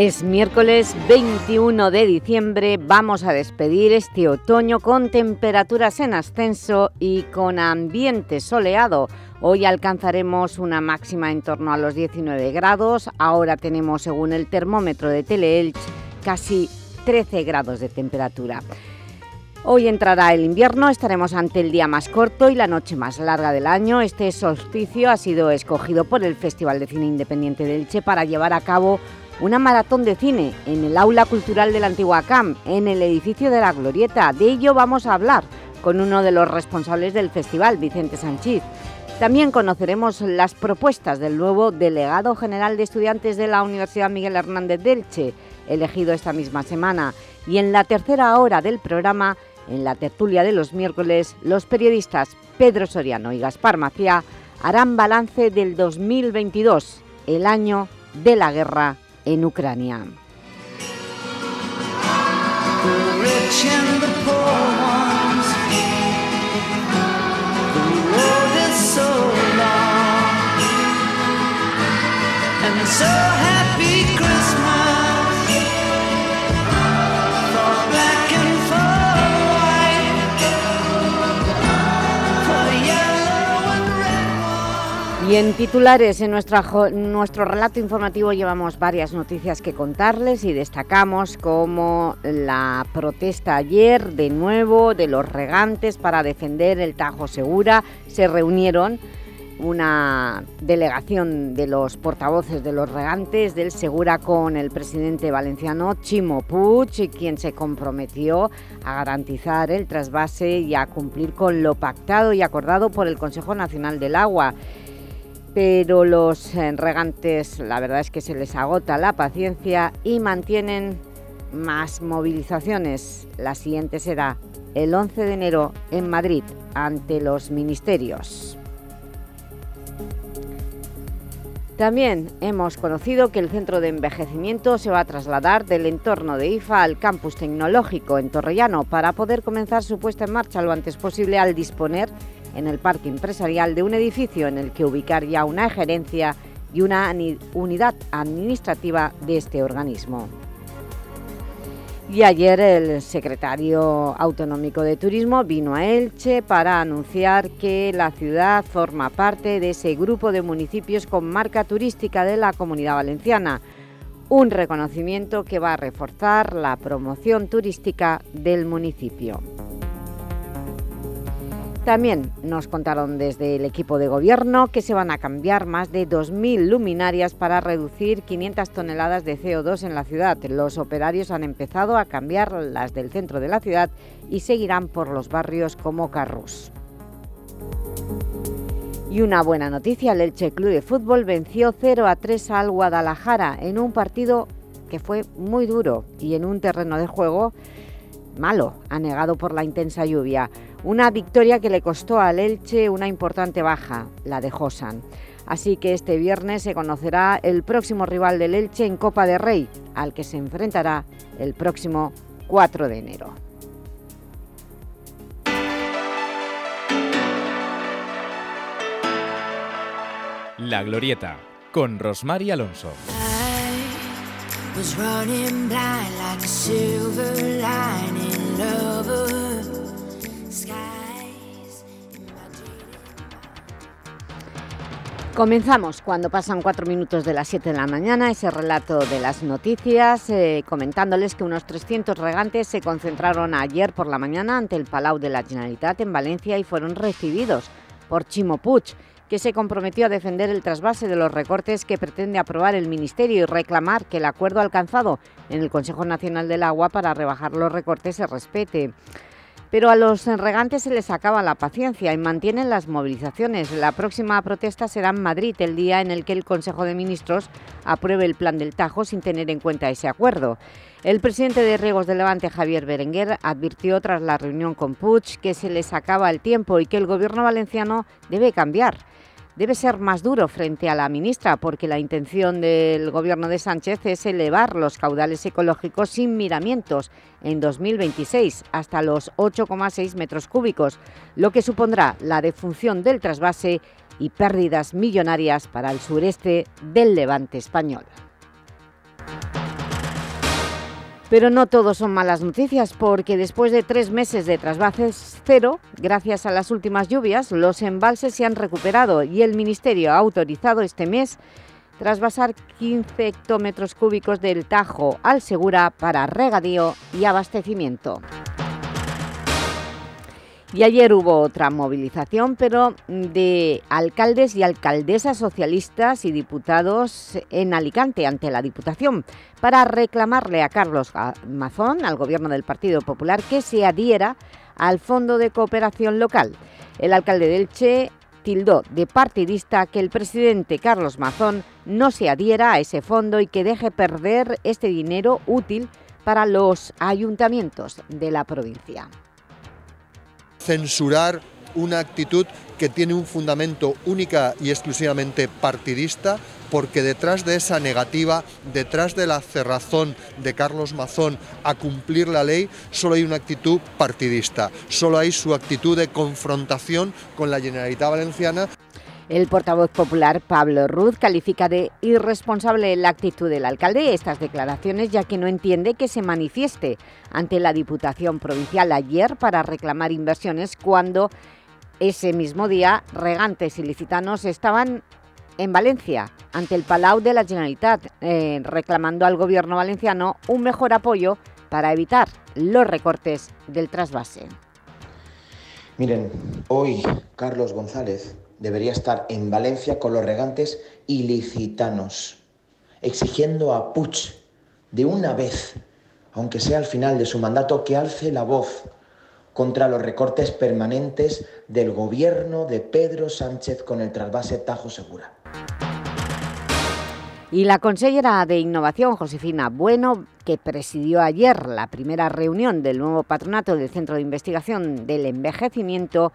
Es miércoles 21 de diciembre, vamos a despedir este otoño con temperaturas en ascenso y con ambiente soleado. Hoy alcanzaremos una máxima en torno a los 19 grados, ahora tenemos, según el termómetro de Teleelch, casi 13 grados de temperatura. Hoy entrará el invierno, estaremos ante el día más corto y la noche más larga del año. Este solsticio ha sido escogido por el Festival de Cine Independiente del Che para llevar a cabo una maratón de cine en el Aula Cultural de la Antigua CAM, en el edificio de la Glorieta. De ello vamos a hablar con uno de los responsables del festival, Vicente Sánchez. También conoceremos las propuestas del nuevo Delegado General de Estudiantes de la Universidad Miguel Hernández Delche, elegido esta misma semana. Y en la tercera hora del programa, en la tertulia de los miércoles, los periodistas Pedro Soriano y Gaspar Macía harán balance del 2022, el año de la guerra en Ucrania. Y en titulares, en nuestro relato informativo llevamos varias noticias que contarles y destacamos como la protesta ayer de nuevo de los regantes para defender el Tajo Segura. Se reunieron una delegación de los portavoces de los regantes del Segura con el presidente valenciano Chimo Puig, quien se comprometió a garantizar el trasvase y a cumplir con lo pactado y acordado por el Consejo Nacional del Agua pero los regantes la verdad es que se les agota la paciencia y mantienen más movilizaciones. La siguiente será el 11 de enero en Madrid ante los ministerios. También hemos conocido que el centro de envejecimiento se va a trasladar del entorno de IFA al campus tecnológico en Torrellano para poder comenzar su puesta en marcha lo antes posible al disponer en el parque empresarial de un edificio en el que ubicar ya una gerencia y una unidad administrativa de este organismo. Y ayer el secretario autonómico de Turismo vino a Elche para anunciar que la ciudad forma parte de ese grupo de municipios con marca turística de la Comunidad Valenciana, un reconocimiento que va a reforzar la promoción turística del municipio. También nos contaron desde el equipo de gobierno que se van a cambiar más de 2.000 luminarias para reducir 500 toneladas de CO2 en la ciudad. Los operarios han empezado a cambiar las del centro de la ciudad y seguirán por los barrios como Carrus. Y una buena noticia, el Elche Club de Fútbol venció 0 a 3 al Guadalajara en un partido que fue muy duro y en un terreno de juego malo, anegado por la intensa lluvia. Una victoria que le costó al Elche una importante baja, la de Josan. Así que este viernes se conocerá el próximo rival del Elche en Copa de Rey, al que se enfrentará el próximo 4 de enero. La Glorieta, con Rosmar Alonso. Comenzamos cuando pasan cuatro minutos de las 7 de la mañana, ese relato de las noticias, eh, comentándoles que unos 300 regantes se concentraron ayer por la mañana ante el Palau de la Generalitat en Valencia y fueron recibidos por Chimo Puig, que se comprometió a defender el trasvase de los recortes que pretende aprobar el Ministerio y reclamar que el acuerdo alcanzado en el Consejo Nacional del Agua para rebajar los recortes se respete. Pero a los regantes se les acaba la paciencia y mantienen las movilizaciones. La próxima protesta será en Madrid, el día en el que el Consejo de Ministros apruebe el plan del Tajo sin tener en cuenta ese acuerdo. El presidente de Riegos de Levante, Javier Berenguer, advirtió tras la reunión con Puig que se les acaba el tiempo y que el gobierno valenciano debe cambiar debe ser más duro frente a la ministra porque la intención del gobierno de Sánchez es elevar los caudales ecológicos sin miramientos en 2026 hasta los 8,6 metros cúbicos, lo que supondrá la defunción del trasvase y pérdidas millonarias para el sureste del levante español. Pero no todo son malas noticias porque después de tres meses de trasvases cero, gracias a las últimas lluvias, los embalses se han recuperado y el Ministerio ha autorizado este mes trasvasar 15 hectómetros cúbicos del Tajo al Segura para regadío y abastecimiento. Y ayer hubo otra movilización, pero de alcaldes y alcaldesas socialistas y diputados en Alicante ante la Diputación para reclamarle a Carlos Mazón, al Gobierno del Partido Popular, que se adhiera al Fondo de Cooperación Local. El alcalde del Che tildó de partidista que el presidente Carlos Mazón no se adhiera a ese fondo y que deje perder este dinero útil para los ayuntamientos de la provincia censurar una actitud que tiene un fundamento única y exclusivamente partidista, porque detrás de esa negativa, detrás de la cerrazón de Carlos Mazón a cumplir la ley, solo hay una actitud partidista, solo hay su actitud de confrontación con la Generalitat Valenciana. El portavoz popular Pablo Ruz califica de irresponsable la actitud del alcalde estas declaraciones ya que no entiende que se manifieste ante la Diputación Provincial ayer para reclamar inversiones cuando ese mismo día regantes y licitanos estaban en Valencia, ante el Palau de la Generalitat, eh, reclamando al gobierno valenciano un mejor apoyo para evitar los recortes del trasvase. Miren, hoy Carlos González debería estar en Valencia con los regantes ilicitanos, exigiendo a Puig de una vez, aunque sea al final de su mandato, que alce la voz contra los recortes permanentes del gobierno de Pedro Sánchez con el trasvase Tajo Segura. Y la consellera de Innovación, Josefina Bueno, que presidió ayer la primera reunión del nuevo patronato del Centro de Investigación del Envejecimiento,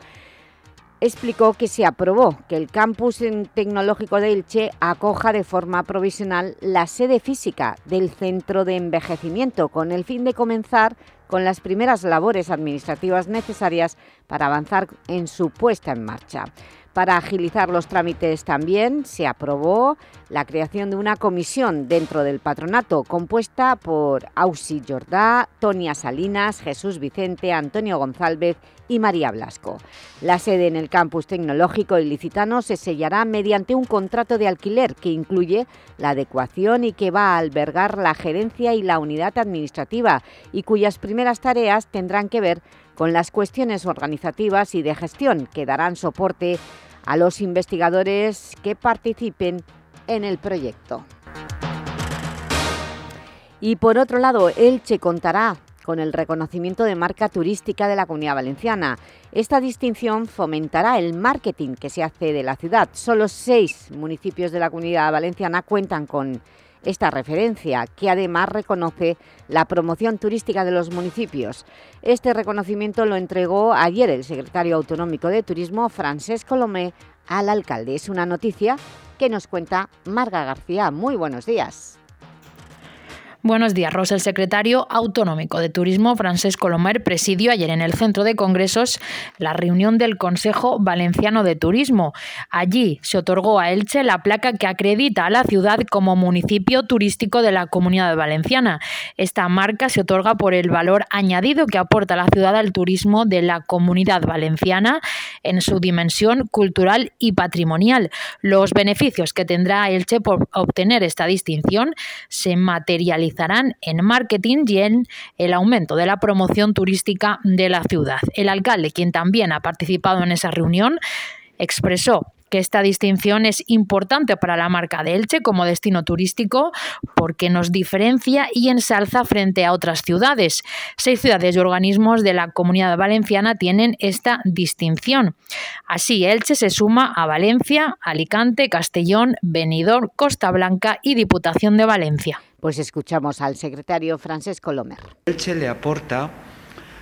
explicó que se aprobó que el campus tecnológico de Elche acoja de forma provisional la sede física del centro de envejecimiento con el fin de comenzar con las primeras labores administrativas necesarias para avanzar en su puesta en marcha. Para agilizar los trámites también se aprobó la creación de una comisión dentro del patronato compuesta por Ausi Jordá, Tonia Salinas, Jesús Vicente, Antonio González y María Blasco. La sede en el campus tecnológico ilicitano se sellará mediante un contrato de alquiler que incluye la adecuación y que va a albergar la gerencia y la unidad administrativa y cuyas primeras tareas tendrán que ver con las cuestiones organizativas y de gestión que darán soporte a los investigadores que participen en el proyecto. Y por otro lado, Elche contará con el reconocimiento de marca turística de la Comunidad Valenciana. Esta distinción fomentará el marketing que se hace de la ciudad. Solo seis municipios de la Comunidad Valenciana cuentan con esta referencia, que además reconoce la promoción turística de los municipios. Este reconocimiento lo entregó ayer el secretario autonómico de Turismo, Francesc Lomé, al alcalde. Es una noticia que nos cuenta Marga García. Muy buenos días. Buenos días, Rosa. El secretario autonómico de Turismo, Francesc Lomer, presidió ayer en el Centro de Congresos la reunión del Consejo Valenciano de Turismo. Allí se otorgó a Elche la placa que acredita a la ciudad como municipio turístico de la Comunidad Valenciana. Esta marca se otorga por el valor añadido que aporta la ciudad al turismo de la Comunidad Valenciana en su dimensión cultural y patrimonial. Los beneficios que tendrá Elche por obtener esta distinción se materializan en marketing y en el aumento de la promoción turística de la ciudad. El alcalde, quien también ha participado en esa reunión, expresó que esta distinción es importante para la marca de Elche como destino turístico porque nos diferencia y ensalza frente a otras ciudades. Seis ciudades y organismos de la comunidad valenciana tienen esta distinción. Así, Elche se suma a Valencia, Alicante, Castellón, Benidorm, Costa Blanca y Diputación de Valencia. Pues escuchamos al secretario Francesco Lomer. Elche le aporta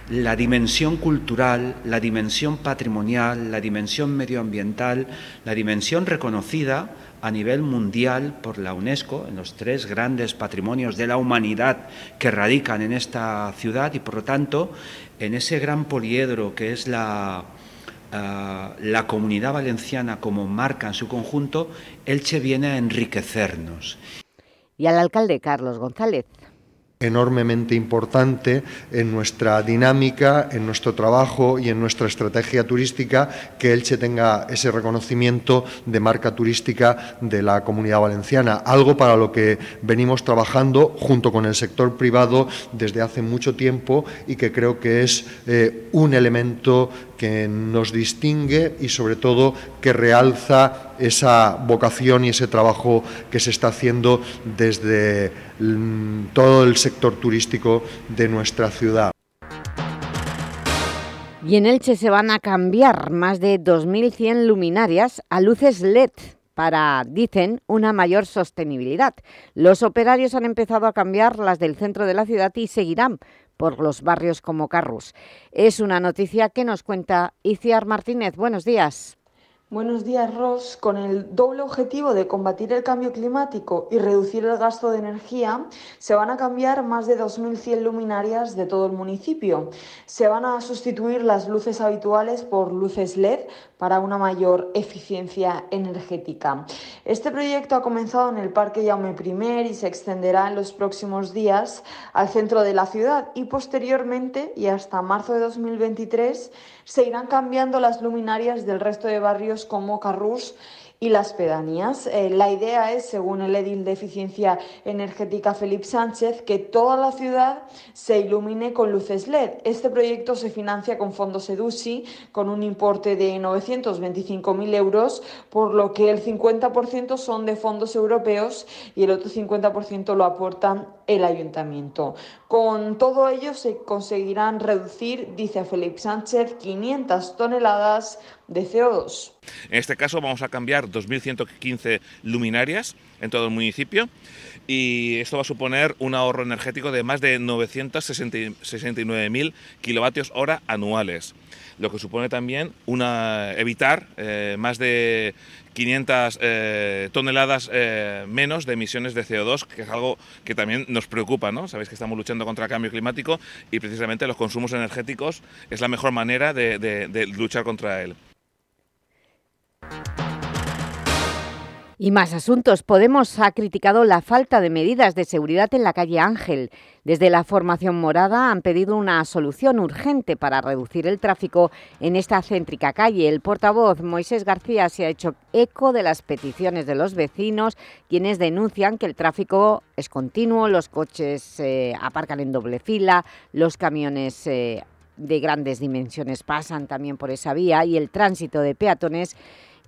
la dimensión cultural, la dimensión patrimonial, la dimensión medioambiental, la dimensión reconocida a nivel mundial por la UNESCO en los tres grandes patrimonios de la humanidad que radican en esta ciudad y por lo tanto en ese gran poliedro que es la, eh, la comunidad valenciana como marca en su conjunto, Elche viene a enriquecernos. Y al alcalde Carlos González. Enormemente importante en nuestra dinámica, en nuestro trabajo y en nuestra estrategia turística que Elche tenga ese reconocimiento de marca turística de la comunidad valenciana, algo para lo que venimos trabajando junto con el sector privado desde hace mucho tiempo y que creo que es eh, un elemento que nos distingue y sobre todo que realza esa vocación y ese trabajo que se está haciendo desde todo el sector turístico de nuestra ciudad. Y en Elche se van a cambiar más de 2.100 luminarias a luces LED para, dicen, una mayor sostenibilidad. Los operarios han empezado a cambiar las del centro de la ciudad y seguirán por los barrios como Carrus. Es una noticia que nos cuenta Iciar Martínez. Buenos días. Buenos días, Ross. Con el doble objetivo de combatir el cambio climático y reducir el gasto de energía, se van a cambiar más de 2.100 luminarias de todo el municipio. Se van a sustituir las luces habituales por luces LED para una mayor eficiencia energética. Este proyecto ha comenzado en el Parque Jaume I y se extenderá en los próximos días al centro de la ciudad y posteriormente y hasta marzo de 2023 se irán cambiando las luminarias del resto de barrios como Carrús y las pedanías. Eh, la idea es, según el edil de eficiencia energética Felipe Sánchez, que toda la ciudad se ilumine con luces LED. Este proyecto se financia con fondos EDUSI con un importe de 925.000 euros, por lo que el 50% son de fondos europeos y el otro 50% lo aporta el ayuntamiento. Con todo ello se conseguirán reducir, dice Felipe Sánchez, 500 toneladas de CO2. En este caso vamos a cambiar 2.115 luminarias en todo el municipio y esto va a suponer un ahorro energético de más de 969.000 kilovatios hora anuales lo que supone también una, evitar eh, más de 500 eh, toneladas eh, menos de emisiones de CO2, que es algo que también nos preocupa, ¿no? Sabéis que estamos luchando contra el cambio climático y precisamente los consumos energéticos es la mejor manera de luchar contra él. Y más asuntos. Podemos ha criticado la falta de medidas de seguridad en la calle Ángel. Desde la formación morada han pedido una solución urgente para reducir el tráfico en esta céntrica calle. El portavoz Moisés García se ha hecho eco de las peticiones de los vecinos, quienes denuncian que el tráfico es continuo, los coches eh, aparcan en doble fila, los camiones eh, de grandes dimensiones pasan también por esa vía y el tránsito de peatones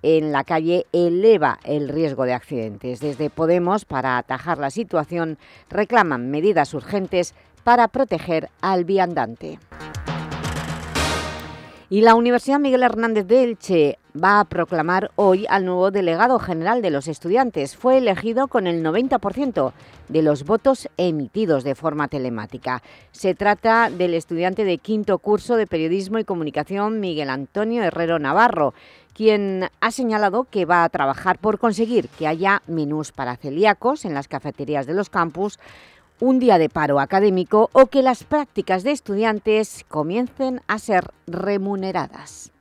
en la calle eleva el riesgo de accidentes. Desde Podemos, para atajar la situación, reclaman medidas urgentes para proteger al viandante. Y la Universidad Miguel Hernández de Elche va a proclamar hoy al nuevo delegado general de los estudiantes. Fue elegido con el 90% de los votos emitidos de forma telemática. Se trata del estudiante de quinto curso de Periodismo y Comunicación Miguel Antonio Herrero Navarro, quien ha señalado que va a trabajar por conseguir que haya menús para celíacos en las cafeterías de los campus un día de paro académico o que las prácticas de estudiantes comiencen a ser remuneradas.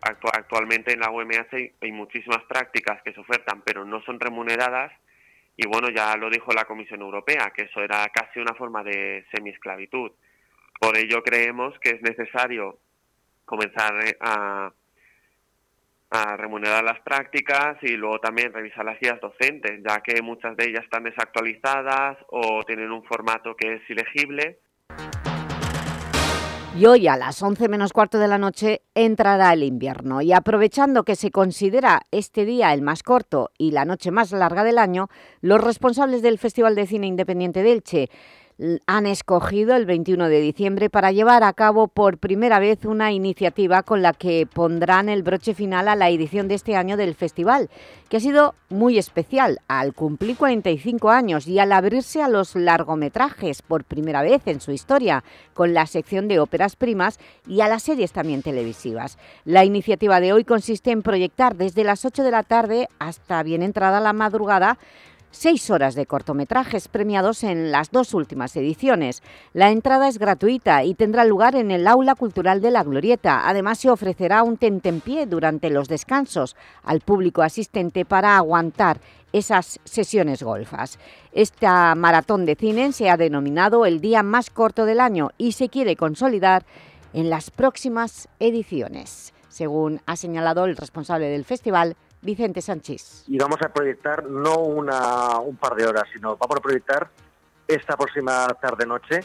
Actualmente en la UMH hay muchísimas prácticas que se ofertan pero no son remuneradas y bueno, ya lo dijo la Comisión Europea, que eso era casi una forma de semiesclavitud. Por ello creemos que es necesario comenzar a a remunerar las prácticas y luego también revisar las guías docentes, ya que muchas de ellas están desactualizadas o tienen un formato que es ilegible. Y hoy a las 11 menos cuarto de la noche entrará el invierno y aprovechando que se considera este día el más corto y la noche más larga del año, los responsables del Festival de Cine Independiente de Elche han escogido el 21 de diciembre para llevar a cabo por primera vez una iniciativa con la que pondrán el broche final a la edición de este año del festival, que ha sido muy especial al cumplir 45 años y al abrirse a los largometrajes por primera vez en su historia, con la sección de óperas primas y a las series también televisivas. La iniciativa de hoy consiste en proyectar desde las 8 de la tarde hasta bien entrada la madrugada seis horas de cortometrajes premiados en las dos últimas ediciones. La entrada es gratuita y tendrá lugar en el Aula Cultural de la Glorieta. Además, se ofrecerá un tentempié durante los descansos al público asistente para aguantar esas sesiones golfas. Esta maratón de cine se ha denominado el día más corto del año y se quiere consolidar en las próximas ediciones, según ha señalado el responsable del festival, Vicente Sánchez. Y vamos a proyectar no una, un par de horas, sino vamos a proyectar esta próxima tarde-noche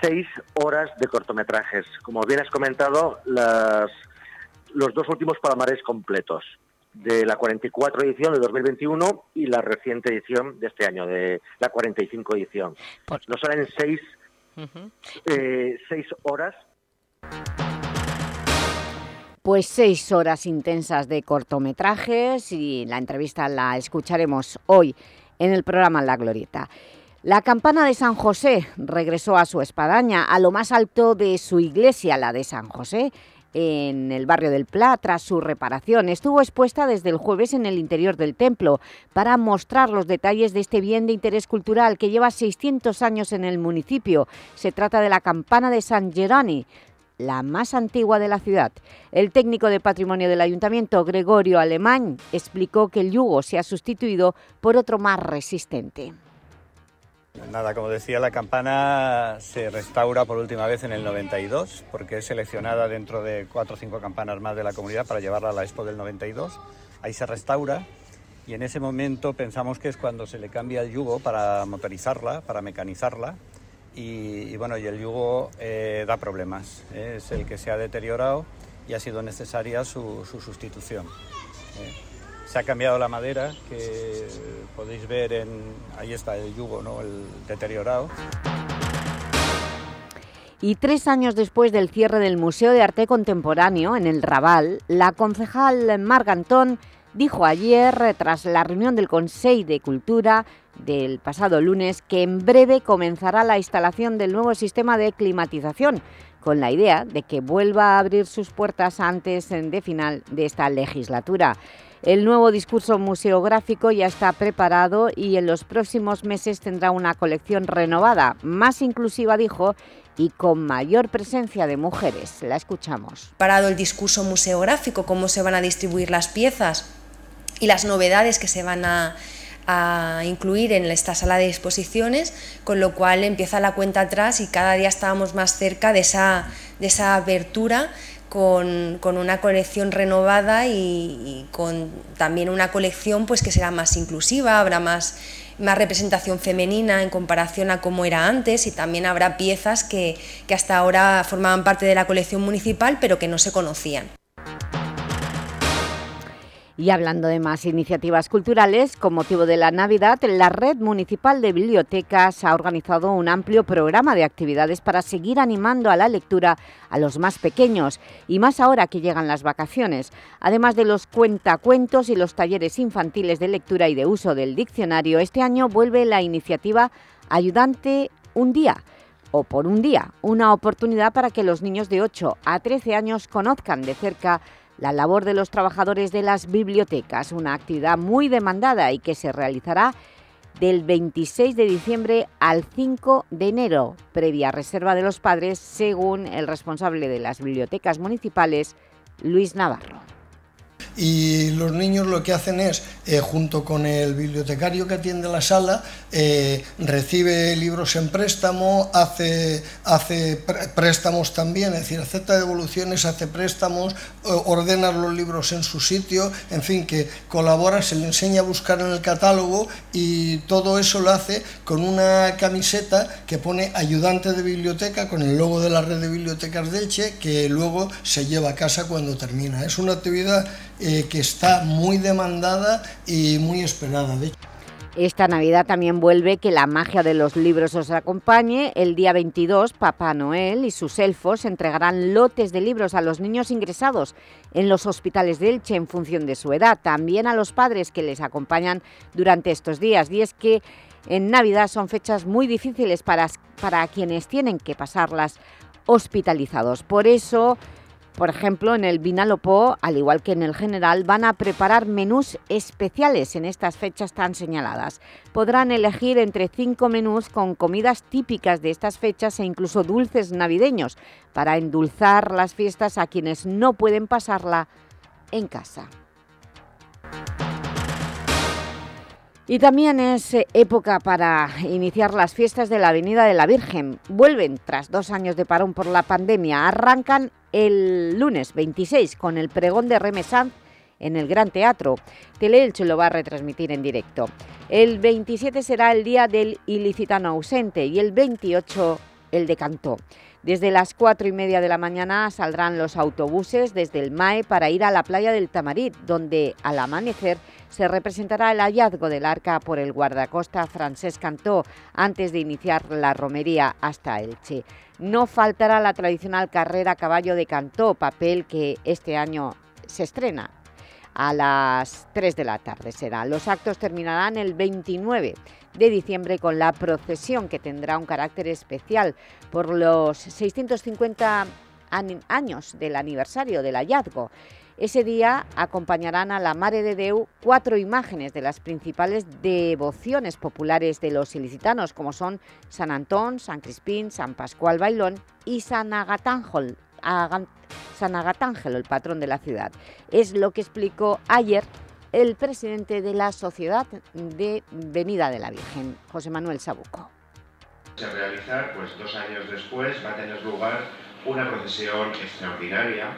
seis horas de cortometrajes. Como bien has comentado, las, los dos últimos palamares completos de la 44 edición de 2021 y la reciente edición de este año, de la 45 edición. Nos salen seis, eh, seis horas pues seis horas intensas de cortometrajes y la entrevista la escucharemos hoy en el programa La Glorieta. La campana de San José regresó a su espadaña, a lo más alto de su iglesia, la de San José, en el barrio del Pla, tras su reparación. Estuvo expuesta desde el jueves en el interior del templo para mostrar los detalles de este bien de interés cultural que lleva 600 años en el municipio. Se trata de la campana de San Geroni, la más antigua de la ciudad. El técnico de patrimonio del ayuntamiento, Gregorio Alemán, explicó que el yugo se ha sustituido por otro más resistente. Nada, como decía, la campana se restaura por última vez en el 92, porque es seleccionada dentro de cuatro o cinco campanas más de la comunidad para llevarla a la Expo del 92. Ahí se restaura y en ese momento pensamos que es cuando se le cambia el yugo para motorizarla, para mecanizarla y, bueno, y el yugo eh, da problemas. ¿eh? Es el que se ha deteriorado y ha sido necesaria su, sustitución. ¿eh? Se ha cambiado la madera, que podéis ver en... Ahí está el yugo, ¿no? el deteriorado. Y tres años después del cierre del Museo de Arte Contemporáneo en el Raval, la concejal Margantón dijo ayer, tras la reunión del Consejo de Cultura del pasado lunes, que en breve comenzará la instalación del nuevo sistema de climatización, con la idea de que vuelva a abrir sus puertas antes de final de esta legislatura. El nuevo discurso museográfico ya está preparado y en los próximos meses tendrá una colección renovada, más inclusiva, dijo, y con mayor presencia de mujeres. La escuchamos. Parado el discurso museográfico, cómo se van a distribuir las piezas, y las novedades que se van incluir en esta sala de exposiciones, con lo cual empieza la cuenta atrás y cada día estábamos más cerca de esa, de esa abertura con, una colección renovada y, con también una colección pues, que será más inclusiva, habrá más, más representación femenina en comparación a cómo era antes y también habrá piezas que, que hasta ahora formaban parte de la colección municipal pero que no se conocían. Y hablando de más iniciativas culturales, con motivo de la Navidad, la Red Municipal de Bibliotecas ha organizado un amplio programa de actividades para seguir animando a la lectura a los más pequeños, y más ahora que llegan las vacaciones. Además de los cuentacuentos y los talleres infantiles de lectura y de uso del diccionario, este año vuelve la iniciativa Ayudante un día, o por un día, una oportunidad para que los niños de 8 a 13 años conozcan de cerca la labor de los trabajadores de las bibliotecas, una actividad muy demandada y que se realizará del 26 de diciembre al 5 de enero, previa reserva de los padres, según el responsable de las bibliotecas municipales, Luis Navarro. Y los niños lo que hacen es, eh, junto con el bibliotecario que atiende la sala, eh, recibe libros en préstamo, hace, hace préstamos también, es decir, acepta devoluciones, hace préstamos, ordena los libros en su sitio, en fin, que colabora, se le enseña a buscar en el catálogo y todo eso lo hace con una camiseta que pone ayudante de biblioteca con el logo de la red de bibliotecas de Elche, que luego se lleva a casa cuando termina. Es una actividad eh, que está muy demandada y muy esperada. Esta Navidad también vuelve que la magia de los libros os acompañe. El día 22, Papá Noel y sus elfos entregarán lotes de libros a los niños ingresados en los hospitales de Elche en función de su edad, también a los padres que les acompañan durante estos días. Y es que en Navidad son fechas muy difíciles para, para quienes tienen que pasarlas hospitalizados. Por eso, por ejemplo, en el Vinalopó, al igual que en el general, van a preparar menús especiales en estas fechas tan señaladas. Podrán elegir entre cinco menús con comidas típicas de estas fechas e incluso dulces navideños para endulzar las fiestas a quienes no pueden pasarla en casa. Y también es eh, época para iniciar las fiestas de la Avenida de la Virgen. Vuelven tras dos años de parón por la pandemia. Arrancan el lunes 26 con el pregón de Remesanz en el Gran Teatro. Teleelche lo va a retransmitir en directo. El 27 será el día del ilicitano ausente y el 28 el de Cantó. Desde las cuatro y media de la mañana saldrán los autobuses desde el MAE para ir a la playa del Tamarit, donde al amanecer se representará el hallazgo del arca por el guardacosta Francesc Cantó antes de iniciar la romería hasta Elche. No faltará la tradicional carrera caballo de Cantó, papel que este año se estrena a las 3 de la tarde será. Los actos terminarán el 29 de diciembre con la procesión que tendrá un carácter especial por los 650 años del aniversario del hallazgo. Ese día acompañarán a la Mare de Deu cuatro imágenes de las principales devociones populares de los ilicitanos, como son San Antón, San Crispín, San Pascual Bailón y San Agatángel, San Agatángelo, el patrón de la ciudad. Es lo que explicó ayer el presidente de la Sociedad de Venida de la Virgen, José Manuel Sabuco. Se realizar, pues dos años después, va a tener lugar una procesión extraordinaria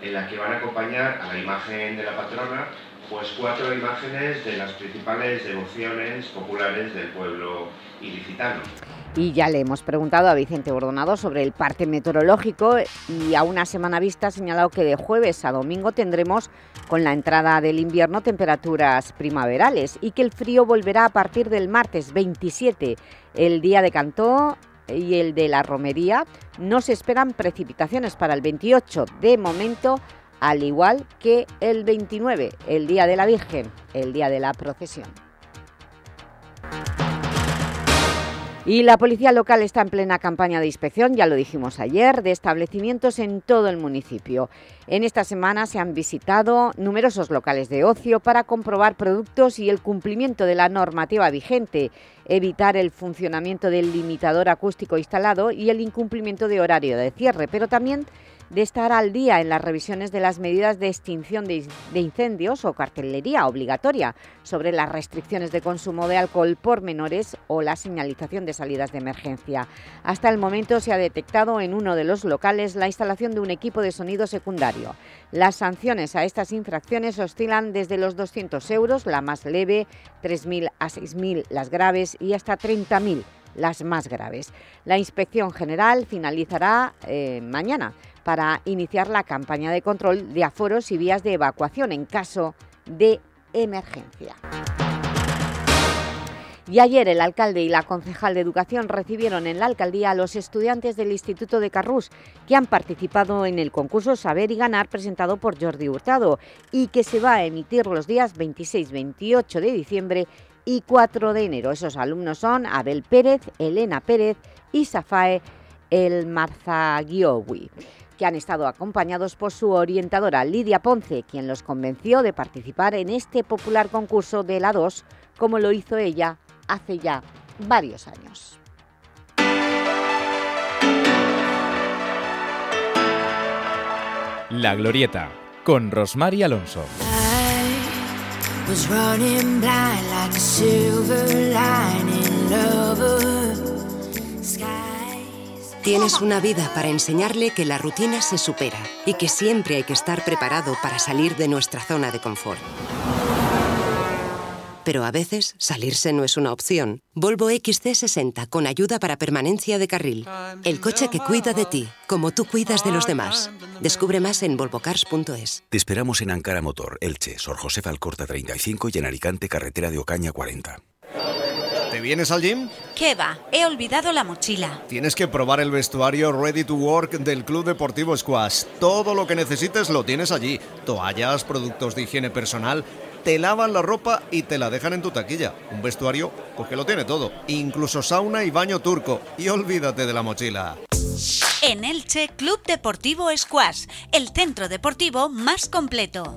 en la que van a acompañar a la imagen de la patrona pues cuatro imágenes de las principales devociones populares del pueblo ilicitano. Y ya le hemos preguntado a Vicente Bordonado sobre el parte meteorológico y a una semana vista ha señalado que de jueves a domingo tendremos con la entrada del invierno temperaturas primaverales y que el frío volverá a partir del martes 27, el día de Cantó y el de la romería. No se esperan precipitaciones para el 28 de momento, al igual que el 29, el Día de la Virgen, el día de la procesión. Y la policía local está en plena campaña de inspección, ya lo dijimos ayer, de establecimientos en todo el municipio. En esta semana se han visitado numerosos locales de ocio para comprobar productos y el cumplimiento de la normativa vigente, evitar el funcionamiento del limitador acústico instalado y el incumplimiento de horario de cierre, pero también de estar al día en las revisiones de las medidas de extinción de, incendios o cartelería obligatoria sobre las restricciones de consumo de alcohol por menores o la señalización de salidas de emergencia. Hasta el momento se ha detectado en uno de los locales la instalación de un equipo de sonido secundario. Las sanciones a estas infracciones oscilan desde los 200 euros, la más leve, 3.000 a 6.000 las graves y hasta 30.000 las más graves. La inspección general finalizará eh, mañana para iniciar la campaña de control de aforos y vías de evacuación en caso de emergencia. Y ayer el alcalde y la concejal de Educación recibieron en la alcaldía a los estudiantes del Instituto de Carrús que han participado en el concurso Saber y Ganar presentado por Jordi Hurtado y que se va a emitir los días 26, 28 de diciembre y 4 de enero. Esos alumnos son Abel Pérez, Elena Pérez y Safae El Marzagiowi que han estado acompañados por su orientadora Lidia Ponce, quien los convenció de participar en este popular concurso de la 2, como lo hizo ella hace ya varios años. La Glorieta, con Rosmar Alonso. Tienes una vida para enseñarle que la rutina se supera y que siempre hay que estar preparado para salir de nuestra zona de confort. Pero a veces salirse no es una opción. Volvo XC60 con ayuda para permanencia de carril. El coche que cuida de ti, como tú cuidas de los demás. Descubre más en volvocars.es. Te esperamos en Ankara Motor, Elche, Sor José Alcorta 35 y en Alicante, carretera de Ocaña 40. ¿Te vienes al gym? ¿Qué va? He olvidado la mochila. Tienes que probar el vestuario Ready to Work del Club Deportivo Squash. Todo lo que necesites lo tienes allí. Toallas, productos de higiene personal. Te lavan la ropa y te la dejan en tu taquilla. Un vestuario, pues que lo tiene todo. Incluso sauna y baño turco. Y olvídate de la mochila. En Elche, Club Deportivo Squash, el centro deportivo más completo.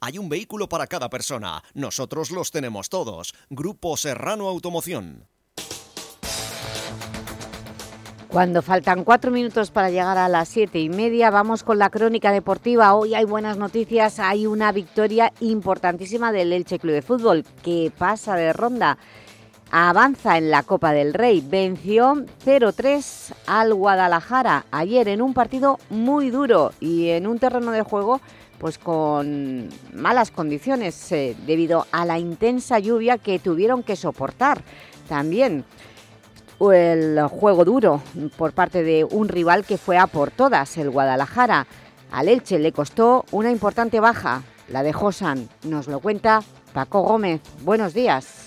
Hay un vehículo para cada persona. Nosotros los tenemos todos. Grupo Serrano Automoción. Cuando faltan cuatro minutos para llegar a las siete y media, vamos con la crónica deportiva. Hoy hay buenas noticias, hay una victoria importantísima del Elche Club de Fútbol, que pasa de ronda, avanza en la Copa del Rey. Venció 0-3 al Guadalajara ayer en un partido muy duro y en un terreno de juego pues con malas condiciones eh, debido a la intensa lluvia que tuvieron que soportar también el juego duro por parte de un rival que fue a por todas, el Guadalajara. Al Elche le costó una importante baja, la de Josan. Nos lo cuenta Paco Gómez. Buenos días.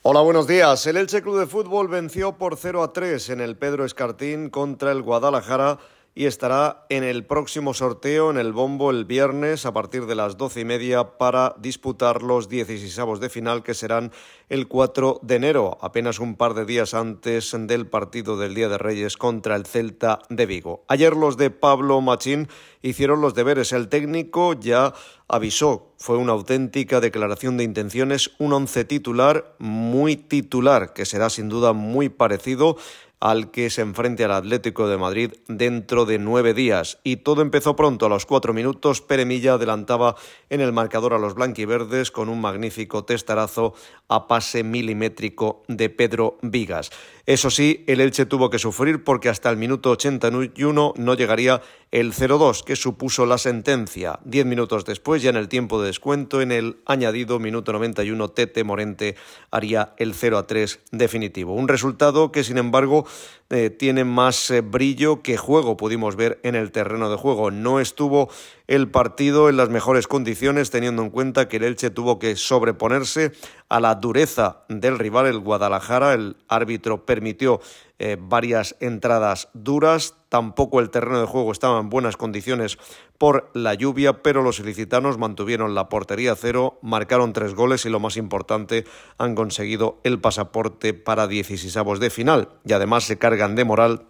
Hola, buenos días. El Elche Club de Fútbol venció por 0 a 3 en el Pedro Escartín contra el Guadalajara y estará en el próximo sorteo en el Bombo el viernes a partir de las doce y media para disputar los 16 de final que serán el 4 de enero, apenas un par de días antes del partido del Día de Reyes contra el Celta de Vigo. Ayer los de Pablo Machín hicieron los deberes. El técnico ya avisó, fue una auténtica declaración de intenciones, un once titular, muy titular, que será sin duda muy parecido al que se enfrente al Atlético de Madrid dentro de nueve días. Y todo empezó pronto, a los cuatro minutos, Peremilla adelantaba en el marcador a los blanquiverdes con un magnífico testarazo a pase milimétrico de Pedro Vigas. Eso sí, el Elche tuvo que sufrir porque hasta el minuto 81 no llegaría el 0-2, que supuso la sentencia. Diez minutos después, ya en el tiempo de descuento, en el añadido minuto 91, Tete Morente haría el 0-3 definitivo. Un resultado que, sin embargo, eh, tiene más eh, brillo que juego, pudimos ver en el terreno de juego. No estuvo el partido en las mejores condiciones, teniendo en cuenta que el Elche tuvo que sobreponerse a la dureza del rival, el Guadalajara. El árbitro permitió eh, varias entradas duras. Tampoco el terreno de juego estaba en buenas condiciones por la lluvia, pero los ilicitanos mantuvieron la portería cero, marcaron tres goles y lo más importante, han conseguido el pasaporte para 16 de final. Y además se cargan de moral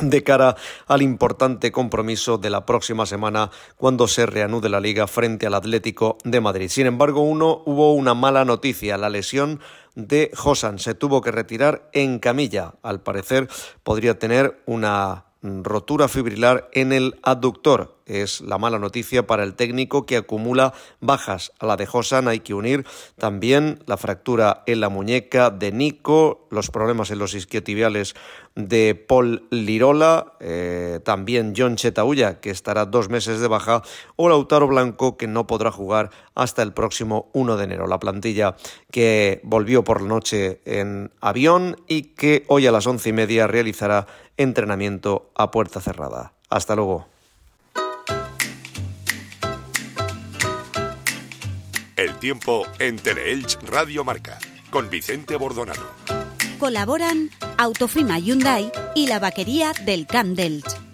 de cara al importante compromiso de la próxima semana cuando se reanude la liga frente al Atlético de Madrid. Sin embargo, uno hubo una mala noticia, la lesión de Josan se tuvo que retirar en camilla. Al parecer podría tener una rotura fibrilar en el aductor es la mala noticia para el técnico que acumula bajas. A la de Josan hay que unir también la fractura en la muñeca de Nico, los problemas en los isquiotibiales de Paul Lirola, eh, también John Chetaulla, que estará dos meses de baja, o Lautaro Blanco, que no podrá jugar hasta el próximo 1 de enero. La plantilla que volvió por la noche en avión y que hoy a las once y media realizará entrenamiento a puerta cerrada. Hasta luego. El tiempo en Teleelch Radio Marca, con Vicente Bordonado. Colaboran Autofima Hyundai y la vaquería del Camp d'Elx.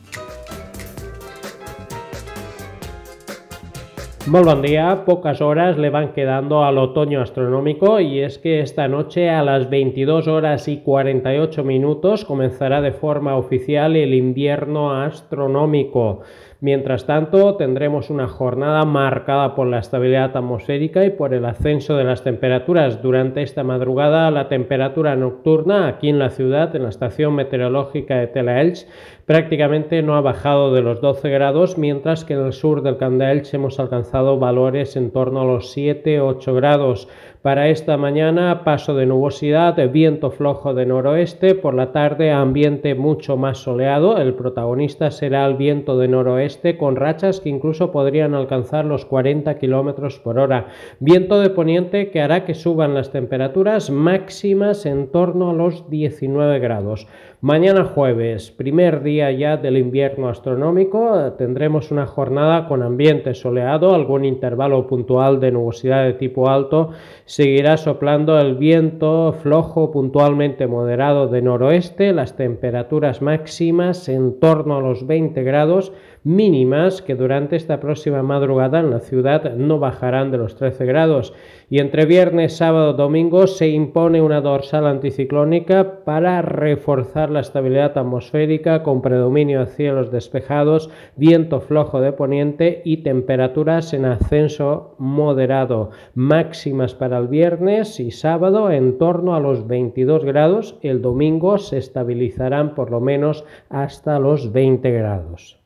Muy buen día, pocas horas le van quedando al otoño astronómico y es que esta noche a las 22 horas y 48 minutos comenzará de forma oficial el invierno astronómico. Mientras tanto, tendremos una jornada marcada por la estabilidad atmosférica y por el ascenso de las temperaturas. Durante esta madrugada, la temperatura nocturna aquí en la ciudad, en la estación meteorológica de Telaelch, prácticamente no ha bajado de los 12 grados, mientras que en el sur del Candaelch hemos alcanzado valores en torno a los 7-8 grados. Para esta mañana, paso de nubosidad, viento flojo de noroeste, por la tarde ambiente mucho más soleado, el protagonista será el viento de noroeste con rachas que incluso podrían alcanzar los 40 km por hora. Viento de poniente que hará que suban las temperaturas máximas en torno a los 19 grados. Mañana jueves, primer día ya del invierno astronómico, tendremos una jornada con ambiente soleado, algún intervalo puntual de nubosidad de tipo alto, seguirá soplando el viento flojo puntualmente moderado de noroeste, las temperaturas máximas en torno a los 20 grados, mínimas que durante esta próxima madrugada en la ciudad no bajarán de los 13 grados. Y entre viernes, sábado, domingo se impone una dorsal anticiclónica para reforzar la estabilidad atmosférica con predominio de cielos despejados, viento flojo de poniente y temperaturas en ascenso moderado, máximas para el viernes y sábado en torno a los 22 grados, el domingo se estabilizarán por lo menos hasta los 20 grados.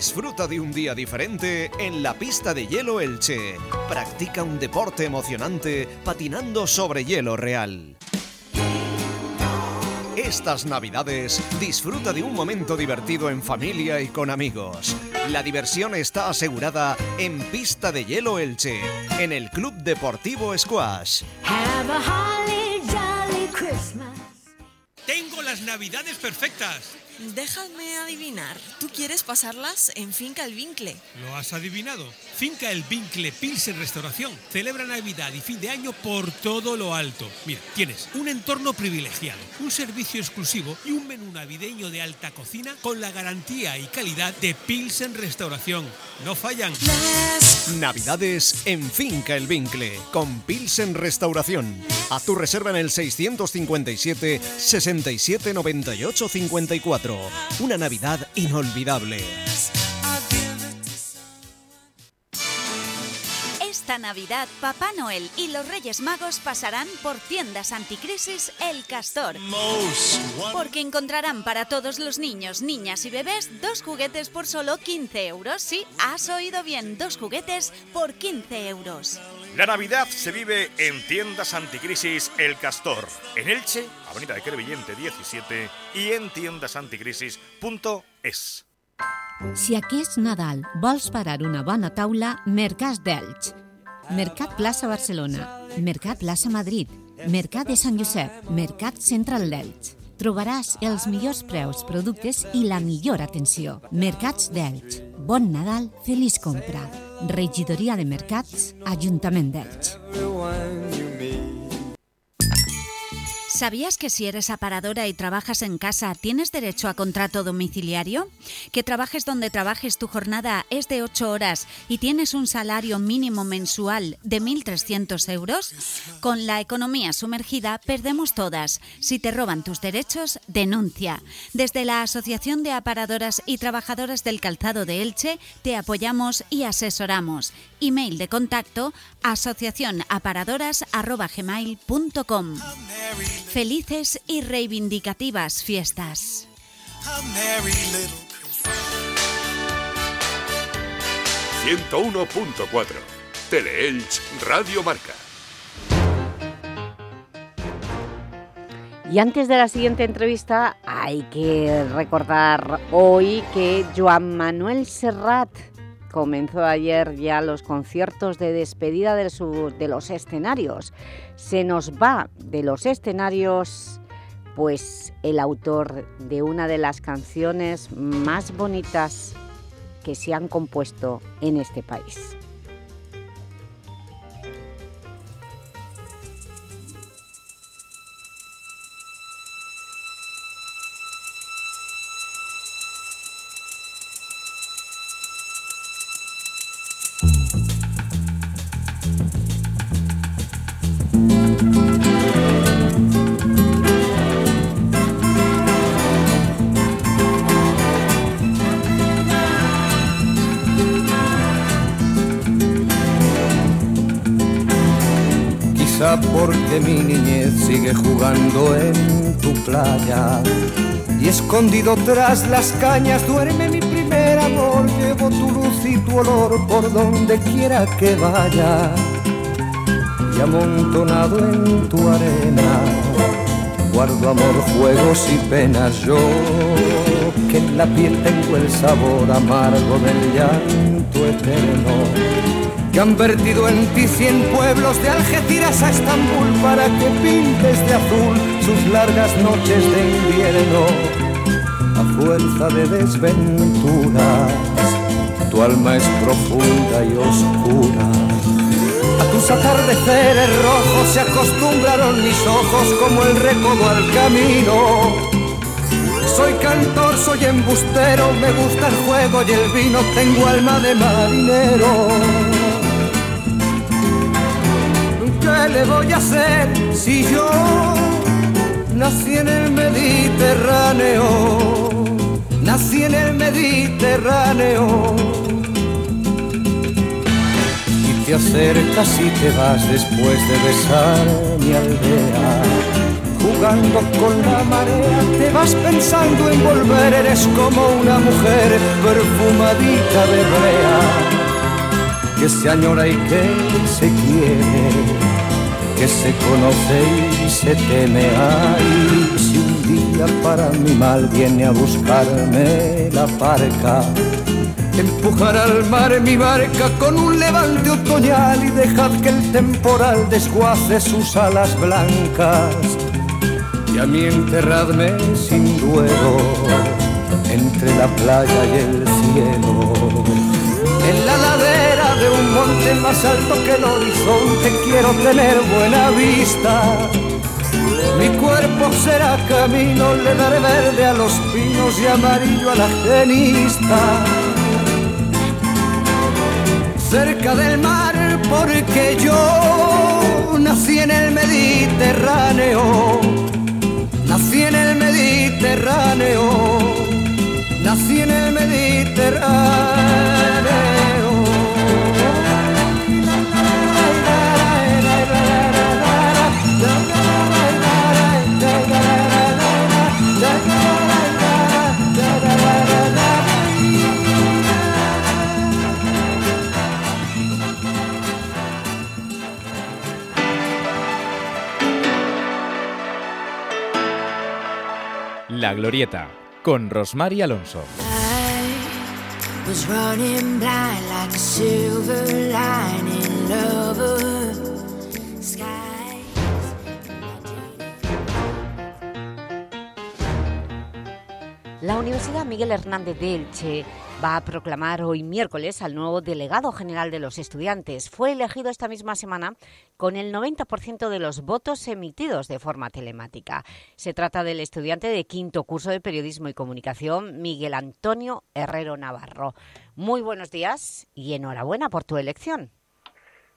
Disfruta de un día diferente en la pista de hielo Elche. Practica un deporte emocionante patinando sobre hielo real. Estas navidades disfruta de un momento divertido en familia y con amigos. La diversión está asegurada en Pista de Hielo Elche, en el Club Deportivo Squash. Tengo las navidades perfectas. Déjame adivinar. ¿Tú quieres pasarlas en Finca El Vincle? Lo has adivinado. Finca El Vincle Pilsen Restauración celebra Navidad y fin de año por todo lo alto. Mira, tienes un entorno privilegiado, un servicio exclusivo y un menú navideño de alta cocina con la garantía y calidad de Pilsen Restauración. No fallan. Navidades en Finca El Vincle con Pilsen Restauración. A tu reserva en el 657 67 98 54. Una Navidad inolvidable. Esta Navidad, Papá Noel y los Reyes Magos pasarán por tiendas anticrisis El Castor. Porque encontrarán para todos los niños, niñas y bebés dos juguetes por solo 15 euros. Sí, has oído bien, dos juguetes por 15 euros. La Navidad se vive en tiendas anticrisis El Castor, en Elche, Avenida de Crevillente 17 y en tiendasanticrisis.es. Si aquest Nadal vols parar una bona taula, Mercats d'Elx. Mercat Plaça Barcelona, Mercat Plaça Madrid, Mercat de Sant Josep, Mercat Central d'Elx. Trobaràs els millors preus, productes i la millor atenció. Mercats d'Elx. Bon Nadal, feliç compra. Regidoria de Mercats, Ajuntament d'Elx. ¿Sabías que si eres aparadora y trabajas en casa tienes derecho a contrato domiciliario? Que trabajes donde trabajes tu jornada es de 8 horas y tienes un salario mínimo mensual de 1.300 euros? Con la economía sumergida perdemos todas. Si te roban tus derechos, denuncia. Desde la Asociación de Aparadoras y Trabajadoras del Calzado de Elche te apoyamos y asesoramos. Email de contacto asociacionaparadoras.gmail.com Felices y reivindicativas fiestas. 101.4 Teleelch Radio Marca. Y antes de la siguiente entrevista hay que recordar hoy que Joan Manuel Serrat comenzó ayer ya los conciertos de despedida de, los escenarios. Se nos va de los escenarios pues el autor de una de las canciones más bonitas que se han compuesto en este país. Y escondido tras las cañas duerme mi primer amor. Llevo tu luz y tu olor por donde quiera que vaya. Y amontonado en tu arena, guardo amor, juegos y penas. Yo que en la piel tengo el sabor amargo del llanto eterno que han vertido en ti cien pueblos de Algeciras a Estambul para que pintes de azul sus largas noches de invierno a fuerza de desventuras. Tu alma es profunda y oscura. A tus atardeceres rojos se acostumbraron mis ojos como el recodo al camino. Soy cantor, soy embustero, me gusta el juego y el vino, tengo alma de marinero. ¿Qué le voy a hacer si yo nací en el Mediterráneo? Nací en el Mediterráneo. Y te acercas y te vas después de besar mi aldea. Jugando con la marea, te vas pensando en volver, eres como una mujer perfumadita de brea, que se añora y que se quiere que se conoce y se teme. Ay, si un día para mi mal viene a buscarme la parca, empujar al mar mi barca con un levante otoñal y dejad que el temporal desguace sus alas blancas. Y a mí enterradme sin duelo entre la playa y el cielo monte más alto que el horizonte quiero tener buena vista. Mi cuerpo será camino, le daré verde a los pinos y amarillo a la genista. Cerca del mar porque yo nací en el Mediterráneo, nací en el Mediterráneo, nací en el Mediterráneo. La Glorieta, con Rosmar Alonso. La Universidad Miguel Hernández de Elche va a proclamar hoy miércoles al nuevo delegado general de los estudiantes. Fue elegido esta misma semana con el 90% de los votos emitidos de forma telemática. Se trata del estudiante de quinto curso de Periodismo y Comunicación, Miguel Antonio Herrero Navarro. Muy buenos días y enhorabuena por tu elección.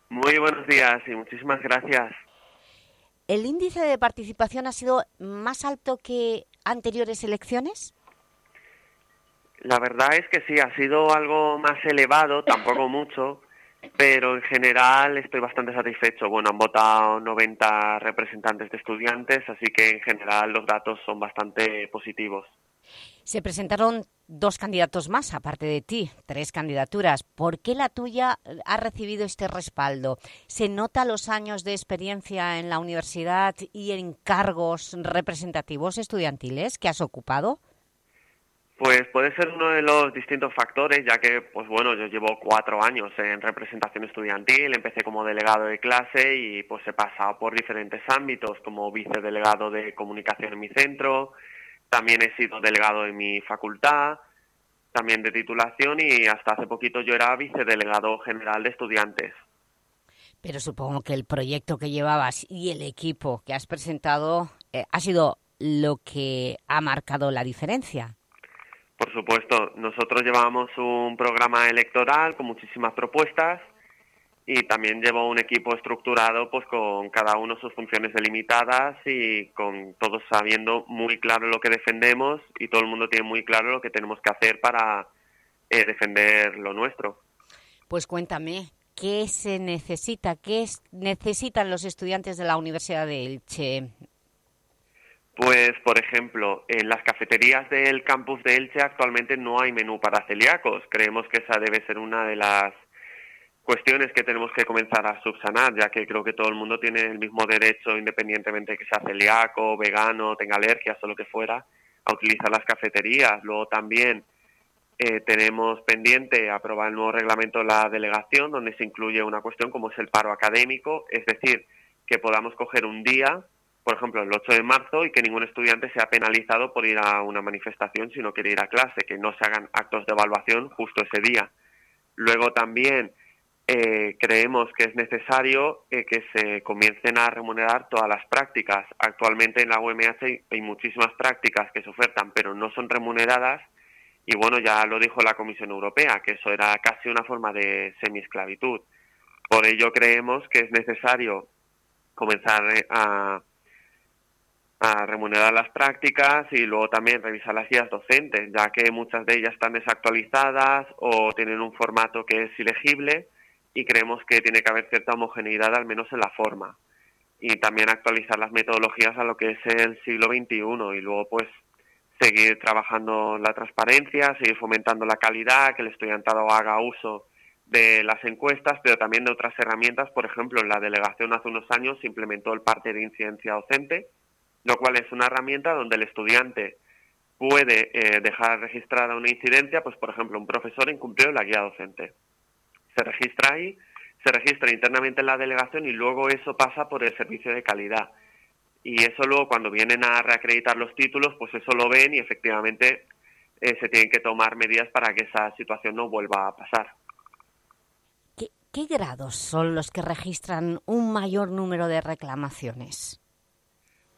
Muy buenos días y muchísimas gracias. ¿El índice de participación ha sido más alto que anteriores elecciones? La verdad es que sí, ha sido algo más elevado, tampoco mucho, pero en general estoy bastante satisfecho. Bueno, han votado 90 representantes de estudiantes, así que en general los datos son bastante positivos. Se presentaron dos candidatos más, aparte de ti, tres candidaturas. ¿Por qué la tuya ha recibido este respaldo? ¿Se nota los años de experiencia en la universidad y en cargos representativos estudiantiles que has ocupado? Pues puede ser uno de los distintos factores, ya que, pues bueno, yo llevo cuatro años en representación estudiantil, empecé como delegado de clase y pues he pasado por diferentes ámbitos, como vicedelegado de comunicación en mi centro, también he sido delegado en mi facultad, también de titulación y hasta hace poquito yo era vicedelegado general de estudiantes. Pero supongo que el proyecto que llevabas y el equipo que has presentado eh, ha sido lo que ha marcado la diferencia. Por supuesto, nosotros llevábamos un programa electoral con muchísimas propuestas y también llevo un equipo estructurado pues con cada uno sus funciones delimitadas y con todos sabiendo muy claro lo que defendemos y todo el mundo tiene muy claro lo que tenemos que hacer para eh, defender lo nuestro. Pues cuéntame, ¿qué se necesita? ¿Qué necesitan los estudiantes de la Universidad de Elche? Pues, por ejemplo, en las cafeterías del campus de Elche actualmente no hay menú para celíacos. Creemos que esa debe ser una de las cuestiones que tenemos que comenzar a subsanar, ya que creo que todo el mundo tiene el mismo derecho, independientemente de que sea celíaco, vegano, tenga alergias o lo que fuera, a utilizar las cafeterías. Luego también eh, tenemos pendiente aprobar el nuevo reglamento de la delegación, donde se incluye una cuestión como es el paro académico, es decir, que podamos coger un día, por ejemplo, el 8 de marzo, y que ningún estudiante sea penalizado por ir a una manifestación si no quiere ir a clase, que no se hagan actos de evaluación justo ese día. Luego también eh, creemos que es necesario eh, que se comiencen a remunerar todas las prácticas. Actualmente en la UMH hay, muchísimas prácticas que se ofertan, pero no son remuneradas. Y bueno, ya lo dijo la Comisión Europea, que eso era casi una forma de semiesclavitud. Por ello creemos que es necesario comenzar eh, a, a remunerar las prácticas y luego también revisar las guías docentes, ya que muchas de ellas están desactualizadas o tienen un formato que es ilegible y creemos que tiene que haber cierta homogeneidad al menos en la forma y también actualizar las metodologías a lo que es el siglo XXI y luego pues seguir trabajando la transparencia, seguir fomentando la calidad, que el estudiantado haga uso de las encuestas, pero también de otras herramientas. Por ejemplo, en la delegación hace unos años se implementó el parte de incidencia docente, lo cual es una herramienta donde el estudiante puede eh, dejar registrada una incidencia, pues por ejemplo, un profesor incumplió la guía docente se registra ahí, se registra internamente en la delegación y luego eso pasa por el servicio de calidad. Y eso luego cuando vienen a reacreditar los títulos, pues eso lo ven y efectivamente eh, se tienen que tomar medidas para que esa situación no vuelva a pasar. ¿Qué, ¿Qué grados son los que registran un mayor número de reclamaciones?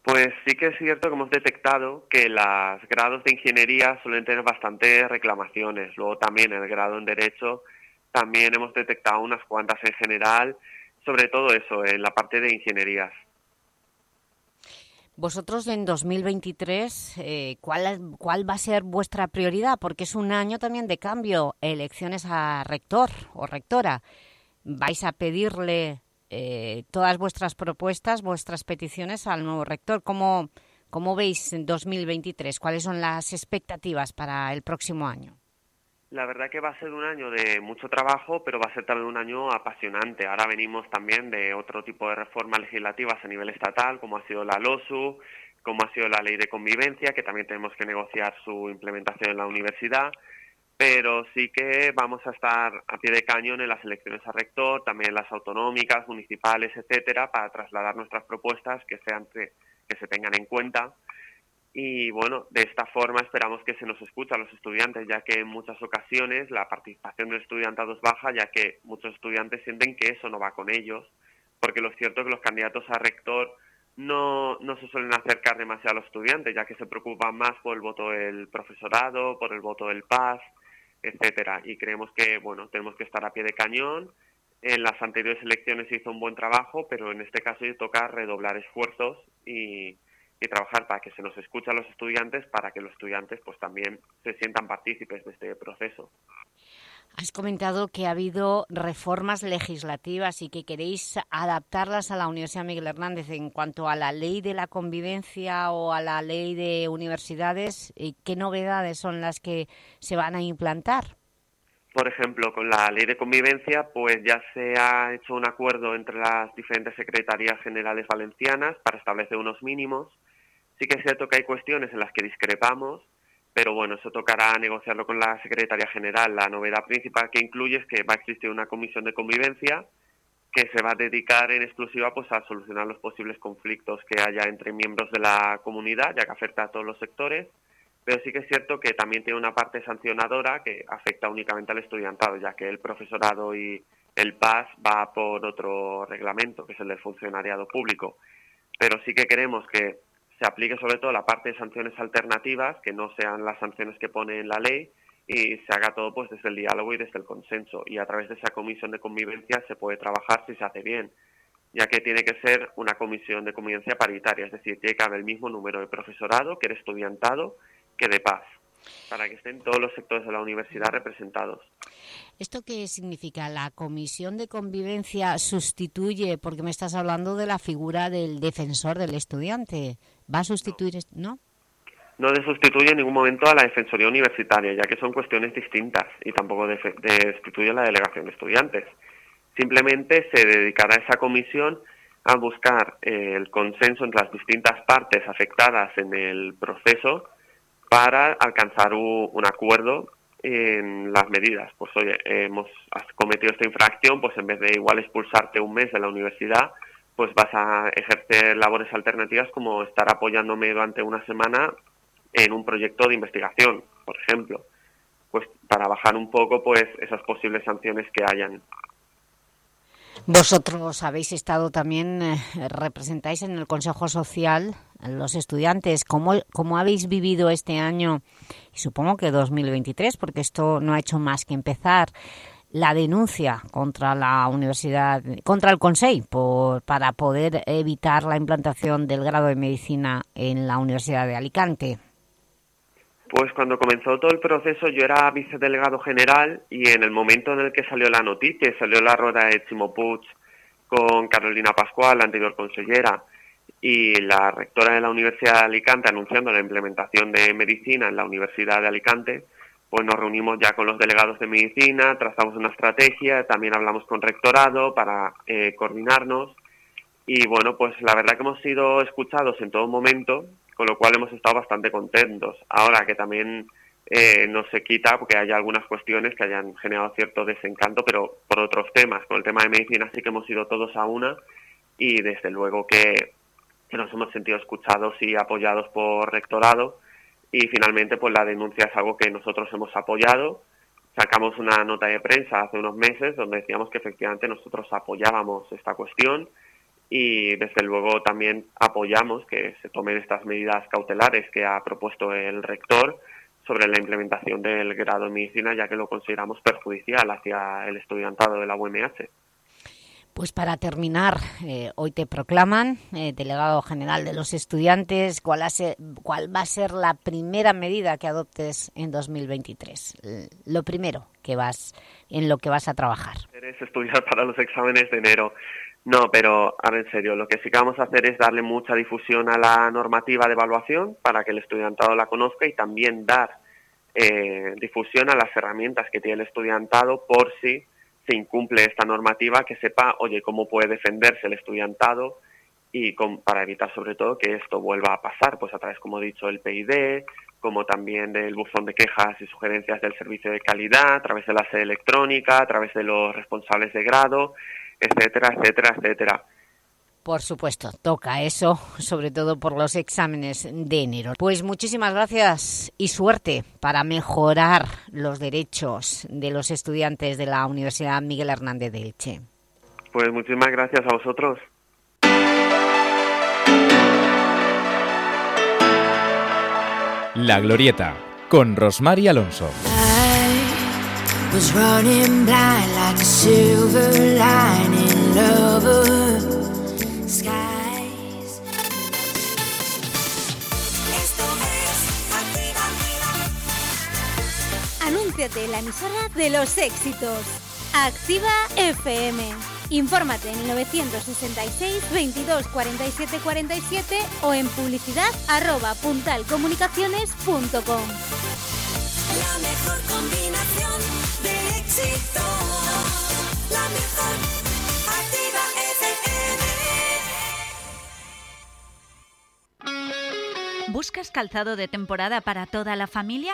Pues sí que es cierto que hemos detectado que los grados de ingeniería suelen tener bastantes reclamaciones. Luego también el grado en Derecho también hemos detectado unas cuantas en general, sobre todo eso, en la parte de ingenierías. Vosotros en 2023, eh, ¿cuál, ¿cuál va a ser vuestra prioridad? Porque es un año también de cambio, elecciones a rector o rectora. ¿Vais a pedirle eh, todas vuestras propuestas, vuestras peticiones al nuevo rector? ¿Cómo, ¿Cómo veis en 2023? ¿Cuáles son las expectativas para el próximo año? La verdad que va a ser un año de mucho trabajo, pero va a ser también un año apasionante. Ahora venimos también de otro tipo de reformas legislativas a nivel estatal, como ha sido la LOSU, como ha sido la ley de convivencia, que también tenemos que negociar su implementación en la universidad, pero sí que vamos a estar a pie de cañón en las elecciones a rector, también las autonómicas, municipales, etcétera, para trasladar nuestras propuestas que sean que se tengan en cuenta. Y bueno, de esta forma esperamos que se nos escuche a los estudiantes, ya que en muchas ocasiones la participación del estudiantado es baja, ya que muchos estudiantes sienten que eso no va con ellos, porque lo cierto es que los candidatos a rector no, no se suelen acercar demasiado a los estudiantes, ya que se preocupan más por el voto del profesorado, por el voto del PAS, etcétera. Y creemos que, bueno, tenemos que estar a pie de cañón. En las anteriores elecciones se hizo un buen trabajo, pero en este caso toca redoblar esfuerzos y, y trabajar para que se nos escuche a los estudiantes, para que los estudiantes pues también se sientan partícipes de este proceso. Has comentado que ha habido reformas legislativas y que queréis adaptarlas a la Universidad Miguel Hernández en cuanto a la ley de la convivencia o a la ley de universidades. ¿Qué novedades son las que se van a implantar? Por ejemplo, con la ley de convivencia, pues ya se ha hecho un acuerdo entre las diferentes secretarías generales valencianas para establecer unos mínimos. Sí que es cierto que hay cuestiones en las que discrepamos, pero bueno, eso tocará negociarlo con la Secretaría General. La novedad principal que incluye es que va a existir una comisión de convivencia que se va a dedicar en exclusiva pues a solucionar los posibles conflictos que haya entre miembros de la comunidad, ya que afecta a todos los sectores, pero sí que es cierto que también tiene una parte sancionadora que afecta únicamente al estudiantado, ya que el profesorado y el PAS va por otro reglamento, que es el del funcionariado público. Pero sí que queremos que se aplique sobre todo la parte de sanciones alternativas, que no sean las sanciones que pone en la ley, y se haga todo pues desde el diálogo y desde el consenso. Y a través de esa comisión de convivencia se puede trabajar si se hace bien, ya que tiene que ser una comisión de convivencia paritaria, es decir, tiene que haber el mismo número de profesorado que el estudiantado que de paz, para que estén todos los sectores de la universidad representados. ¿Esto qué significa? ¿La comisión de convivencia sustituye, porque me estás hablando de la figura del defensor del estudiante, ¿va a sustituir, no? No sustituye en ningún momento a la Defensoría Universitaria, ya que son cuestiones distintas y tampoco destituye a la delegación de estudiantes. Simplemente se dedicará esa comisión a buscar eh, el consenso entre las distintas partes afectadas en el proceso para alcanzar un, acuerdo en las medidas. Pues oye, hemos cometido esta infracción, pues en vez de igual expulsarte un mes de la universidad, pues vas a ejercer labores alternativas como estar apoyándome durante una semana en un proyecto de investigación, por ejemplo, pues para bajar un poco pues esas posibles sanciones que hayan. Vosotros habéis estado también, eh, representáis en el Consejo Social los estudiantes. ¿Cómo, ¿Cómo habéis vivido este año, y supongo que 2023, porque esto no ha hecho más que empezar, la denuncia contra la universidad, contra el Consejo para poder evitar la implantación del grado de Medicina en la Universidad de Alicante? Pues cuando comenzó todo el proceso yo era vicedelegado general y en el momento en el que salió la noticia, salió la rueda de Chimo con Carolina Pascual, la anterior consellera, y la rectora de la Universidad de Alicante anunciando la implementación de medicina en la Universidad de Alicante, pues nos reunimos ya con los delegados de medicina, trazamos una estrategia, también hablamos con rectorado para eh, coordinarnos. Y bueno, pues la verdad que hemos sido escuchados en todo momento con lo cual hemos estado bastante contentos. Ahora que también eh, no se quita porque hay algunas cuestiones que hayan generado cierto desencanto, pero por otros temas. Con el tema de medicina sí que hemos ido todos a una y desde luego que, nos hemos sentido escuchados y apoyados por rectorado y finalmente pues la denuncia es algo que nosotros hemos apoyado. Sacamos una nota de prensa hace unos meses donde decíamos que efectivamente nosotros apoyábamos esta cuestión y desde luego también apoyamos que se tomen estas medidas cautelares que ha propuesto el rector sobre la implementación del grado de medicina, ya que lo consideramos perjudicial hacia el estudiantado de la UMH. Pues para terminar, eh, hoy te proclaman eh, delegado general de los estudiantes. ¿Cuál, ¿Cuál va a ser la primera medida que adoptes en 2023? Lo primero que vas, en lo que vas a trabajar. Es estudiar para los exámenes de enero. No, pero ahora en serio, lo que sí que vamos a hacer es darle mucha difusión a la normativa de evaluación para que el estudiantado la conozca y también dar eh, difusión a las herramientas que tiene el estudiantado por si se incumple esta normativa, que sepa, oye, cómo puede defenderse el estudiantado y para evitar sobre todo que esto vuelva a pasar, pues a través, como he dicho, del PID, como también del buzón de quejas y sugerencias del servicio de calidad, a través de la sede electrónica, a través de los responsables de grado etcétera, etcétera, etcétera. Por supuesto, toca eso, sobre todo por los exámenes de enero. Pues muchísimas gracias y suerte para mejorar los derechos de los estudiantes de la Universidad Miguel Hernández de Elche. Pues muchísimas gracias a vosotros. La Glorieta, con Rosmar y Alonso. Anúnciate en la emisora de los éxitos. Activa FM. Infórmate en 966 22 47 47 o en publicidad arroba puntalcomunicaciones.com. La mejor combinación ¿Buscas calzado de temporada para toda la familia?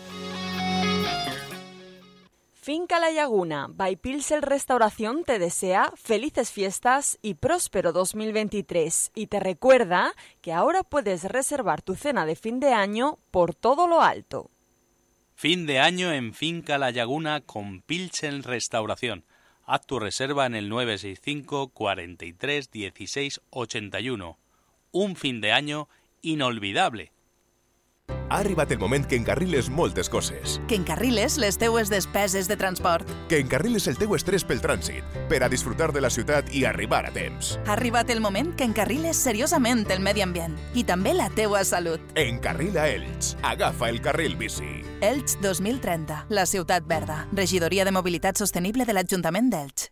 Finca La Laguna, by Pilsel Restauración te desea felices fiestas y próspero 2023 y te recuerda que ahora puedes reservar tu cena de fin de año por todo lo alto. Fin de año en Finca La Laguna con Pilsen Restauración. Haz tu reserva en el 965 43 16 81. Un fin de año inolvidable. Ha arribat el moment que encarriles moltes coses. Que encarriles les teues despeses de transport. Que encarriles el teu estrès pel trànsit, per a disfrutar de la ciutat i arribar a temps. Ha arribat el moment que encarriles seriosament el medi ambient i també la teua salut. Encarrila Elx. Agafa el carril bici. Elx 2030, la ciutat verda. Regidoria de Mobilitat Sostenible de l'Ajuntament d'Elx.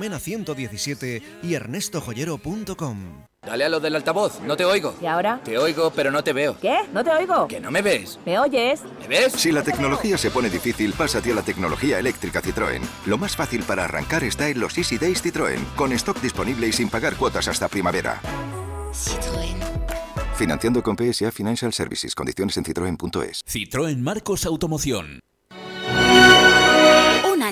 Mena 117 y ernestojoyero.com. Dale a lo del altavoz, no te oigo. ¿Y ahora? Te oigo, pero no te veo. ¿Qué? ¿No te oigo? ¿Que no me ves? ¿Me oyes? ¿Me ves? Si la tecnología se pone difícil, pásate a la tecnología eléctrica Citroën. Lo más fácil para arrancar está en los Easy Days Citroën, con stock disponible y sin pagar cuotas hasta primavera. Citroën. Financiando con PSA Financial Services. Condiciones en citroen.es. Citroën Marcos Automoción.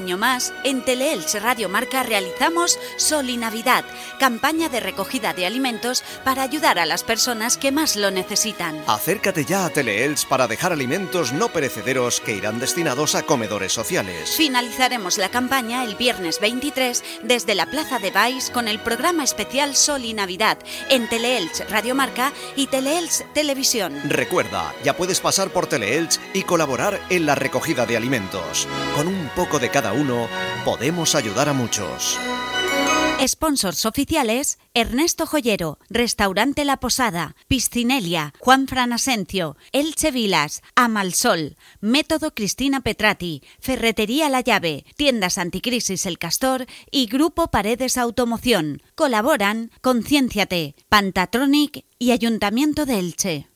Año más, en Teleelch Radio Marca realizamos Sol y Navidad, campaña de recogida de alimentos para ayudar a las personas que más lo necesitan. Acércate ya a Teleelch para dejar alimentos no perecederos que irán destinados a comedores sociales. Finalizaremos la campaña el viernes 23 desde la Plaza de Baix con el programa especial Sol y Navidad en Teleelch Radio Marca y Teleelch Televisión. Recuerda, ya puedes pasar por Teleelch y colaborar en la recogida de alimentos. Con un poco de cada uno, podemos ayudar a muchos. Sponsors oficiales: Ernesto Joyero, Restaurante La Posada, Piscinelia, Juan Fran Asencio, Elche Vilas, Amalsol, Método Cristina Petrati, Ferretería La Llave, Tiendas Anticrisis El Castor y Grupo Paredes Automoción. Colaboran Concienciate, Pantatronic y Ayuntamiento de Elche.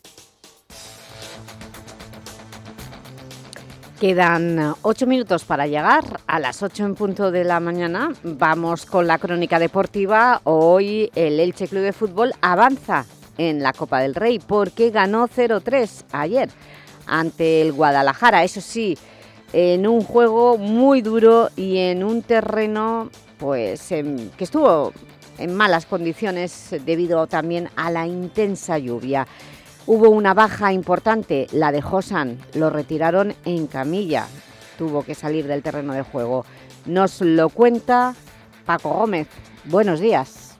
Quedan ocho minutos para llegar a las ocho en punto de la mañana. Vamos con la crónica deportiva. Hoy el Elche Club de Fútbol avanza en la Copa del Rey porque ganó 0-3 ayer ante el Guadalajara. Eso sí, en un juego muy duro y en un terreno pues em, que estuvo en malas condiciones debido también a la intensa lluvia. Hubo una baja importante, la de Josan, lo retiraron en camilla, tuvo que salir del terreno de juego. Nos lo cuenta Paco Gómez. Buenos días.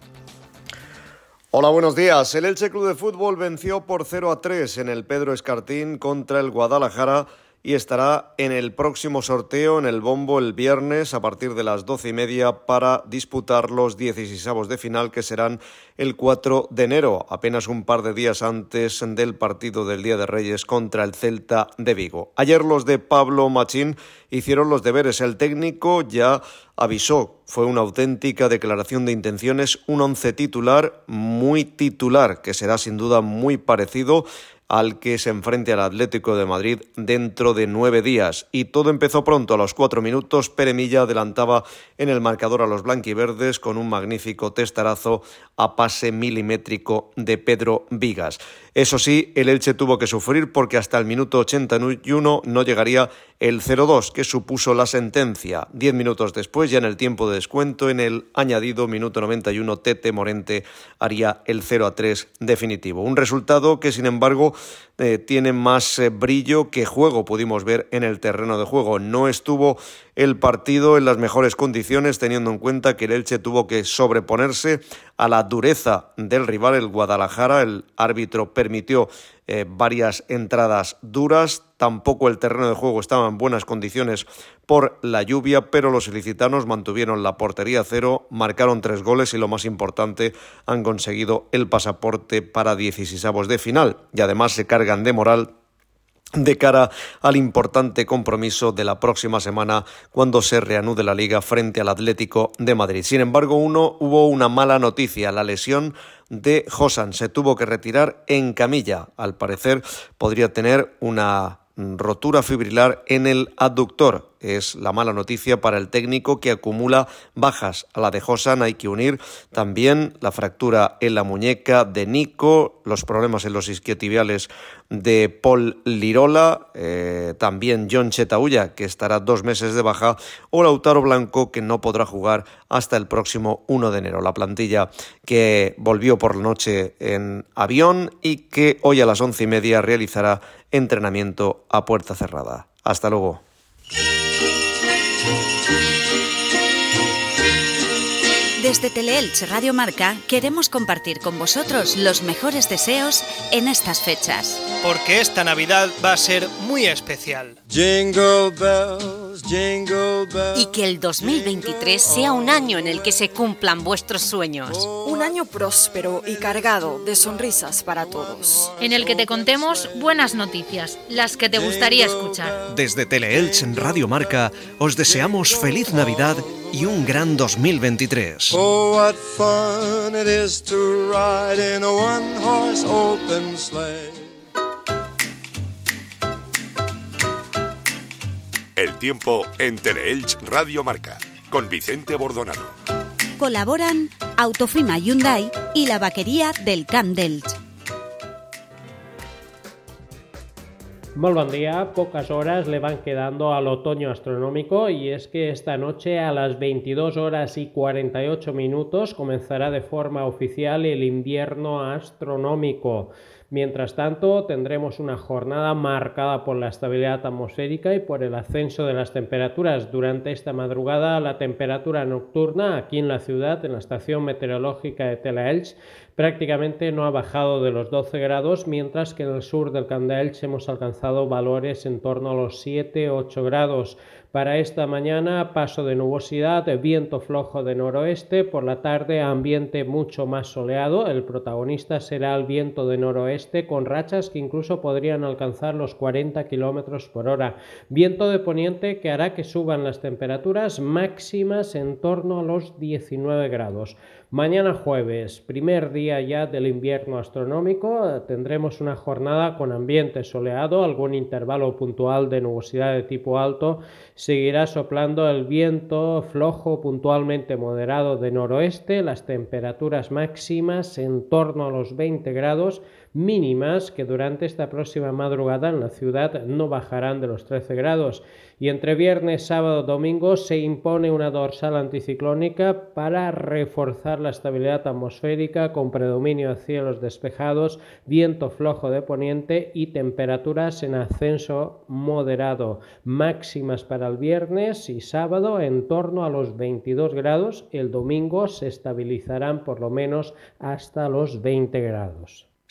Hola, buenos días. El Elche Club de Fútbol venció por 0 a 3 en el Pedro Escartín contra el Guadalajara y estará en el próximo sorteo en el bombo el viernes a partir de las doce y media para disputar los 16 de final que serán el 4 de enero, apenas un par de días antes del partido del Día de Reyes contra el Celta de Vigo. Ayer los de Pablo Machín hicieron los deberes. El técnico ya avisó, fue una auténtica declaración de intenciones, un once titular, muy titular, que será sin duda muy parecido al que se enfrente al Atlético de Madrid dentro de nueve días. Y todo empezó pronto, a los cuatro minutos, Peremilla adelantaba en el marcador a los blanquiverdes con un magnífico testarazo a pase milimétrico de Pedro Vigas. Eso sí, el Elche tuvo que sufrir porque hasta el minuto 81 no llegaría el 0-2, que supuso la sentencia. Diez minutos después, ya en el tiempo de descuento, en el añadido minuto 91, Tete Morente haría el 0-3 definitivo. Un resultado que, sin embargo, eh, tiene más eh, brillo que juego, pudimos ver en el terreno de juego. No estuvo el partido en las mejores condiciones, teniendo en cuenta que el Elche tuvo que sobreponerse a la dureza del rival, el Guadalajara. El árbitro permitió eh, varias entradas duras. Tampoco el terreno de juego estaba en buenas condiciones por la lluvia, pero los ilicitanos mantuvieron la portería cero, marcaron tres goles y lo más importante, han conseguido el pasaporte para 16 de final. Y además se cargan de moral de cara al importante compromiso de la próxima semana cuando se reanude la liga frente al Atlético de Madrid. Sin embargo, uno hubo una mala noticia, la lesión de Josan se tuvo que retirar en camilla. Al parecer podría tener una rotura fibrilar en el aductor. Es la mala noticia para el técnico que acumula bajas. A la de Josan hay que unir también la fractura en la muñeca de Nico, los problemas en los isquiotibiales de Paul Lirola, eh, también John Chetaulla, que estará dos meses de baja, o Lautaro Blanco, que no podrá jugar hasta el próximo 1 de enero. La plantilla que volvió por la noche en avión y que hoy a las once y media realizará entrenamiento a puerta cerrada. Hasta luego. Desde Teleelch Radio Marca queremos compartir con vosotros los mejores deseos en estas fechas. Porque esta Navidad va a ser muy especial. Jingle bells. Y que el 2023 sea un año en el que se cumplan vuestros sueños. Un año próspero y cargado de sonrisas para todos. En el que te contemos buenas noticias, las que te gustaría escuchar. Desde Teleelch en Radio Marca os deseamos feliz Navidad y un gran 2023. Oh, what fun it is to ride in a one-horse open sleigh. El tiempo en Teleelch Radio Marca con Vicente Bordonado. Colaboran Autofima Hyundai y la vaquería del Camp d'Elx. Muy buen día, pocas horas le van quedando al otoño astronómico y es que esta noche a las 22 horas y 48 minutos comenzará de forma oficial el invierno astronómico. Mientras tanto, tendremos una jornada marcada por la estabilidad atmosférica y por el ascenso de las temperaturas. Durante esta madrugada, la temperatura nocturna aquí en la ciudad, en la estación meteorológica de Telaelch, prácticamente no ha bajado de los 12 grados, mientras que en el sur del Candaelch hemos alcanzado valores en torno a los 7-8 grados. Para esta mañana, paso de nubosidad, viento flojo de noroeste, por la tarde ambiente mucho más soleado, el protagonista será el viento de noroeste con rachas que incluso podrían alcanzar los 40 kilómetros por hora. Viento de poniente que hará que suban las temperaturas máximas en torno a los 19 grados. Mañana jueves, primer día ya del invierno astronómico, tendremos una jornada con ambiente soleado, algún intervalo puntual de nubosidad de tipo alto, seguirá soplando el viento flojo puntualmente moderado de noroeste, las temperaturas máximas en torno a los 20 grados, mínimas que durante esta próxima madrugada en la ciudad no bajarán de los 13 grados. Y entre viernes, sábado, domingo se impone una dorsal anticiclónica para reforzar la estabilidad atmosférica con predominio de cielos despejados, viento flojo de poniente y temperaturas en ascenso moderado, máximas para el viernes y sábado en torno a los 22 grados, el domingo se estabilizarán por lo menos hasta los 20 grados.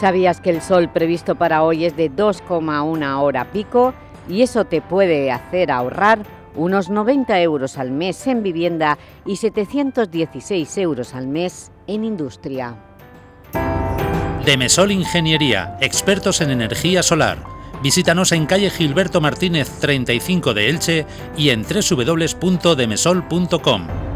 ¿Sabías que el sol previsto para hoy es de 2,1 hora pico? Y eso te puede hacer ahorrar unos 90 euros al mes en vivienda y 716 euros al mes en industria. Demesol Ingeniería, expertos en energía solar. Visítanos en calle Gilberto Martínez 35 de Elche y en www.demesol.com.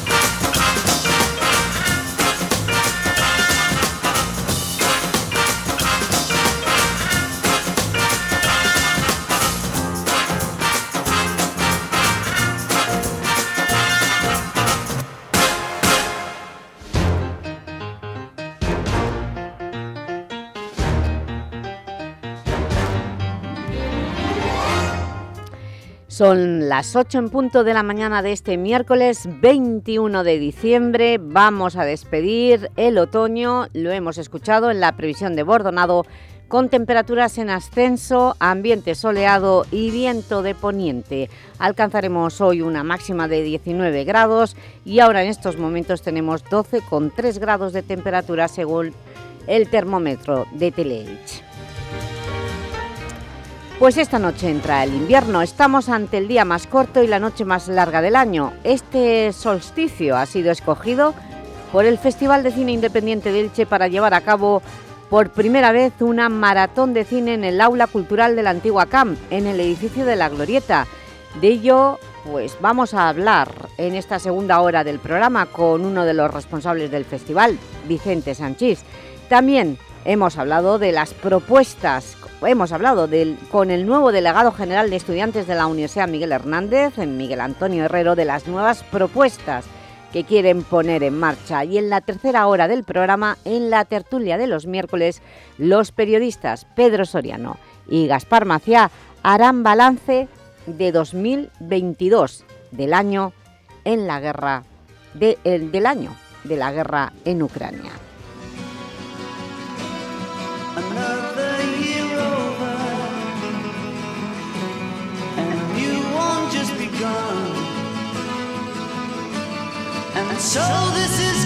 Son las 8 en punto de la mañana de este miércoles 21 de diciembre. Vamos a despedir el otoño, lo hemos escuchado en la previsión de Bordonado, con temperaturas en ascenso, ambiente soleado y viento de poniente. Alcanzaremos hoy una máxima de 19 grados y ahora en estos momentos tenemos 12,3 grados de temperatura según el termómetro de Teleelch. Pues esta noche entra el invierno, estamos ante el día más corto y la noche más larga del año. Este solsticio ha sido escogido por el Festival de Cine Independiente de Elche para llevar a cabo por primera vez una maratón de cine en el Aula Cultural de la Antigua Camp, en el edificio de La Glorieta. De ello, pues vamos a hablar en esta segunda hora del programa con uno de los responsables del festival, Vicente Sanchís. También hemos hablado de las propuestas hemos hablado del, con el nuevo delegado general de estudiantes de la Universidad Miguel Hernández, Miguel Antonio Herrero, de las nuevas propuestas que quieren poner en marcha. Y en la tercera hora del programa, en la tertulia de los miércoles, los periodistas Pedro Soriano y Gaspar Maciá harán balance de 2022, del año en la guerra de, el, del año de la guerra en Ucrania. So this is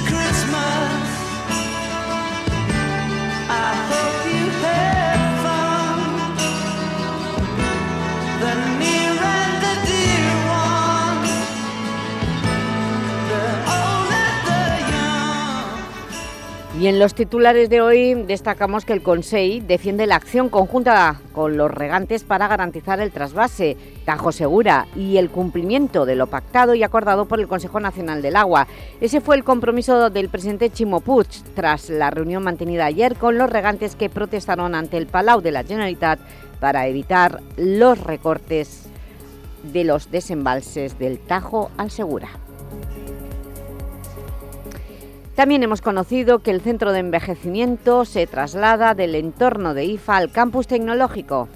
Y en los titulares de hoy destacamos que el Consejo defiende la acción conjunta con los regantes para garantizar el trasvase Tajo Segura y el cumplimiento de lo pactado y acordado por el Consejo Nacional del Agua. Ese fue el compromiso del presidente Chimo Puig tras la reunión mantenida ayer con los regantes que protestaron ante el Palau de la Generalitat para evitar los recortes de los desembalses del Tajo al Segura. También hemos conocido que el centro de envejecimiento se traslada del entorno de IFA al campus tecnológico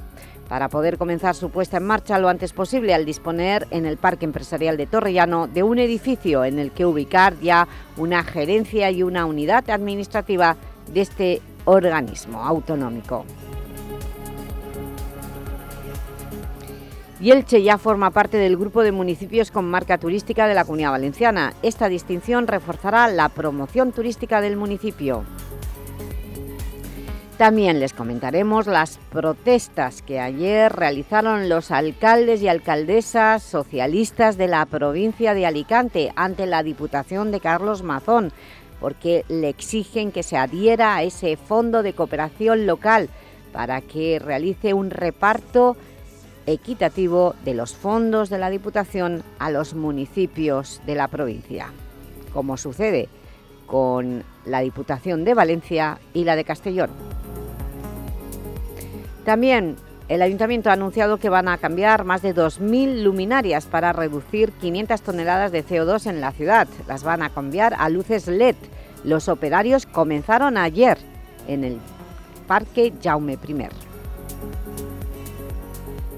para poder comenzar su puesta en marcha lo antes posible al disponer en el Parque Empresarial de Torrellano de un edificio en el que ubicar ya una gerencia y una unidad administrativa de este organismo autonómico. Y Elche ya forma parte del grupo de municipios con marca turística de la Comunidad Valenciana. Esta distinción reforzará la promoción turística del municipio. También les comentaremos las protestas que ayer realizaron los alcaldes y alcaldesas socialistas de la provincia de Alicante ante la Diputación de Carlos Mazón, porque le exigen que se adhiera a ese fondo de cooperación local para que realice un reparto equitativo de los fondos de la Diputación a los municipios de la provincia, como sucede con la Diputación de Valencia y la de Castellón. También El Ayuntamiento ha anunciado que van a cambiar más de 2.000 luminarias para reducir 500 toneladas de CO2 en la ciudad. Las van a cambiar a luces LED. Los operarios comenzaron ayer en el Parque Jaume I.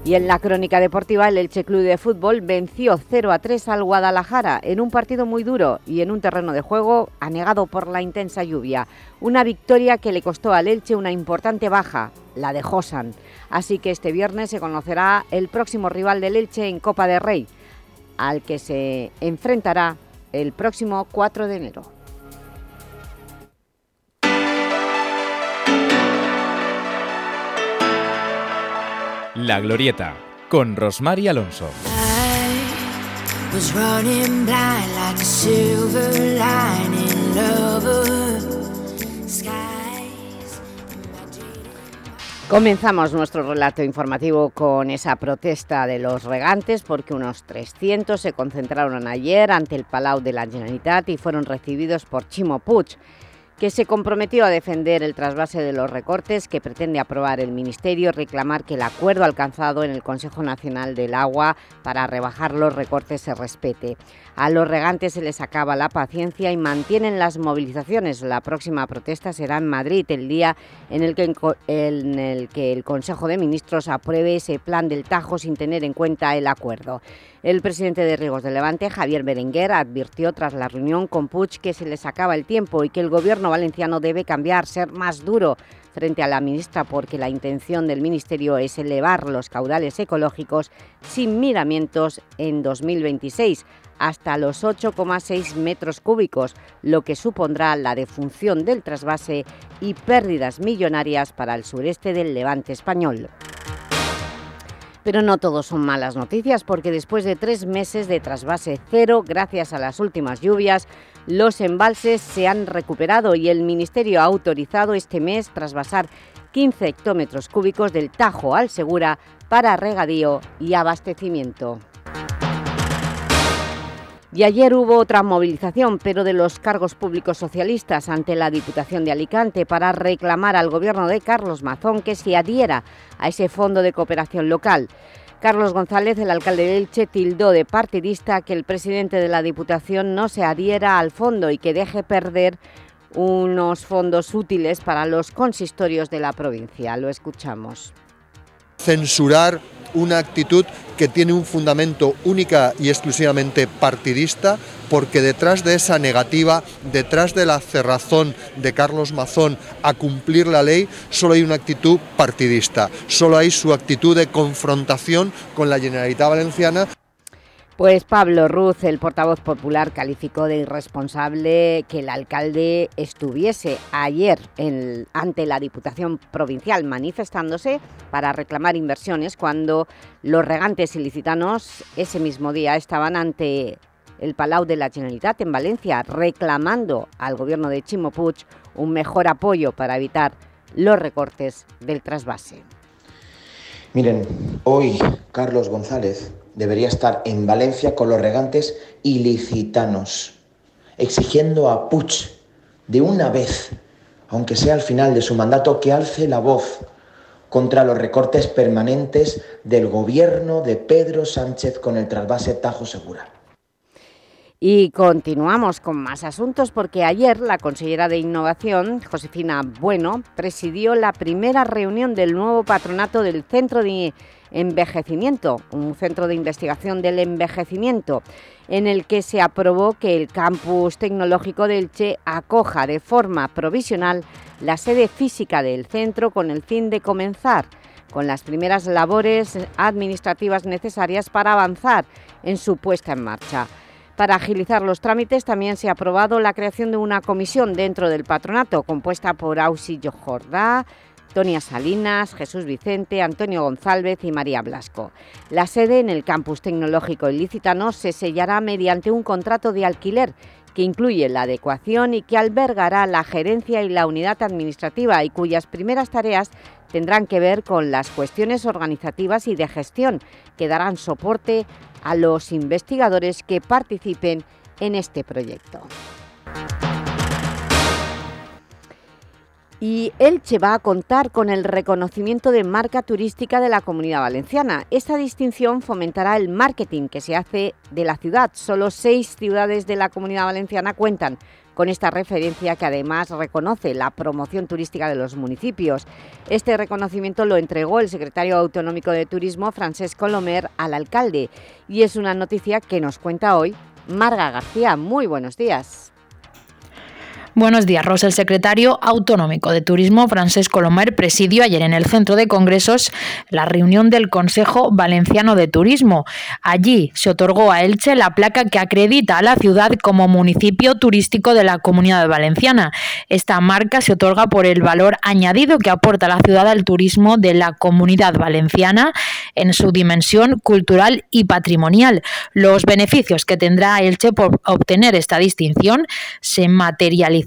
Y en la crónica deportiva, el Elche Club de Fútbol venció 0 a 3 al Guadalajara en un partido muy duro y en un terreno de juego anegado por la intensa lluvia. Una victoria que le costó al Elche una importante baja, la de Josan. Así que este viernes se conocerá el próximo rival del Elche en Copa de Rey, al que se enfrentará el próximo 4 de enero. La Glorieta, con Rosmar y Alonso. Comenzamos nuestro relato informativo con esa protesta de los regantes porque unos 300 se concentraron ayer ante el Palau de la Generalitat y fueron recibidos por Chimo Puig, que se comprometió a defender el trasvase de los recortes que pretende aprobar el Ministerio reclamar que el acuerdo alcanzado en el Consejo Nacional del Agua para rebajar los recortes se respete. A los regantes se les acaba la paciencia y mantienen las movilizaciones. La próxima protesta será en Madrid, el día en el que, el Consejo de Ministros apruebe ese plan del Tajo sin tener en cuenta el acuerdo. El presidente de Riegos de Levante, Javier Berenguer, advirtió tras la reunión con Puig que se les acaba el tiempo y que el gobierno valenciano debe cambiar, ser más duro frente a la ministra porque la intención del Ministerio es elevar los caudales ecológicos sin miramientos en 2026 hasta los 8,6 metros cúbicos, lo que supondrá la defunción del trasvase y pérdidas millonarias para el sureste del Levante español. Pero no todo son malas noticias porque después de tres meses de trasvase cero, gracias a las últimas lluvias, los embalses se han recuperado y el Ministerio ha autorizado este mes trasvasar 15 hectómetros cúbicos del Tajo al Segura para regadío y abastecimiento. Y ayer hubo otra movilización, pero de los cargos públicos socialistas ante la Diputación de Alicante para reclamar al Gobierno de Carlos Mazón que se adhiera a ese fondo de cooperación local. Carlos González, el alcalde de Elche, tildó de partidista que el presidente de la Diputación no se adhiera al fondo y que deje perder unos fondos útiles para los consistorios de la provincia. Lo escuchamos. Censurar una actitud que tiene un fundamento única y exclusivamente partidista, porque detrás de esa negativa, detrás de la cerrazón de Carlos Mazón a cumplir la ley, solo hay una actitud partidista, solo hay su actitud de confrontación con la Generalitat Valenciana. Pues Pablo Ruz, el portavoz popular, calificó de irresponsable que el alcalde estuviese ayer ante la Diputación Provincial manifestándose para reclamar inversiones cuando los regantes ilicitanos ese mismo día estaban ante el Palau de la Generalitat en Valencia reclamando al gobierno de Chimo Puig un mejor apoyo para evitar los recortes del trasvase. Miren, hoy Carlos González debería estar en Valencia con los regantes ilicitanos, exigiendo a Puig de una vez, aunque sea al final de su mandato, que alce la voz contra los recortes permanentes del gobierno de Pedro Sánchez con el trasvase Tajo Segura. Y continuamos con más asuntos porque ayer la consellera de Innovación, Josefina Bueno, presidió la primera reunión del nuevo patronato del Centro de Envejecimiento, un centro de investigación del envejecimiento, en el que se aprobó que el campus tecnológico de Elche acoja de forma provisional la sede física del centro con el fin de comenzar con las primeras labores administrativas necesarias para avanzar en su puesta en marcha. Para agilizar los trámites también se ha aprobado la creación de una comisión dentro del patronato compuesta por Ausillo Jordá, Tonia Salinas, Jesús Vicente, Antonio González y María Blasco. La sede en el campus tecnológico ilicitano se sellará mediante un contrato de alquiler que incluye la adecuación y que albergará la gerencia y la unidad administrativa y cuyas primeras tareas tendrán que ver con las cuestiones organizativas y de gestión que darán soporte a los investigadores que participen en este proyecto. Y Elche va a contar con el reconocimiento de marca turística de la Comunidad Valenciana. Esta distinción fomentará el marketing que se hace de la ciudad. Solo seis ciudades de la Comunidad Valenciana cuentan con esta referencia que además reconoce la promoción turística de los municipios. Este reconocimiento lo entregó el secretario autonómico de Turismo, Francesc Lomer, al alcalde. Y es una noticia que nos cuenta hoy Marga García. Muy buenos días. Buenos días, Rosa. El secretario autonómico de Turismo, Francesco Lomer, presidió ayer en el Centro de Congresos la reunión del Consejo Valenciano de Turismo. Allí se otorgó a Elche la placa que acredita a la ciudad como municipio turístico de la Comunidad Valenciana. Esta marca se otorga por el valor añadido que aporta la ciudad al turismo de la Comunidad Valenciana en su dimensión cultural y patrimonial. Los beneficios que tendrá Elche por obtener esta distinción se materializan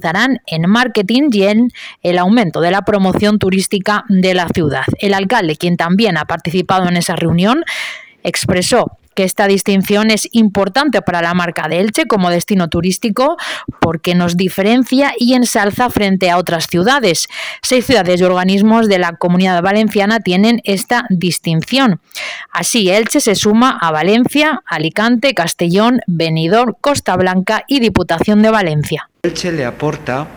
en marketing y en el aumento de la promoción turística de la ciudad. El alcalde, quien también ha participado en esa reunión, expresó que esta distinción es importante para la marca de Elche como destino turístico porque nos diferencia y ensalza frente a otras ciudades. Seis ciudades y organismos de la Comunidad Valenciana tienen esta distinción. Así, Elche se suma a Valencia, Alicante, Castellón, Benidorm, Costa Blanca y Diputación de Valencia. Elche le aporta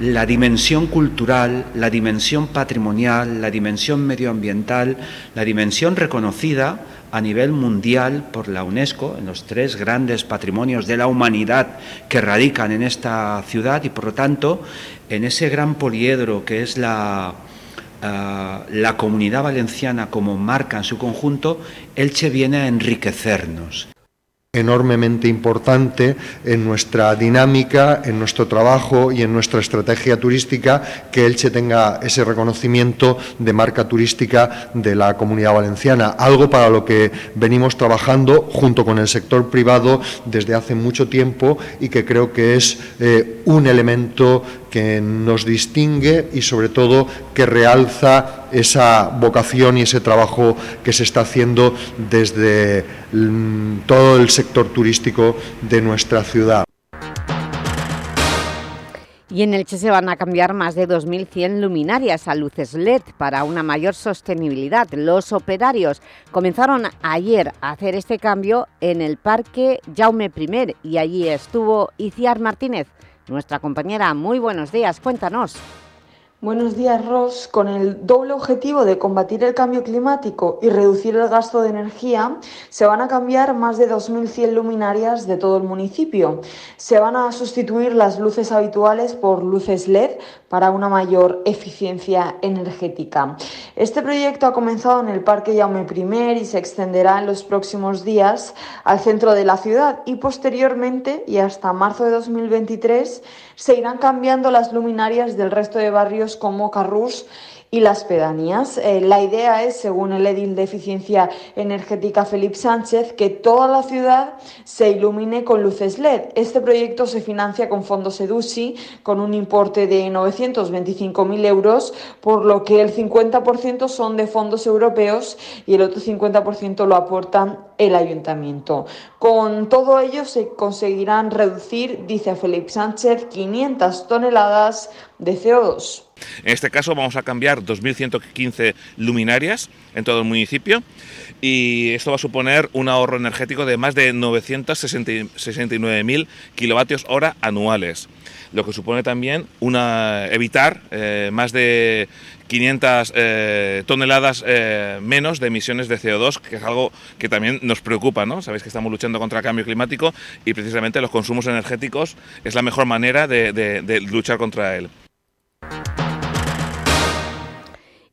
la dimensión cultural, la dimensión patrimonial, la dimensión medioambiental, la dimensión reconocida a nivel mundial por la UNESCO en los tres grandes patrimonios de la humanidad que radican en esta ciudad y por lo tanto en ese gran poliedro que es la, uh, la comunidad valenciana como marca en su conjunto, Elche viene a enriquecernos enormemente importante en nuestra dinámica, en nuestro trabajo y en nuestra estrategia turística que Elche tenga ese reconocimiento de marca turística de la comunidad valenciana, algo para lo que venimos trabajando junto con el sector privado desde hace mucho tiempo y que creo que es eh, un elemento que nos distingue y sobre todo que realza esa vocación y ese trabajo que se está haciendo desde todo el sector turístico de nuestra ciudad. Y en Elche se van a cambiar más de 2.100 luminarias a luces LED para una mayor sostenibilidad. Los operarios comenzaron ayer a hacer este cambio en el Parque Jaume I y allí estuvo Iciar Martínez, nuestra compañera. Muy buenos días, cuéntanos. Buenos días, Ross. Con el doble objetivo de combatir el cambio climático y reducir el gasto de energía, se van a cambiar más de 2.100 luminarias de todo el municipio. Se van a sustituir las luces habituales por luces LED para una mayor eficiencia energética. Este proyecto ha comenzado en el Parque Jaume I y se extenderá en los próximos días al centro de la ciudad y posteriormente y hasta marzo de 2023 se irán cambiando las luminarias del resto de barrios como Carrús y las pedanías. Eh, la idea es, según el edil de eficiencia energética Felipe Sánchez, que toda la ciudad se ilumine con luces LED. Este proyecto se financia con fondos EDUSI con un importe de 925.000 euros, por lo que el 50% son de fondos europeos y el otro 50% lo aportan el ayuntamiento. Con todo ello se conseguirán reducir, dice Felipe Sánchez, 500 toneladas de CO2. En este caso vamos a cambiar 2.115 luminarias en todo el municipio y esto va a suponer un ahorro energético de más de 969.000 kilovatios hora anuales, lo que supone también una, evitar eh, más de 500 eh, toneladas eh, menos de emisiones de CO2, que es algo que también nos preocupa, ¿no? Sabéis que estamos luchando contra el cambio climático y precisamente los consumos energéticos es la mejor manera de, luchar contra él.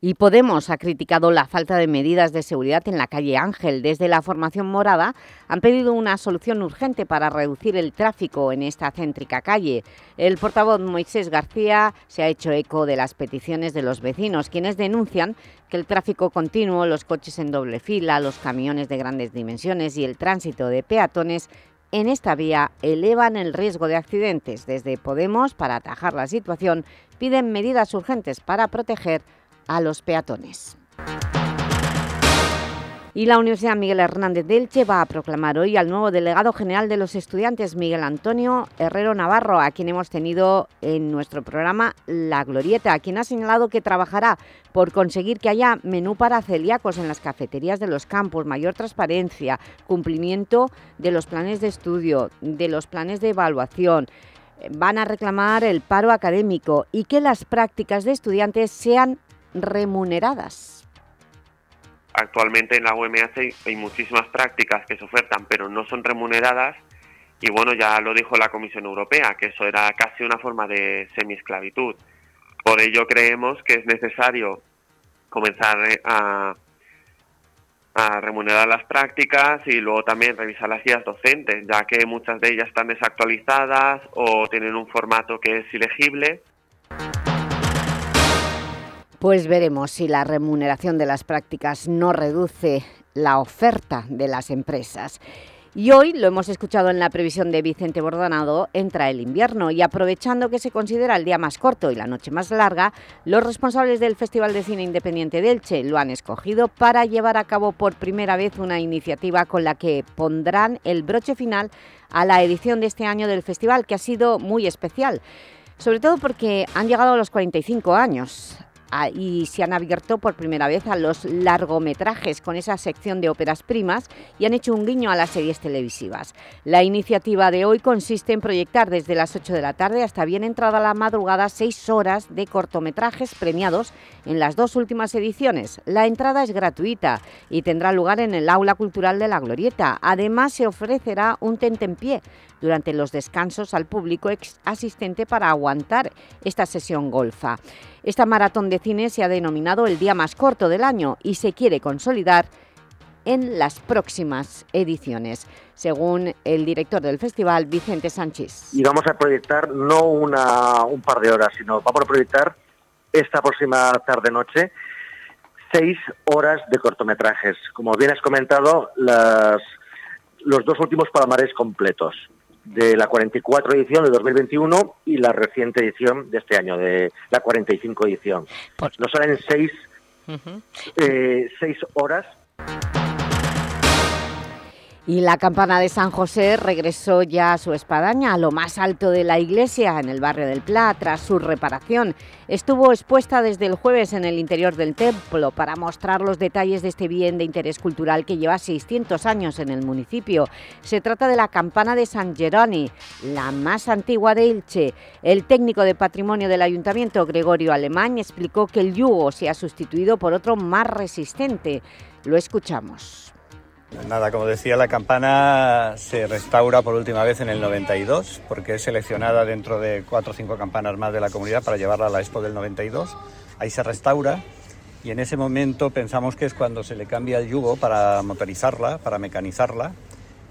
Y Podemos ha criticado la falta de medidas de seguridad en la calle Ángel. Desde la formación morada han pedido una solución urgente para reducir el tráfico en esta céntrica calle. El portavoz Moisés García se ha hecho eco de las peticiones de los vecinos, quienes denuncian que el tráfico continuo, los coches en doble fila, los camiones de grandes dimensiones y el tránsito de peatones en esta vía elevan el riesgo de accidentes. Desde Podemos, para atajar la situación, piden medidas urgentes para proteger a los peatones. Y la Universidad Miguel Hernández de Elche va a proclamar hoy al nuevo delegado general de los estudiantes, Miguel Antonio Herrero Navarro, a quien hemos tenido en nuestro programa La Glorieta, a quien ha señalado que trabajará por conseguir que haya menú para celíacos en las cafeterías de los campos, mayor transparencia, cumplimiento de los planes de estudio, de los planes de evaluación, van a reclamar el paro académico y que las prácticas de estudiantes sean remuneradas. Actualmente en la UMH hay, muchísimas prácticas que se ofertan pero no son remuneradas y bueno, ya lo dijo la Comisión Europea, que eso era casi una forma de semiesclavitud. Por ello creemos que es necesario comenzar eh, a, a remunerar las prácticas y luego también revisar las guías docentes, ya que muchas de ellas están desactualizadas o tienen un formato que es ilegible. Pues veremos si la remuneración de las prácticas no reduce la oferta de las empresas. Y hoy, lo hemos escuchado en la previsión de Vicente Bordonado, entra el invierno y aprovechando que se considera el día más corto y la noche más larga, los responsables del Festival de Cine Independiente de Elche lo han escogido para llevar a cabo por primera vez una iniciativa con la que pondrán el broche final a la edición de este año del festival, que ha sido muy especial. Sobre todo porque han llegado a los 45 años ah, y se han abierto por primera vez a los largometrajes con esa sección de óperas primas y han hecho un guiño a las series televisivas. La iniciativa de hoy consiste en proyectar desde las 8 de la tarde hasta bien entrada la madrugada seis horas de cortometrajes premiados en las dos últimas ediciones. La entrada es gratuita y tendrá lugar en el Aula Cultural de la Glorieta. Además, se ofrecerá un tentempié durante los descansos al público asistente para aguantar esta sesión golfa. Esta maratón de cine se ha denominado el día más corto del año y se quiere consolidar en las próximas ediciones, según el director del festival, Vicente Sánchez. y vamos a proyectar no una, un par de horas, sino vamos a proyectar esta próxima tarde-noche seis horas de cortometrajes. Como bien has comentado, las, los dos últimos palamares completos de la 44 edición de 2021 y la reciente edición de este año, de la 45 edición. Nos salen seis, eh, seis horas Y la campana de San José regresó ya a su espadaña, a lo más alto de la iglesia, en el barrio del Pla, tras su reparación. Estuvo expuesta desde el jueves en el interior del templo para mostrar los detalles de este bien de interés cultural que lleva 600 años en el municipio. Se trata de la campana de San Geroni, la más antigua de Elche. El técnico de patrimonio del ayuntamiento, Gregorio Alemán, explicó que el yugo se ha sustituido por otro más resistente. Lo escuchamos. Nada, como decía, la campana se restaura por última vez en el 92 porque es seleccionada dentro de cuatro o cinco campanas más de la comunidad para llevarla a la Expo del 92. Ahí se restaura y en ese momento pensamos que es cuando se le cambia el yugo para motorizarla, para mecanizarla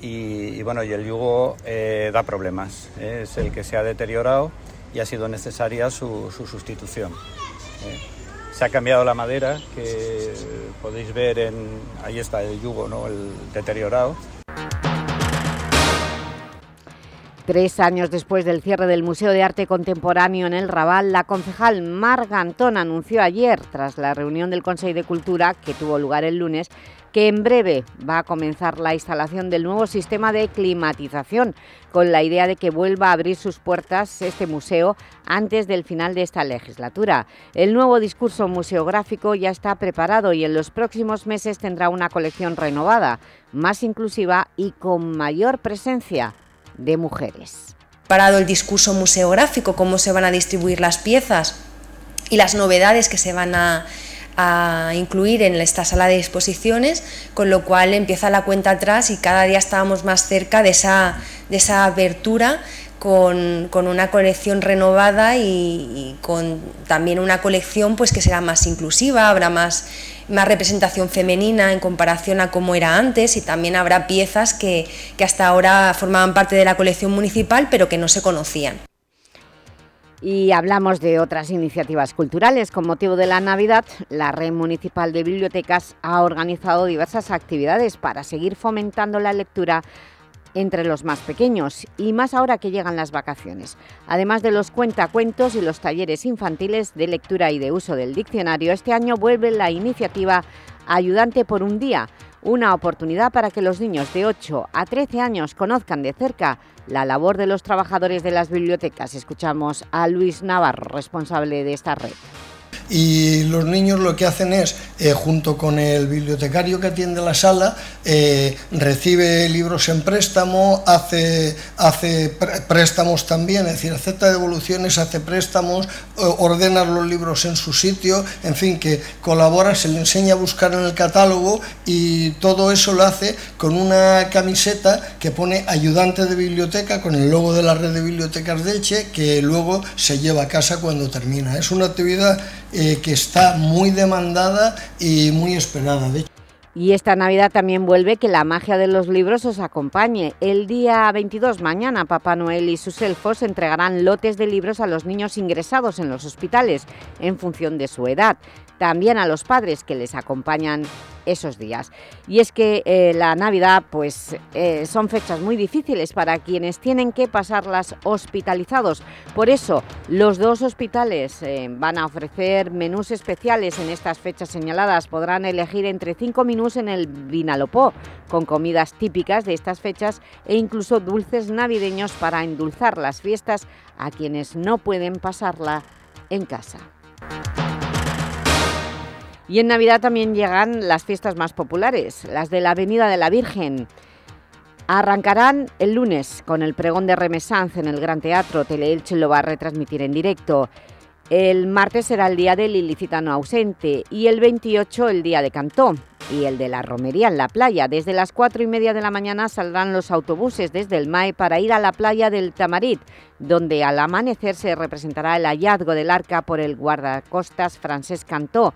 y, bueno, y el yugo eh, da problemas. ¿eh? Es el que se ha deteriorado y ha sido necesaria su, su sustitución. ¿eh? Se ha cambiado la madera, que podéis ver en... Ahí está el yugo, ¿no? El deteriorado. Tres años después del cierre del Museo de Arte Contemporáneo en el Raval, la concejal Marga Antón anunció ayer, tras la reunión del Consejo de Cultura, que tuvo lugar el lunes, que en breve va a comenzar la instalación del nuevo sistema de climatización, con la idea de que vuelva a abrir sus puertas este museo antes del final de esta legislatura. El nuevo discurso museográfico ya está preparado y en los próximos meses tendrá una colección renovada, más inclusiva y con mayor presencia de mujeres. Parado el discurso museográfico, cómo se van a distribuir las piezas y las novedades que se van a, a incluir en esta sala de exposiciones, con lo cual empieza la cuenta atrás y cada día estábamos más cerca de esa, de esa abertura con, con una colección renovada y, con también una colección pues, que será más inclusiva, habrá más, más representación femenina en comparación a cómo era antes y también habrá piezas que, que hasta ahora formaban parte de la colección municipal pero que no se conocían. Y hablamos de otras iniciativas culturales. Con motivo de la Navidad, la Red Municipal de Bibliotecas ha organizado diversas actividades para seguir fomentando la lectura entre los más pequeños y más ahora que llegan las vacaciones. Además de los cuentacuentos y los talleres infantiles de lectura y de uso del diccionario, este año vuelve la iniciativa Ayudante por un día, una oportunidad para que los niños de 8 a 13 años conozcan de cerca la labor de los trabajadores de las bibliotecas. Escuchamos a Luis Navarro, responsable de esta red y los niños lo que hacen es, eh, junto con el bibliotecario que atiende la sala, eh, recibe libros en préstamo, hace, hace préstamos también, es decir, acepta devoluciones, hace préstamos, ordena los libros en su sitio, en fin, que colabora, se le enseña a buscar en el catálogo y todo eso lo hace con una camiseta que pone ayudante de biblioteca con el logo de la red de bibliotecas de Elche que luego se lleva a casa cuando termina. Es una actividad eh, que está muy demandada y muy esperada. Y esta Navidad también vuelve que la magia de los libros os acompañe. El día 22, mañana, Papá Noel y sus elfos entregarán lotes de libros a los niños ingresados en los hospitales en función de su edad también a los padres que les acompañan esos días. Y es que eh, la Navidad pues, eh, son fechas muy difíciles para quienes tienen que pasarlas hospitalizados. Por eso, los dos hospitales eh, van a ofrecer menús especiales en estas fechas señaladas. Podrán elegir entre cinco menús en el Vinalopó, con comidas típicas de estas fechas e incluso dulces navideños para endulzar las fiestas a quienes no pueden pasarla en casa. Y en Navidad también llegan las fiestas más populares, las de la Avenida de la Virgen. Arrancarán el lunes con el pregón de Remesanz en el Gran Teatro. Teleelche lo va a retransmitir en directo. El martes será el día del ilicitano ausente y el 28 el día de Cantó y el de la romería en la playa. Desde las cuatro y media de la mañana saldrán los autobuses desde el MAE para ir a la playa del Tamarit, donde al amanecer se representará el hallazgo del arca por el guardacostas francés Cantó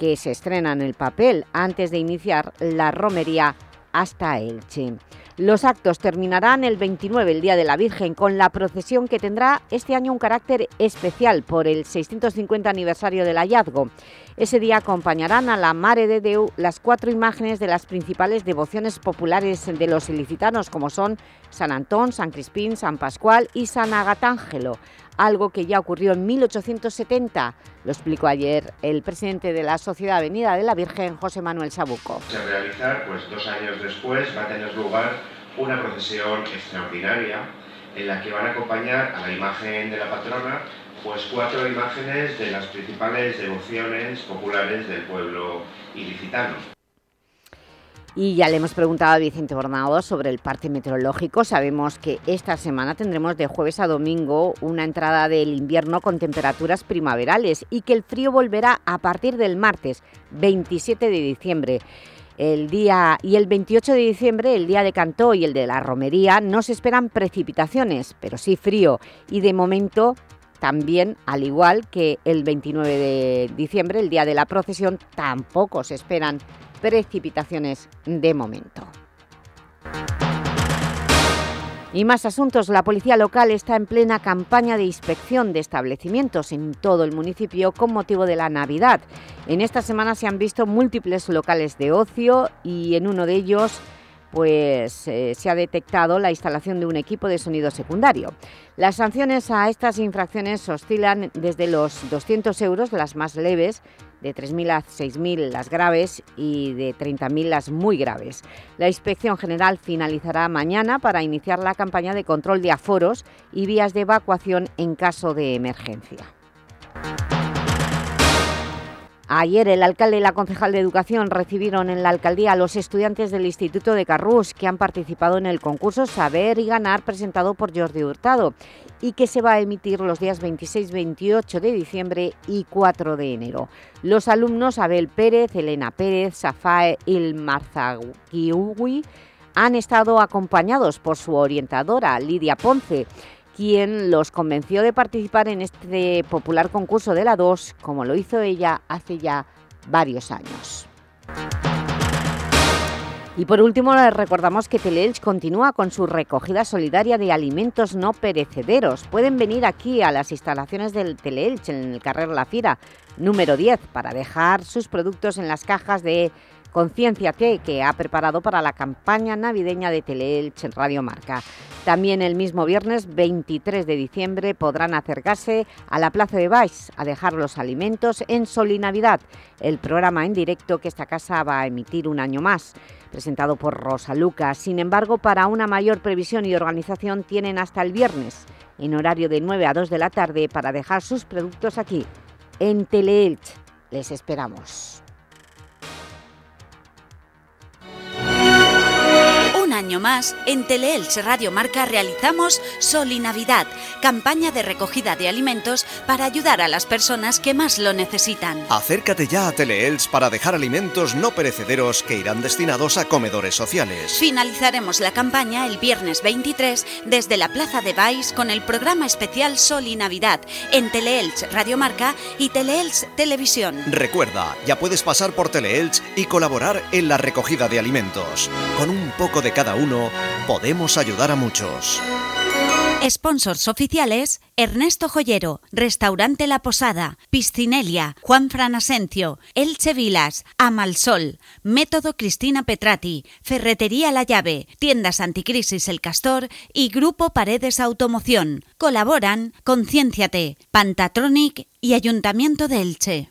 que se estrena en el papel antes de iniciar la romería hasta Elche. Los actos terminarán el 29, el Día de la Virgen, con la procesión que tendrá este año un carácter especial por el 650 aniversario del hallazgo. Ese día acompañarán a la Mare de Deu las cuatro imágenes de las principales devociones populares de los ilicitanos, como son San Antón, San Crispín, San Pascual y San Agatángelo, algo que ya ocurrió en 1870. Lo explicó ayer el presidente de la Sociedad Avenida de la Virgen, José Manuel Sabuco. Se realizar, pues dos años después, va a tener lugar una procesión extraordinaria en la que van a acompañar a la imagen de la patrona pues cuatro imágenes de las principales devociones populares del pueblo ilicitano. Y ya le hemos preguntado a Vicente Bornado sobre el parte meteorológico. Sabemos que esta semana tendremos de jueves a domingo una entrada del invierno con temperaturas primaverales y que el frío volverá a partir del martes 27 de diciembre. El día, y el 28 de diciembre, el día de Cantó y el de la romería, no se esperan precipitaciones, pero sí frío. Y de momento también, al igual que el 29 de diciembre, el día de la procesión, tampoco se esperan precipitaciones de momento. Y más asuntos. La policía local está en plena campaña de inspección de establecimientos en todo el municipio con motivo de la Navidad. En esta semana se han visto múltiples locales de ocio y en uno de ellos pues eh, se ha detectado la instalación de un equipo de sonido secundario. Las sanciones a estas infracciones oscilan desde los 200 euros, las más leves, de 3.000 a 6.000 las graves y de 30.000 las muy graves. La Inspección General finalizará mañana para iniciar la campaña de control de aforos y vías de evacuación en caso de emergencia. Ayer el alcalde y la concejal de Educación recibieron en la alcaldía a los estudiantes del Instituto de Carrús que han participado en el concurso Saber y Ganar presentado por Jordi Hurtado y que se va a emitir los días 26, 28 de diciembre y 4 de enero. Los alumnos Abel Pérez, Elena Pérez, Safae Ilmarzagiui han estado acompañados por su orientadora Lidia Ponce quien los convenció de participar en este popular concurso de la 2, como lo hizo ella hace ya varios años. Y por último, les recordamos que Teleelch continúa con su recogida solidaria de alimentos no perecederos. Pueden venir aquí a las instalaciones del Teleelch en el Carrer La Fira, número 10, para dejar sus productos en las cajas de Concienciate que ha preparado para la campaña navideña de Teleelch Radio Marca. También el mismo viernes 23 de diciembre podrán acercarse a la Plaza de Baix a dejar los alimentos en Solinavidad, el programa en directo que esta casa va a emitir un año más, presentado por Rosa Lucas. Sin embargo, para una mayor previsión y organización tienen hasta el viernes, en horario de 9 a 2 de la tarde, para dejar sus productos aquí, en Teleelch. Les esperamos. Año más, en Teleelch Radio Marca realizamos Solinavidad, campaña de recogida de alimentos para ayudar a las personas que más lo necesitan. Acércate ya a Teleelch para dejar alimentos no perecederos que irán destinados a comedores sociales. Finalizaremos la campaña el viernes 23 desde la Plaza de Baix con el programa especial Sol y Navidad en Teleelch Radio Marca y Teleelch Televisión. Recuerda, ya puedes pasar por Teleelch y colaborar en la recogida de alimentos. Con un poco de cada uno, podemos ayudar a muchos. Sponsors oficiales: Ernesto Joyero, Restaurante La Posada, Piscinelia, Juan Fran Asencio, Elche Vilas, Amalsol, Método Cristina Petrati, Ferretería La Llave, Tiendas Anticrisis El Castor y Grupo Paredes Automoción. Colaboran Concienciate, Pantatronic y Ayuntamiento de Elche.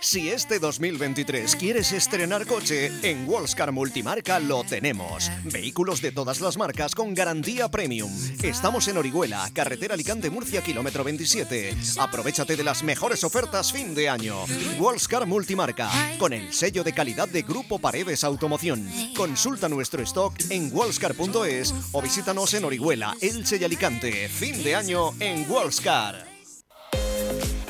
Si este 2023 quieres estrenar coche, en Wallscar Multimarca lo tenemos. Vehículos de todas las marcas con garantía premium. Estamos en Orihuela, carretera Alicante-Murcia, kilómetro 27. Aprovechate de las mejores ofertas fin de año. Wallscar Multimarca, con el sello de calidad de Grupo Paredes Automoción. Consulta nuestro stock en wallscar.es o visítanos en Orihuela, Elche y Alicante. Fin de año en Wallscar.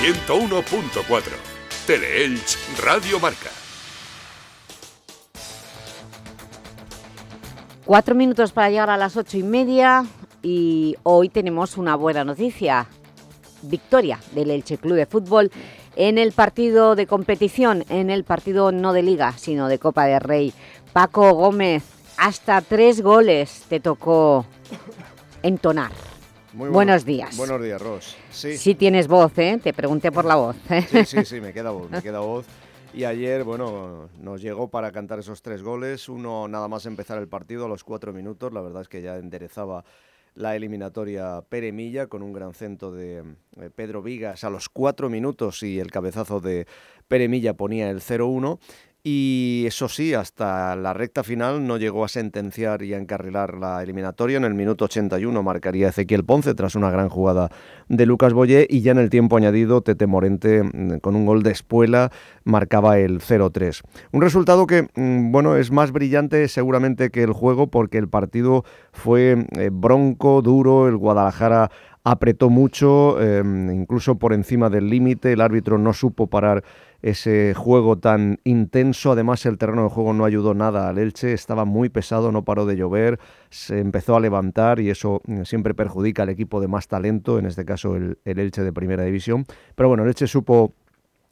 ...101.4... Teleelch Radio Marca. Cuatro minutos para llegar a las ocho y media y hoy tenemos una buena noticia. Victoria del Elche Club de Fútbol en el partido de competición, en el partido no de Liga, sino de Copa del Rey. Paco Gómez, hasta tres goles te tocó entonar. Muy Buenos bueno- días. Buenos días, Ros. Sí. Si tienes voz, ¿eh? Te pregunté por la voz. Sí, sí, sí, me queda voz, me queda voz. Y ayer, bueno, nos llegó para cantar esos tres goles. Uno nada más empezar el partido a los cuatro minutos. La verdad es que ya enderezaba la eliminatoria Pere Milla con un gran centro de eh, Pedro Vigas a los cuatro minutos y el cabezazo de Pere Milla ponía el 0-1. Y eso sí, hasta la recta final no llegó a sentenciar y a encarrilar la eliminatoria. En el minuto 81 marcaría Ezequiel Ponce tras una gran jugada de Lucas Boyé y ya en el tiempo añadido Tete Morente mm, con un gol de espuela marcaba el 0-3. Un resultado que, mm, bueno, es más brillante seguramente que el juego porque el partido fue eh, bronco, duro, el Guadalajara apretó mucho, em, incluso por encima del límite, el árbitro no supo parar ese juego tan intenso. Además, el terreno de juego no ayudó nada al Elche, estaba muy pesado, no paró de llover, se empezó a levantar y eso mm, siempre perjudica al equipo de más talento, en este caso el, Elche de Primera División. Pero bueno, el Elche supo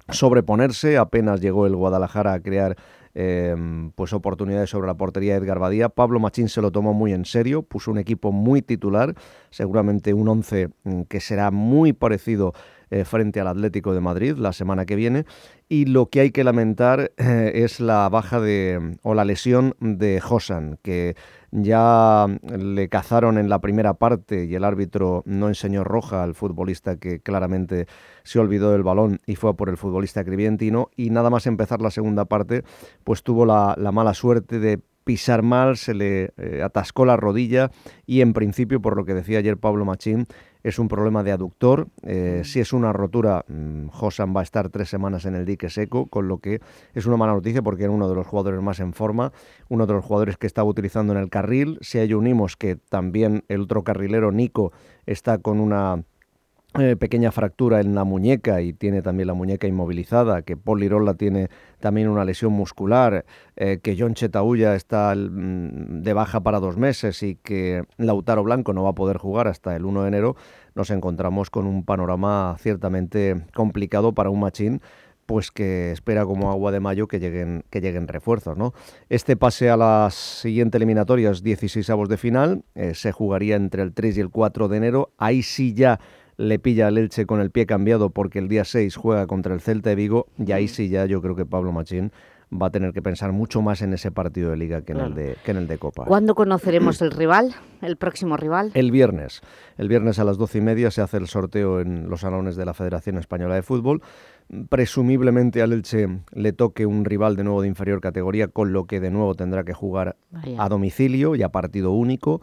sobreponerse, apenas llegó el Guadalajara a crear em, pues oportunidades sobre la portería de Edgar Badía. Pablo Machín se lo tomó muy en serio, puso un equipo muy titular, seguramente un 11 mm, que será muy parecido eh, frente al Atlético de Madrid la semana que viene. Y lo que hay que lamentar eh, es la baja de o la lesión de Josan, que ya le cazaron en la primera parte y el árbitro no enseñó roja al futbolista que claramente se olvidó del balón y fue por el futbolista crivientino y nada más empezar la segunda parte pues tuvo la mala suerte de pisar mal, se le eh, atascó la rodilla y en principio, por lo que decía ayer Pablo Machín, es un problema de aductor. Eh, si es una rotura, mm, Josan va a estar tres semanas en el dique seco, con lo que es una mala noticia porque era uno de los jugadores más en forma, uno de los jugadores que estaba utilizando en el carril. Si a ello unimos que también el otro carrilero, Nico, está con una eh, pequeña fractura en la muñeca y tiene también la muñeca inmovilizada, que Paul Lirola tiene también una lesión muscular, eh, que John Chetaulla está mm, de baja para dos meses y que Lautaro Blanco no va a poder jugar hasta el 1 de enero, nos encontramos con un panorama ciertamente complicado para un machín pues que espera como agua de mayo que lleguen, que lleguen refuerzos. ¿no? Este pase a las siguientes eliminatorias, 16 avos de final, eh, se jugaría entre el 3 y el 4 de enero. Ahí sí ya le pilla al Elche con el pie cambiado porque el día 6 juega contra el Celta de Vigo y ahí sí ya yo creo que Pablo Machín va a tener que pensar mucho más en ese partido de Liga que en, el, de, que en el de Copa. ¿Cuándo conoceremos el rival, el próximo rival? El viernes. El viernes a las doce y media se hace el sorteo en los salones de la Federación Española de Fútbol. Presumiblemente al Elche le toque un rival de nuevo de inferior categoría, con lo que de nuevo tendrá que jugar a domicilio y a partido único.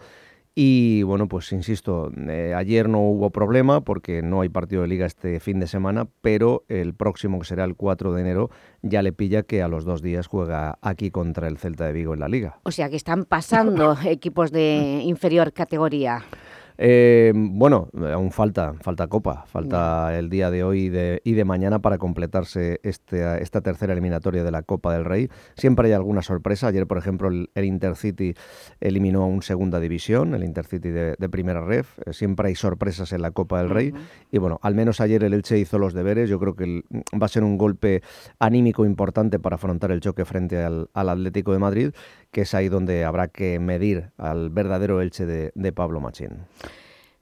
Y bueno, pues insisto, eh, ayer no hubo problema porque no hay partido de liga este fin de semana, pero el próximo, que será el 4 de enero, ya le pilla que a los dos días juega aquí contra el Celta de Vigo en la liga. O sea que están pasando equipos de inferior categoría. Eh, bueno, aún falta, falta Copa, falta el día de hoy y de, y de mañana para completarse este, esta tercera eliminatoria de la Copa del Rey. Siempre hay alguna sorpresa. Ayer, por ejemplo, el, Intercity eliminó a un segunda división, el Intercity de, primera ref. Eh, siempre hay sorpresas en la Copa del Rey. Y bueno, al menos ayer el Elche hizo los deberes. Yo creo que va a ser un golpe anímico importante para afrontar el choque frente al, Atlético de Madrid, que es ahí donde habrá que medir al verdadero Elche de, Pablo Machín.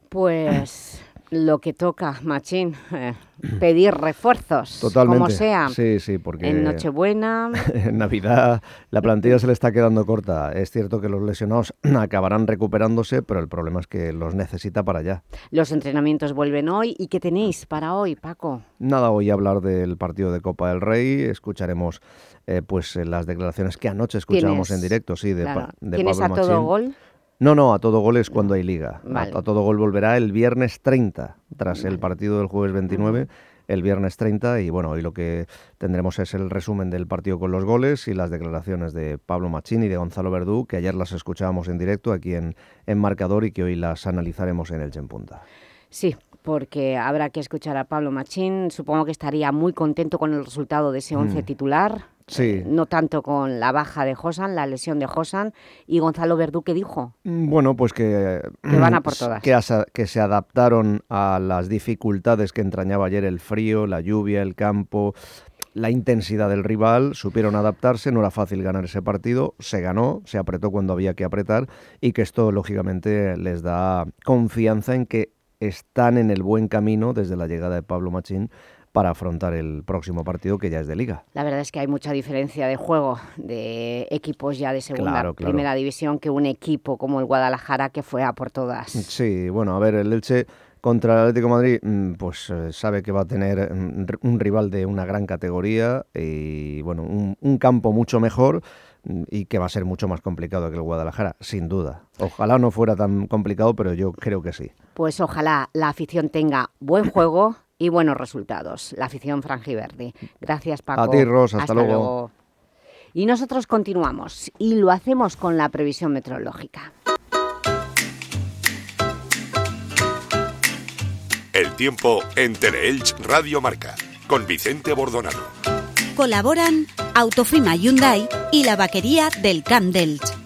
Pues lo que toca, Machín, eh, pedir refuerzos, Totalmente. como sea. Sí, sí, porque... En Nochebuena... en Navidad la plantilla se le está quedando corta. Es cierto que los lesionados acabarán recuperándose, pero el problema es que los necesita para allá. Los entrenamientos vuelven hoy. ¿Y qué tenéis para hoy, Paco? Nada, hoy hablar del partido de Copa del Rey. Escucharemos eh, pues las declaraciones que anoche escuchábamos en directo, sí, de, claro. de ¿Tienes a todo gol? No, no, a todo gol es cuando hay liga. A, todo gol volverá el viernes 30, tras el partido del jueves 29, el viernes 30. Y bueno, hoy lo que tendremos es el resumen del partido con los goles y las declaraciones de Pablo Machín y de Gonzalo Verdú, que ayer las escuchábamos en directo aquí en, en Marcador y que hoy las analizaremos en el Punta. Sí, porque habrá que escuchar a Pablo Machín. Supongo que estaría muy contento con el resultado de ese once mm. titular. Sí. no tanto con la baja de Josan, la lesión de Josan. ¿Y Gonzalo Verdú qué dijo? Mm, bueno, pues que... Que van a por todas. Que, que se adaptaron a las dificultades que entrañaba ayer el frío, la lluvia, el campo, la intensidad del rival, supieron adaptarse, no era fácil ganar ese partido, se ganó, se apretó cuando había que apretar y que esto lógicamente les da confianza en que están en el buen camino desde la llegada de Pablo Machín para afrontar el próximo partido que ya es de liga. La verdad es que hay mucha diferencia de juego de equipos ya de segunda, primera división que un equipo como el Guadalajara que fue a por todas. Sí, bueno, a ver, el Elche Contra el Atlético de Madrid, mm, pues eh, sabe que va a tener mm, un rival de una gran categoría y bueno, un, campo mucho mejor mm, y que va a ser mucho más complicado que el Guadalajara, sin duda. Ojalá no fuera tan complicado, pero yo creo que sí. Pues ojalá la afición tenga buen juego y buenos resultados, la afición franjiverdi. Gracias, Paco. A ti, Ros, hasta, luego. Y nosotros continuamos y lo hacemos con la previsión meteorológica. El tiempo en Teleelch Radio Marca, con Vicente Bordonado. Colaboran Autofima Hyundai y la vaquería del Camp d'Elch.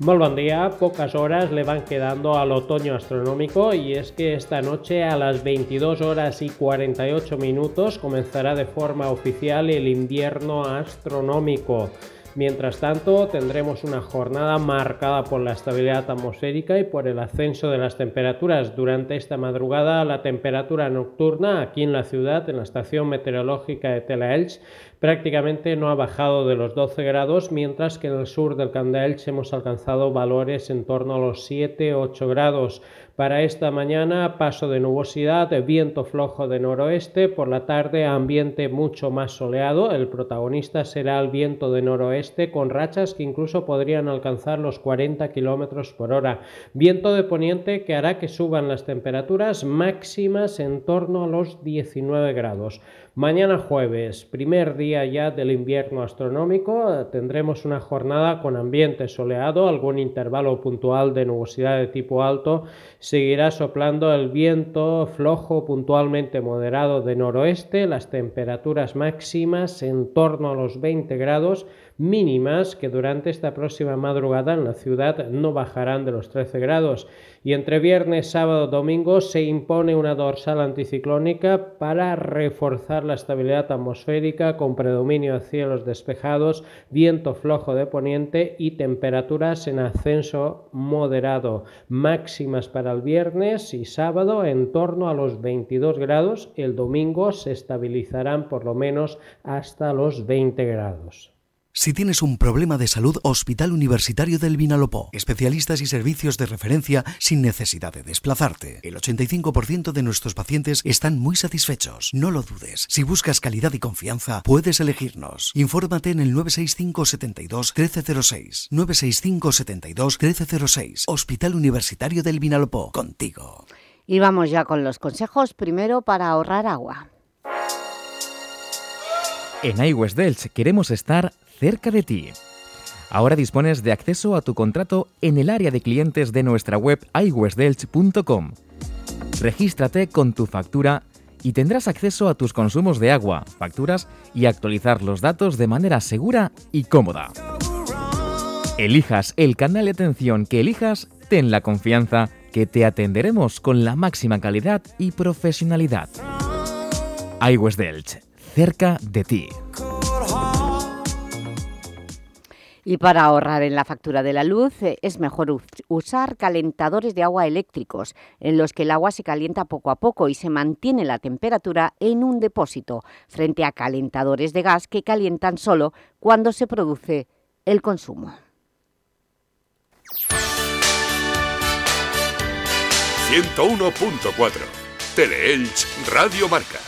Buen día, pocas horas le van quedando al otoño astronómico y es que esta noche a las 22 horas y 48 minutos comenzará de forma oficial el invierno astronómico. Mientras tanto, tendremos una jornada marcada por la estabilidad atmosférica y por el ascenso de las temperaturas. Durante esta madrugada, la temperatura nocturna aquí en la ciudad, en la estación meteorológica de Telaelch, prácticamente no ha bajado de los 12 grados, mientras que en el sur del Candaelch hemos alcanzado valores en torno a los 7-8 grados. Para esta mañana paso de nubosidad, viento flojo de noroeste, por la tarde ambiente mucho más soleado, el protagonista será el viento de noroeste con rachas que incluso podrían alcanzar los 40 km por hora. Viento de poniente que hará que suban las temperaturas máximas en torno a los 19 grados. Mañana jueves, primer día ya del invierno astronómico, tendremos una jornada con ambiente soleado, algún intervalo puntual de nubosidad de tipo alto, seguirá soplando el viento flojo puntualmente moderado de noroeste, las temperaturas máximas en torno a los 20 grados, mínimas que durante esta próxima madrugada en la ciudad no bajarán de los 13 grados. Y entre viernes, sábado, domingo se impone una dorsal anticiclónica para reforzar la estabilidad atmosférica con predominio de cielos despejados, viento flojo de poniente y temperaturas en ascenso moderado, máximas para el viernes y sábado en torno a los 22 grados, el domingo se estabilizarán por lo menos hasta los 20 grados. Si tienes un problema de salud, Hospital Universitario del Vinalopó. Especialistas y servicios de referencia sin necesidad de desplazarte. El 85% de nuestros pacientes están muy satisfechos. No lo dudes. Si buscas calidad y confianza, puedes elegirnos. Infórmate en el 965 72 1306. 965 72 1306. Hospital Universitario del Vinalopó. Contigo. Y vamos ya con los consejos. Primero para ahorrar agua. En iWest Delch queremos estar cerca de ti. Ahora dispones de acceso a tu contrato en el área de clientes de nuestra web iwestdelch.com. Regístrate con tu factura y tendrás acceso a tus consumos de agua, facturas y actualizar los datos de manera segura y cómoda. Elijas el canal de atención que elijas, ten la confianza que te atenderemos con la máxima calidad y profesionalidad. iWest cerca de ti. Y para ahorrar en la factura de la luz eh, es mejor usar calentadores de agua eléctricos en los que el agua se calienta poco a poco y se mantiene la temperatura en un depósito frente a calentadores de gas que calientan solo cuando se produce el consumo. 101.4 Teleelch Radio Marca.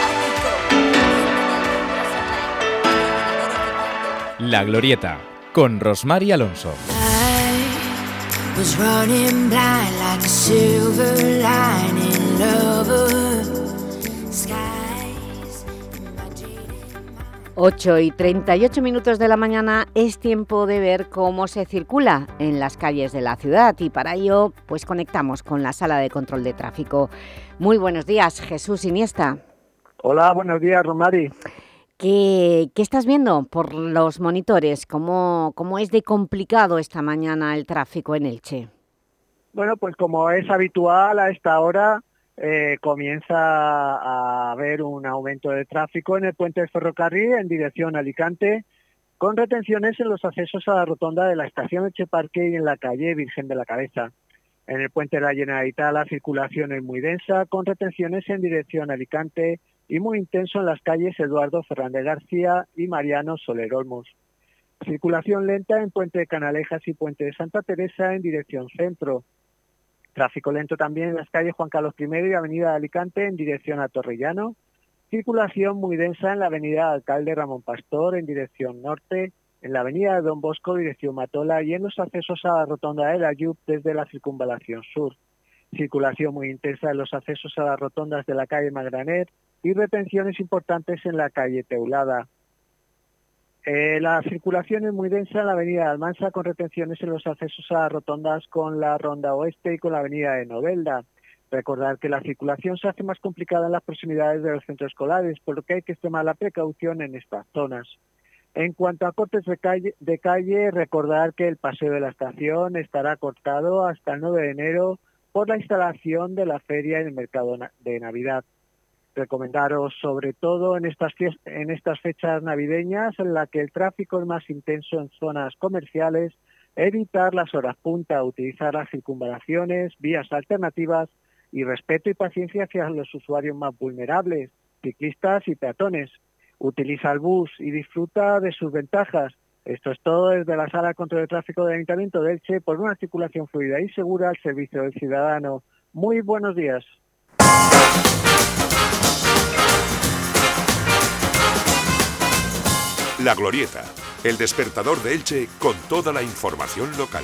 La Glorieta, con Rosmar y Alonso. 8 y 38 minutos de la mañana es tiempo de ver cómo se circula en las calles de la ciudad y para ello pues conectamos con la sala de control de tráfico. Muy buenos días, Jesús Iniesta. Hola, buenos días, Romari. ¿Qué, ¿Qué, estás viendo por los monitores? ¿Cómo, ¿Cómo es de complicado esta mañana el tráfico en Elche? Bueno, pues como es habitual a esta hora, eh, comienza a haber un aumento de tráfico en el puente de ferrocarril en dirección Alicante, con retenciones en los accesos a la rotonda de la estación Elche Parque y en la calle Virgen de la Cabeza. En el puente de la Generalitat la circulación es muy densa, con retenciones en dirección a Alicante, y muy intenso en las calles Eduardo Fernández García y Mariano Soler Olmos. Circulación lenta en Puente de Canalejas y Puente de Santa Teresa en dirección centro. Tráfico lento también en las calles Juan Carlos I y Avenida de Alicante en dirección a Torrellano. Circulación muy densa en la Avenida Alcalde Ramón Pastor en dirección norte, en la Avenida de Don Bosco dirección Matola y en los accesos a la Rotonda de la Yup desde la Circunvalación Sur. Circulación muy intensa en los accesos a las rotondas de la calle Magranet, y retenciones importantes en la calle Teulada. Eh, la circulación es muy densa en la avenida Almansa con retenciones en los accesos a rotondas con la ronda oeste y con la avenida de Novelda. Recordar que la circulación se hace más complicada en las proximidades de los centros escolares, por lo que hay que extremar la precaución en estas zonas. En cuanto a cortes de calle, de calle, recordar que el paseo de la estación estará cortado hasta el 9 de enero por la instalación de la feria en el mercado de Navidad recomendaros sobre todo en estas, en estas fechas navideñas en la que el tráfico es más intenso en zonas comerciales, evitar las horas punta, utilizar las circunvalaciones, vías alternativas y respeto y paciencia hacia los usuarios más vulnerables, ciclistas y peatones. Utiliza el bus y disfruta de sus ventajas. Esto es todo desde la Sala Control de Tráfico del Ayuntamiento de Elche por una circulación fluida y segura al servicio del ciudadano. Muy buenos días. La Glorieta, el despertador de Elche con toda la información local.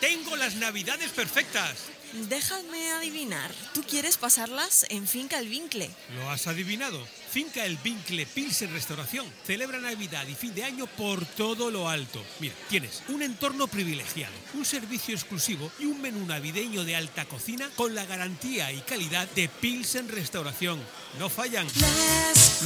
Tengo las navidades perfectas. Déjame adivinar. ¿Tú quieres pasarlas en Finca El Vincle? ¿Lo has adivinado? Finca El Vincle Pilsen Restauración celebra Navidad y fin de año por todo lo alto. Mira, tienes un entorno privilegiado, un servicio exclusivo y un menú navideño de alta cocina con la garantía y calidad de Pilsen Restauración. No fallan.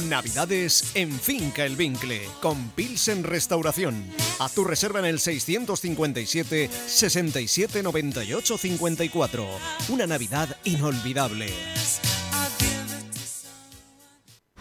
Navidades en Finca El Vincle con Pilsen Restauración. A tu reserva en el 657 67 98 54. Una Navidad inolvidable.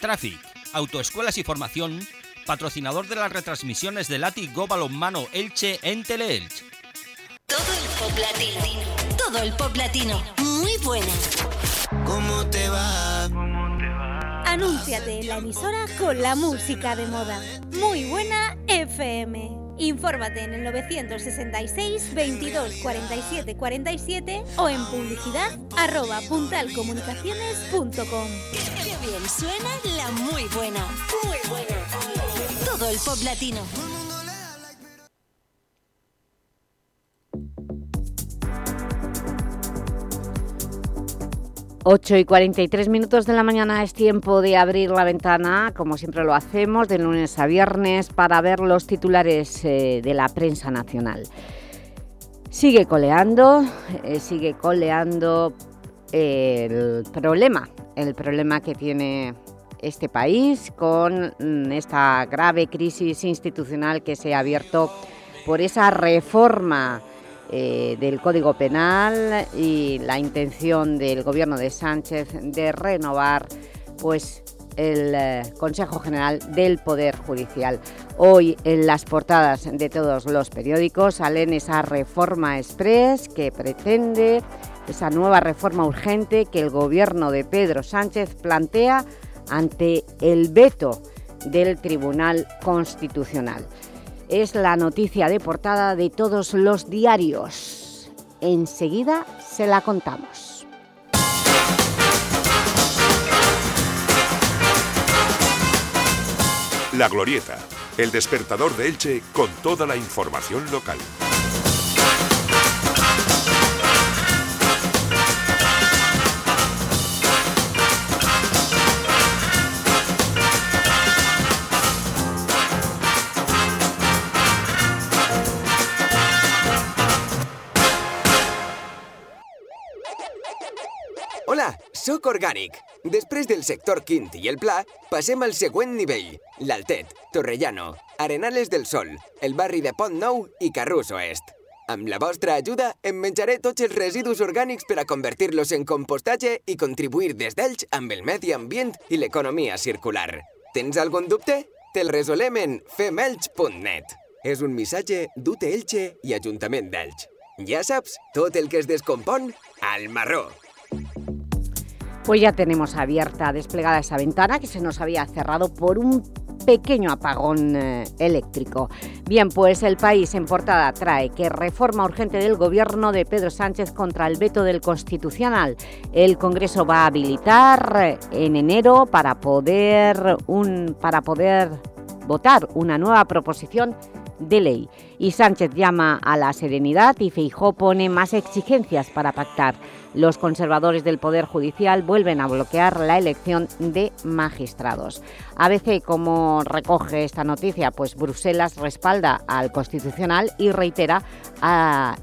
Traffic, autoescuelas y formación, patrocinador de las retransmisiones de Lati Go Balonmano Elche en Teleelch. Todo el pop latino. Todo el pop latino. Muy buena. ¿Cómo te va? Anúnciate en la emisora con la música de moda. Muy buena FM. Infórmate en el 966 22 47 47 o en publicidad arroba puntalcomunicaciones.com. Qué bien suena la muy buena. Muy buena. Todo el pop latino. 8 y 43 minutos de la mañana es tiempo de abrir la ventana, como siempre lo hacemos, de lunes a viernes, para ver los titulares eh, de la prensa nacional. Sigue coleando, eh, sigue coleando el problema, el problema que tiene este país con mm, esta grave crisis institucional que se ha abierto por esa reforma eh, del Código Penal y la intención del Gobierno de Sánchez de renovar pues, el eh, Consejo General del Poder Judicial. Hoy en las portadas de todos los periódicos salen esa reforma express que pretende, esa nueva reforma urgente que el Gobierno de Pedro Sánchez plantea ante el veto del Tribunal Constitucional es la noticia de portada de todos los diarios. Enseguida se la contamos. La Glorieta, el despertador de Elche con toda la información local. Soc Orgànic. Després del sector quint i el pla, passem al següent nivell. L'Altet, Torrellano, Arenales del Sol, el barri de Pont Nou i Carrús Oest. Amb la vostra ajuda, em menjaré tots els residus orgànics per a convertir-los en compostatge i contribuir des d'ells amb el medi ambient i l'economia circular. Tens algun dubte? Te'l resolem en femelch.net. És un missatge d'UT Elche i Ajuntament d'Elx. Ja saps, tot el que es descompon, al marró. Pues ya tenemos abierta, desplegada esa ventana que se nos había cerrado por un pequeño apagón eh, eléctrico. Bien, pues el país en portada trae que reforma urgente del gobierno de Pedro Sánchez contra el veto del Constitucional. El Congreso va a habilitar eh, en enero para poder, un, para poder votar una nueva proposición de ley. Y Sánchez llama a la serenidad y Feijó pone más exigencias para pactar. Los conservadores del Poder Judicial vuelven a bloquear la elección de magistrados. ABC, como recoge esta noticia, pues Bruselas respalda al Constitucional y reitera a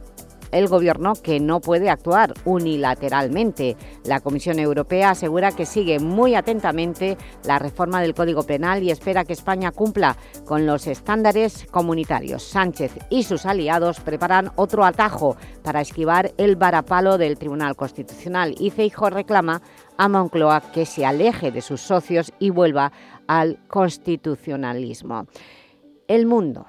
el Gobierno que no puede actuar unilateralmente. La Comisión Europea asegura que sigue muy atentamente la reforma del Código Penal y espera que España cumpla con los estándares comunitarios. Sánchez y sus aliados preparan otro atajo para esquivar el varapalo del Tribunal Constitucional y Feijóo reclama a Moncloa que se aleje de sus socios y vuelva al constitucionalismo. El mundo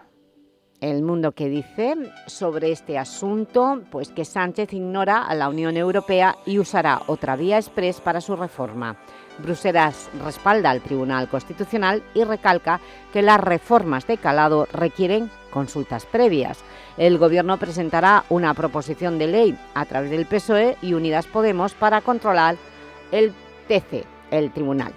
el Mundo que dice sobre este asunto, pues que Sánchez ignora a la Unión Europea y usará otra vía express para su reforma. Bruselas respalda al Tribunal Constitucional y recalca que las reformas de calado requieren consultas previas. El Gobierno presentará una proposición de ley a través del PSOE y Unidas Podemos para controlar el TC, el Tribunal.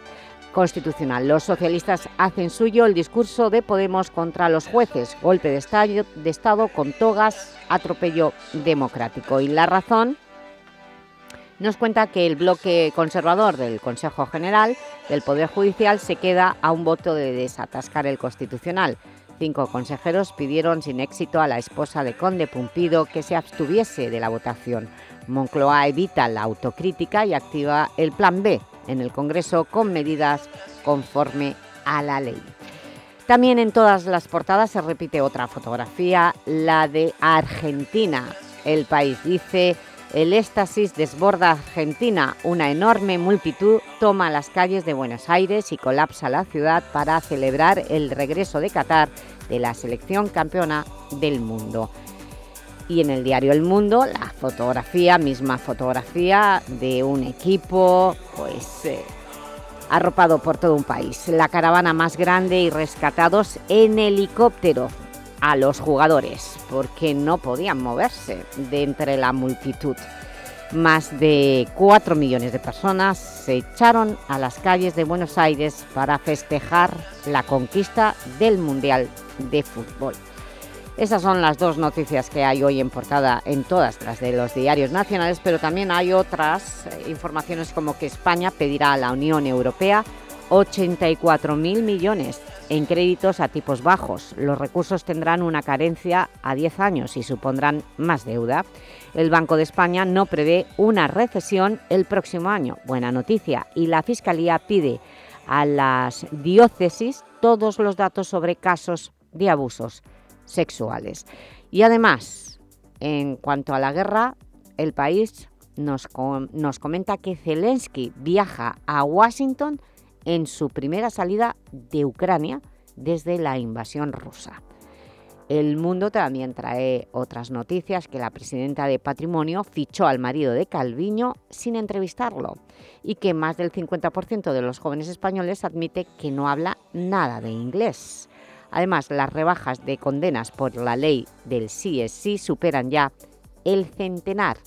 Constitucional. Los socialistas hacen suyo el discurso de Podemos contra los jueces, golpe de estado, de estado con togas, atropello democrático. Y la razón nos cuenta que el bloque conservador del Consejo General del Poder Judicial se queda a un voto de desatascar el Constitucional. Cinco consejeros pidieron sin éxito a la esposa de Conde Pumpido que se abstuviese de la votación. Moncloa evita la autocrítica y activa el Plan B en el Congreso con medidas conforme a la ley. También en todas las portadas se repite otra fotografía, la de Argentina. El país dice, el éxtasis desborda Argentina. Una enorme multitud toma las calles de Buenos Aires y colapsa la ciudad para celebrar el regreso de Qatar de la selección campeona del mundo. Y en el diario El Mundo, la fotografía, misma fotografía de un equipo, pues... Eh, arropado por todo un país. La caravana más grande y rescatados en helicóptero a los jugadores, porque no podían moverse de entre la multitud. Más de 4 millones de personas se echaron a las calles de Buenos Aires para festejar la conquista del Mundial de Fútbol. Esas son las dos noticias que hay hoy en portada en todas las de los diarios nacionales, pero también hay otras eh, informaciones como que España pedirá a la Unión Europea 84.000 millones en créditos a tipos bajos. Los recursos tendrán una carencia a 10 años y supondrán más deuda. El Banco de España no prevé una recesión el próximo año. Buena noticia. Y la Fiscalía pide a las diócesis todos los datos sobre casos de abusos sexuales. Y además, en cuanto a la guerra, el país nos, nos comenta que Zelensky viaja a Washington en su primera salida de Ucrania desde la invasión rusa. El Mundo también trae otras noticias que la presidenta de Patrimonio fichó al marido de Calviño sin entrevistarlo y que más del 50% de los jóvenes españoles admite que no habla nada de inglés. Además, las rebajas de condenas por la ley del sí es sí superan ya el centenar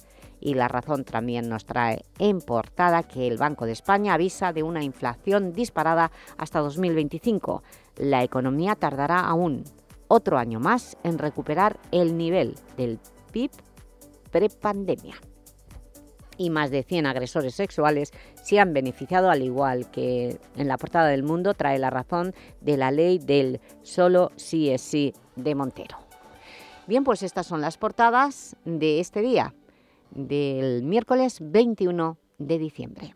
y la razón también nos trae en portada que el Banco de España avisa de una inflación disparada hasta 2025. La economía tardará aún otro año más en recuperar el nivel del PIB prepandemia y más de 100 agresores sexuales se han beneficiado, al igual que en la portada del Mundo trae la razón de la ley del solo sí es sí de Montero. Bien, pues estas son las portadas de este día, del miércoles 21 de diciembre.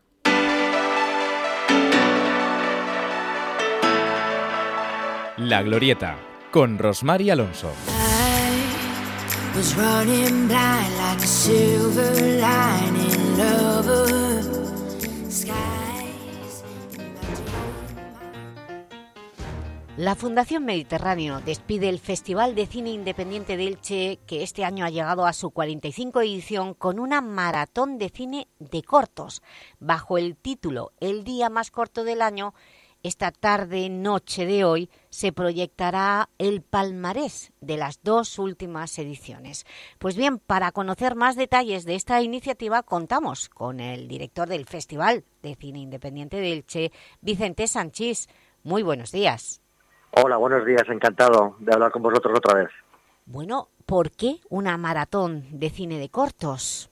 La Glorieta, con Rosmar Alonso. La Fundación Mediterráneo despide el Festival de Cine Independiente de Elche, que este año ha llegado a su 45 edición con una maratón de cine de cortos, bajo el título El día más corto del año, esta tarde-noche de hoy se proyectará el palmarés de las dos últimas ediciones. Pues bien, para conocer más detalles de esta iniciativa contamos con el director del Festival de Cine Independiente de Elche, Vicente Sanchís. Muy buenos días. Hola, buenos días, encantado de hablar con vosotros otra vez. Bueno, ¿por qué una maratón de cine de cortos?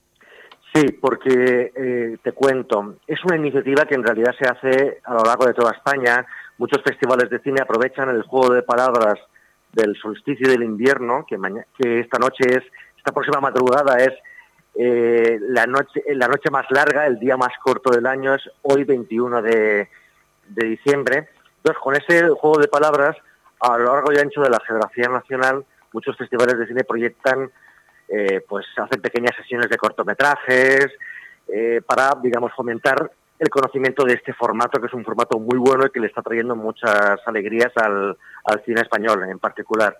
Sí, porque eh, te cuento, es una iniciativa que en realidad se hace a lo largo de toda España. Muchos festivales de cine aprovechan el juego de palabras del solsticio del invierno, que, que esta noche es, esta próxima madrugada es eh, la, noche, la noche más larga, el día más corto del año, es hoy 21 de, de diciembre. Entonces, con ese juego de palabras, a lo largo y ancho de la geografía nacional, muchos festivales de cine proyectan eh, pues hacen pequeñas sesiones de cortometrajes eh, para, digamos, fomentar el conocimiento de este formato, que es un formato muy bueno y que le está trayendo muchas alegrías al, cine español en particular.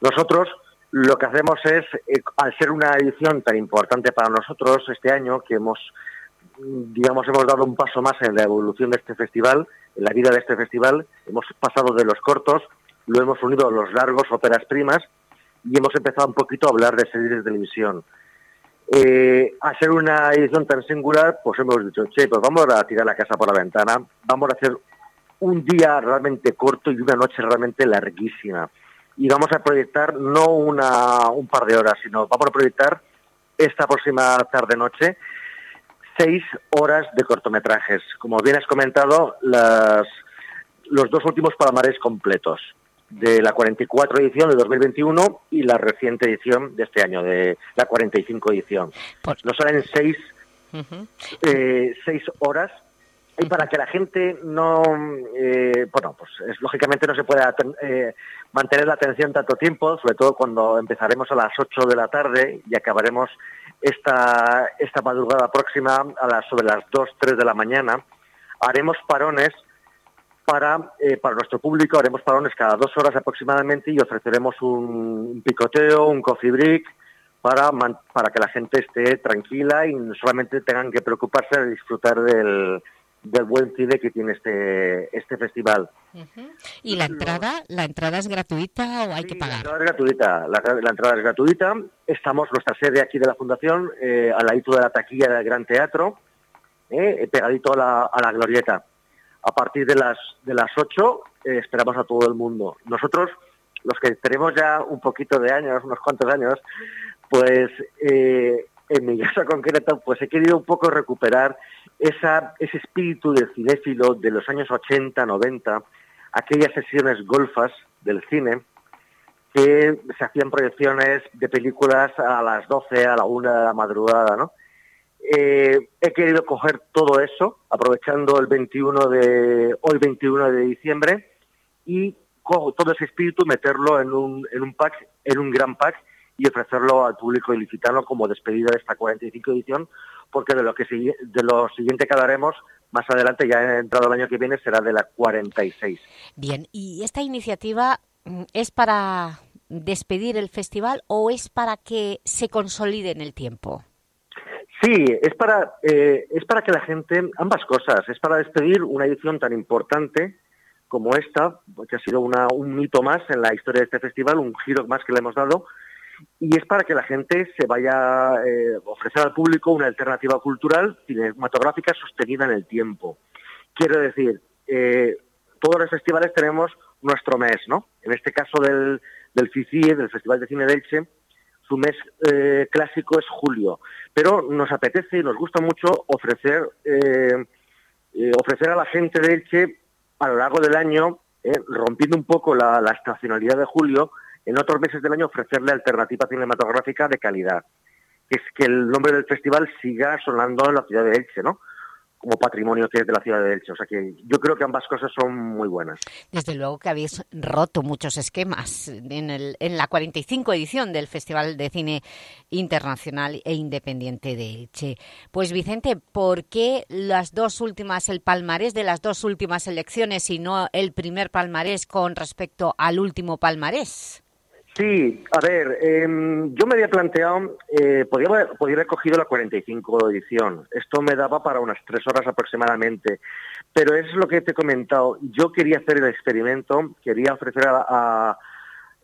Nosotros lo que hacemos es, eh, al ser una edición tan importante para nosotros este año, que hemos, digamos, hemos dado un paso más en la evolución de este festival, en la vida de este festival, hemos pasado de los cortos, lo hemos unido a los largos óperas primas y hemos empezado un poquito a hablar de series de televisión. Eh, a ser una edición tan singular, pues hemos dicho, che, pues vamos a tirar la casa por la ventana, vamos a hacer un día realmente corto y una noche realmente larguísima. Y vamos a proyectar no una, un par de horas, sino vamos a proyectar esta próxima tarde-noche seis horas de cortometrajes. Como bien has comentado, las, los dos últimos palamares completos de la 44 edición de 2021 y la reciente edición de este año, de la 45 edición. Nos salen seis, eh, seis horas y para que la gente no, eh, bueno, pues es, lógicamente no se pueda eh, mantener la atención tanto tiempo, sobre todo cuando empezaremos a las 8 de la tarde y acabaremos esta, esta madrugada próxima a las, sobre las 2, 3 de la mañana, haremos parones para, eh, para nuestro público, haremos parones cada dos horas aproximadamente y ofreceremos un, picoteo, un coffee break, para, para que la gente esté tranquila y no solamente tengan que preocuparse de disfrutar del, del buen cine que tiene este, este festival. ¿Y la entrada? ¿La entrada es gratuita o hay que pagar? La entrada es gratuita, la, entrada es gratuita. Estamos, nuestra sede aquí de la Fundación, eh, al ladito de la taquilla del Gran Teatro, eh, pegadito a la, a la glorieta a partir de las, de las 8 eh, esperamos a todo el mundo. Nosotros, los que tenemos ya un poquito de años, unos cuantos años, pues eh, en mi caso concreto, pues he querido un poco recuperar ese espíritu del cinéfilo de los años 80, 90, aquellas sesiones golfas del cine, que se hacían proyecciones de películas a las 12, a la 1 de la madrugada, ¿no? Eh, he querido coger todo eso, aprovechando el 21 de, hoy 21 de diciembre, y cojo todo ese espíritu, meterlo en un, en un pack, en un gran pack, y ofrecerlo al público ilicitano como despedida de esta 45 edición, porque de lo que de lo siguiente que haremos más adelante, ya entrado el año que viene, será de la 46. Bien, ¿y esta iniciativa mm, es para despedir el festival o es para que se consolide en el tiempo? Sí, es para, eh, es para que la gente, ambas cosas, es para despedir una edición tan importante como esta, que ha sido una, un hito más en la historia de este festival, un giro más que le hemos dado, y es para que la gente se vaya a eh, ofrecer al público una alternativa cultural cinematográfica sostenida en el tiempo. Quiero decir, eh, todos los festivales tenemos nuestro mes, ¿no? En este caso del, del FICI, del Festival de Cine de Elche, su mes eh, clásico es julio, pero nos apetece y nos gusta mucho ofrecer, eh, eh, ofrecer a la gente de Elche a lo largo del año, rompiendo un poco la, estacionalidad de julio, en otros meses del año ofrecerle alternativa cinematográfica de calidad, que es que el nombre del festival siga sonando en la ciudad de Elche, ¿no? Como patrimonio que es de la ciudad de Elche. O sea que yo creo que ambas cosas son muy buenas. Desde luego que habéis roto muchos esquemas en, el, en la 45 edición del Festival de Cine Internacional e Independiente de Elche. Pues Vicente, ¿por qué las dos últimas, el palmarés de las dos últimas elecciones y no el primer palmarés con respecto al último palmarés? Sí, a ver, em, yo me había planteado, eh, podía, haber, cogido la 45 edición, esto me daba para unas tres horas aproximadamente, pero es lo que te he comentado, yo quería hacer el experimento, quería ofrecer a,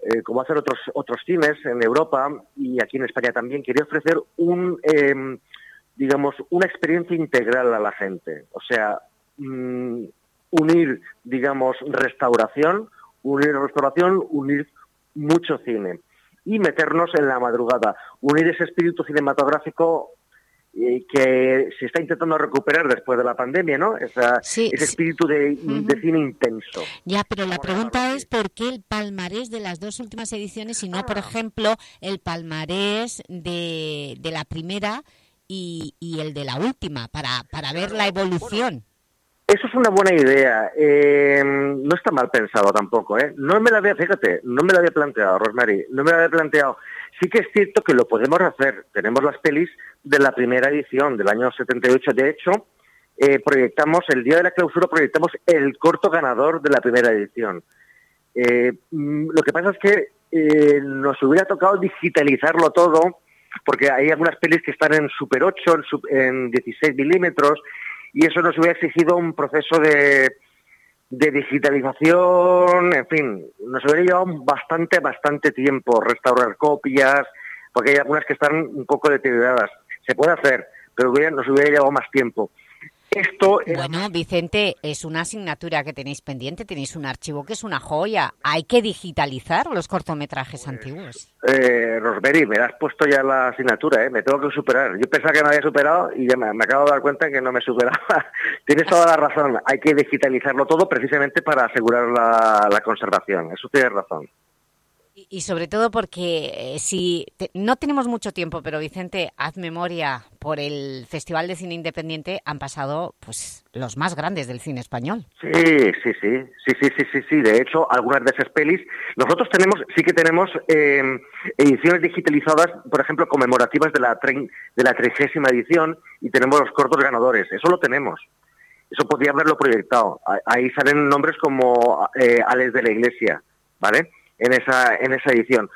eh, como hacer otros, otros cines en Europa y aquí en España también, quería ofrecer un, em, digamos, una experiencia integral a la gente, o sea, mm, unir, digamos, restauración, unir restauración, unir mucho cine y meternos en la madrugada, unir ese espíritu cinematográfico eh, que se está intentando recuperar después de la pandemia, ¿no? Esa, ese espíritu de, cine intenso. Ya, pero la pregunta es por qué el palmarés de las dos últimas ediciones y no, por ah. ejemplo, el palmarés de, de la primera y, y, el de la última, para, para ver la evolución. Eso es una buena idea. Eh, no está mal pensado tampoco, ¿eh? No me la había, fíjate, no me la había planteado, Rosemary, no me la había planteado. Sí que es cierto que lo podemos hacer. Tenemos las pelis de la primera edición del año 78. De hecho, eh, proyectamos, el día de la clausura, proyectamos el corto ganador de la primera edición. Eh, mm, lo que pasa es que nos hubiera tocado digitalizarlo todo, porque hay algunas pelis que están en Super 8, en, en 16 milímetros, y eso nos hubiera exigido un proceso de, digitalización, en fin, nos hubiera llevado bastante, bastante tiempo restaurar copias, porque hay algunas que están un poco deterioradas. Se puede hacer, pero nos hubiera llevado más tiempo. Esto Bueno, Vicente, es una asignatura que tenéis pendiente, tenéis un archivo que es una joya. Hay que digitalizar los cortometrajes antiguos. Eh, Rosberry, me has puesto ya la asignatura, ¿eh? me tengo que superar. Yo pensaba que me había superado y ya me, me acabo de dar cuenta que no me superaba. tienes toda la razón, hay que digitalizarlo todo precisamente para asegurar la, la conservación. Eso tienes razón. Y, sobre todo porque eh, si te- no tenemos mucho tiempo, pero Vicente, haz memoria, por el Festival de Cine Independiente han pasado pues los más grandes del cine español. Sí, sí, sí, sí, sí, sí, sí, sí. De hecho, algunas de esas pelis, nosotros tenemos, sí que tenemos eh, ediciones digitalizadas, por ejemplo, conmemorativas de la trein- de la trigésima edición y tenemos los cortos ganadores. Eso lo tenemos. Eso podría haberlo proyectado. Ahí salen nombres como eh, Alex de la Iglesia, ¿vale? En esa, en esa edición.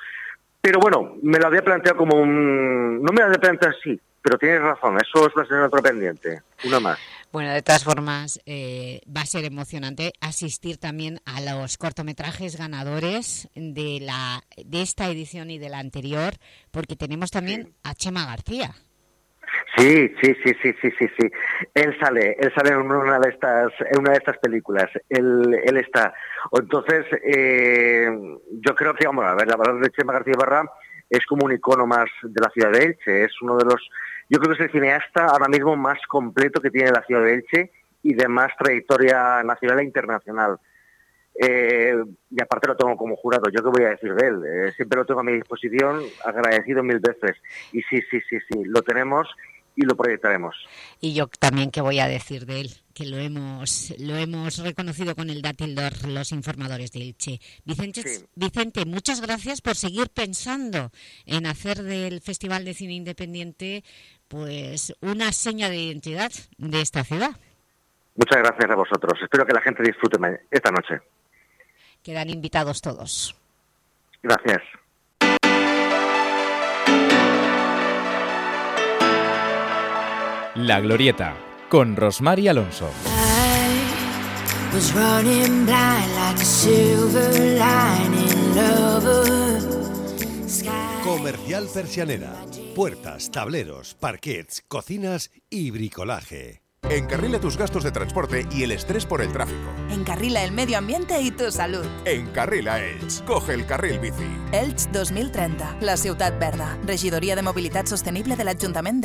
Pero bueno, me lo había planteado como un... No me lo había planteado así, pero tienes razón, eso es la asignatura pendiente. Una más. Bueno, de todas formas, eh, va a ser emocionante asistir también a los cortometrajes ganadores de, la, de esta edición y de la anterior, porque tenemos también a Chema García. Sí, sí, sí, sí, sí, sí, sí. Él sale, él sale en una de estas, en una de estas películas. Él, él está. Entonces, eh, yo creo que, vamos a ver, la verdad de Chema García Barra es como un icono más de la ciudad de Elche. Es uno de los, yo creo que es el cineasta ahora mismo más completo que tiene la ciudad de Elche y de más trayectoria nacional e internacional. Eh, y aparte lo tengo como jurado. ¿Yo qué voy a decir de él? Eh, siempre lo tengo a mi disposición, agradecido mil veces. Y sí, sí, sí, sí, lo tenemos y lo proyectaremos. Y yo también, ¿qué voy a decir de él? Que lo hemos, lo hemos reconocido con el dátil de los informadores de Elche. Vicente, Vicente, muchas gracias por seguir pensando en hacer del Festival de Cine Independiente pues una seña de identidad de esta ciudad. Muchas gracias a vosotros. Espero que la gente disfrute esta noche. Quedan invitados todos. Gracias. La Glorieta, con Rosmar y Alonso. Comercial Persianera. Puertas, tableros, parquets, cocinas y bricolaje. Encarrila tus gastos de transporte y el estrés por el tráfico. Encarrila el medio ambiente i tu salut. Encarrila Elx. Coge el carril bici. Elx 2030, la ciutat verda. Regidoria de Mobilitat Sostenible de l'Ajuntament.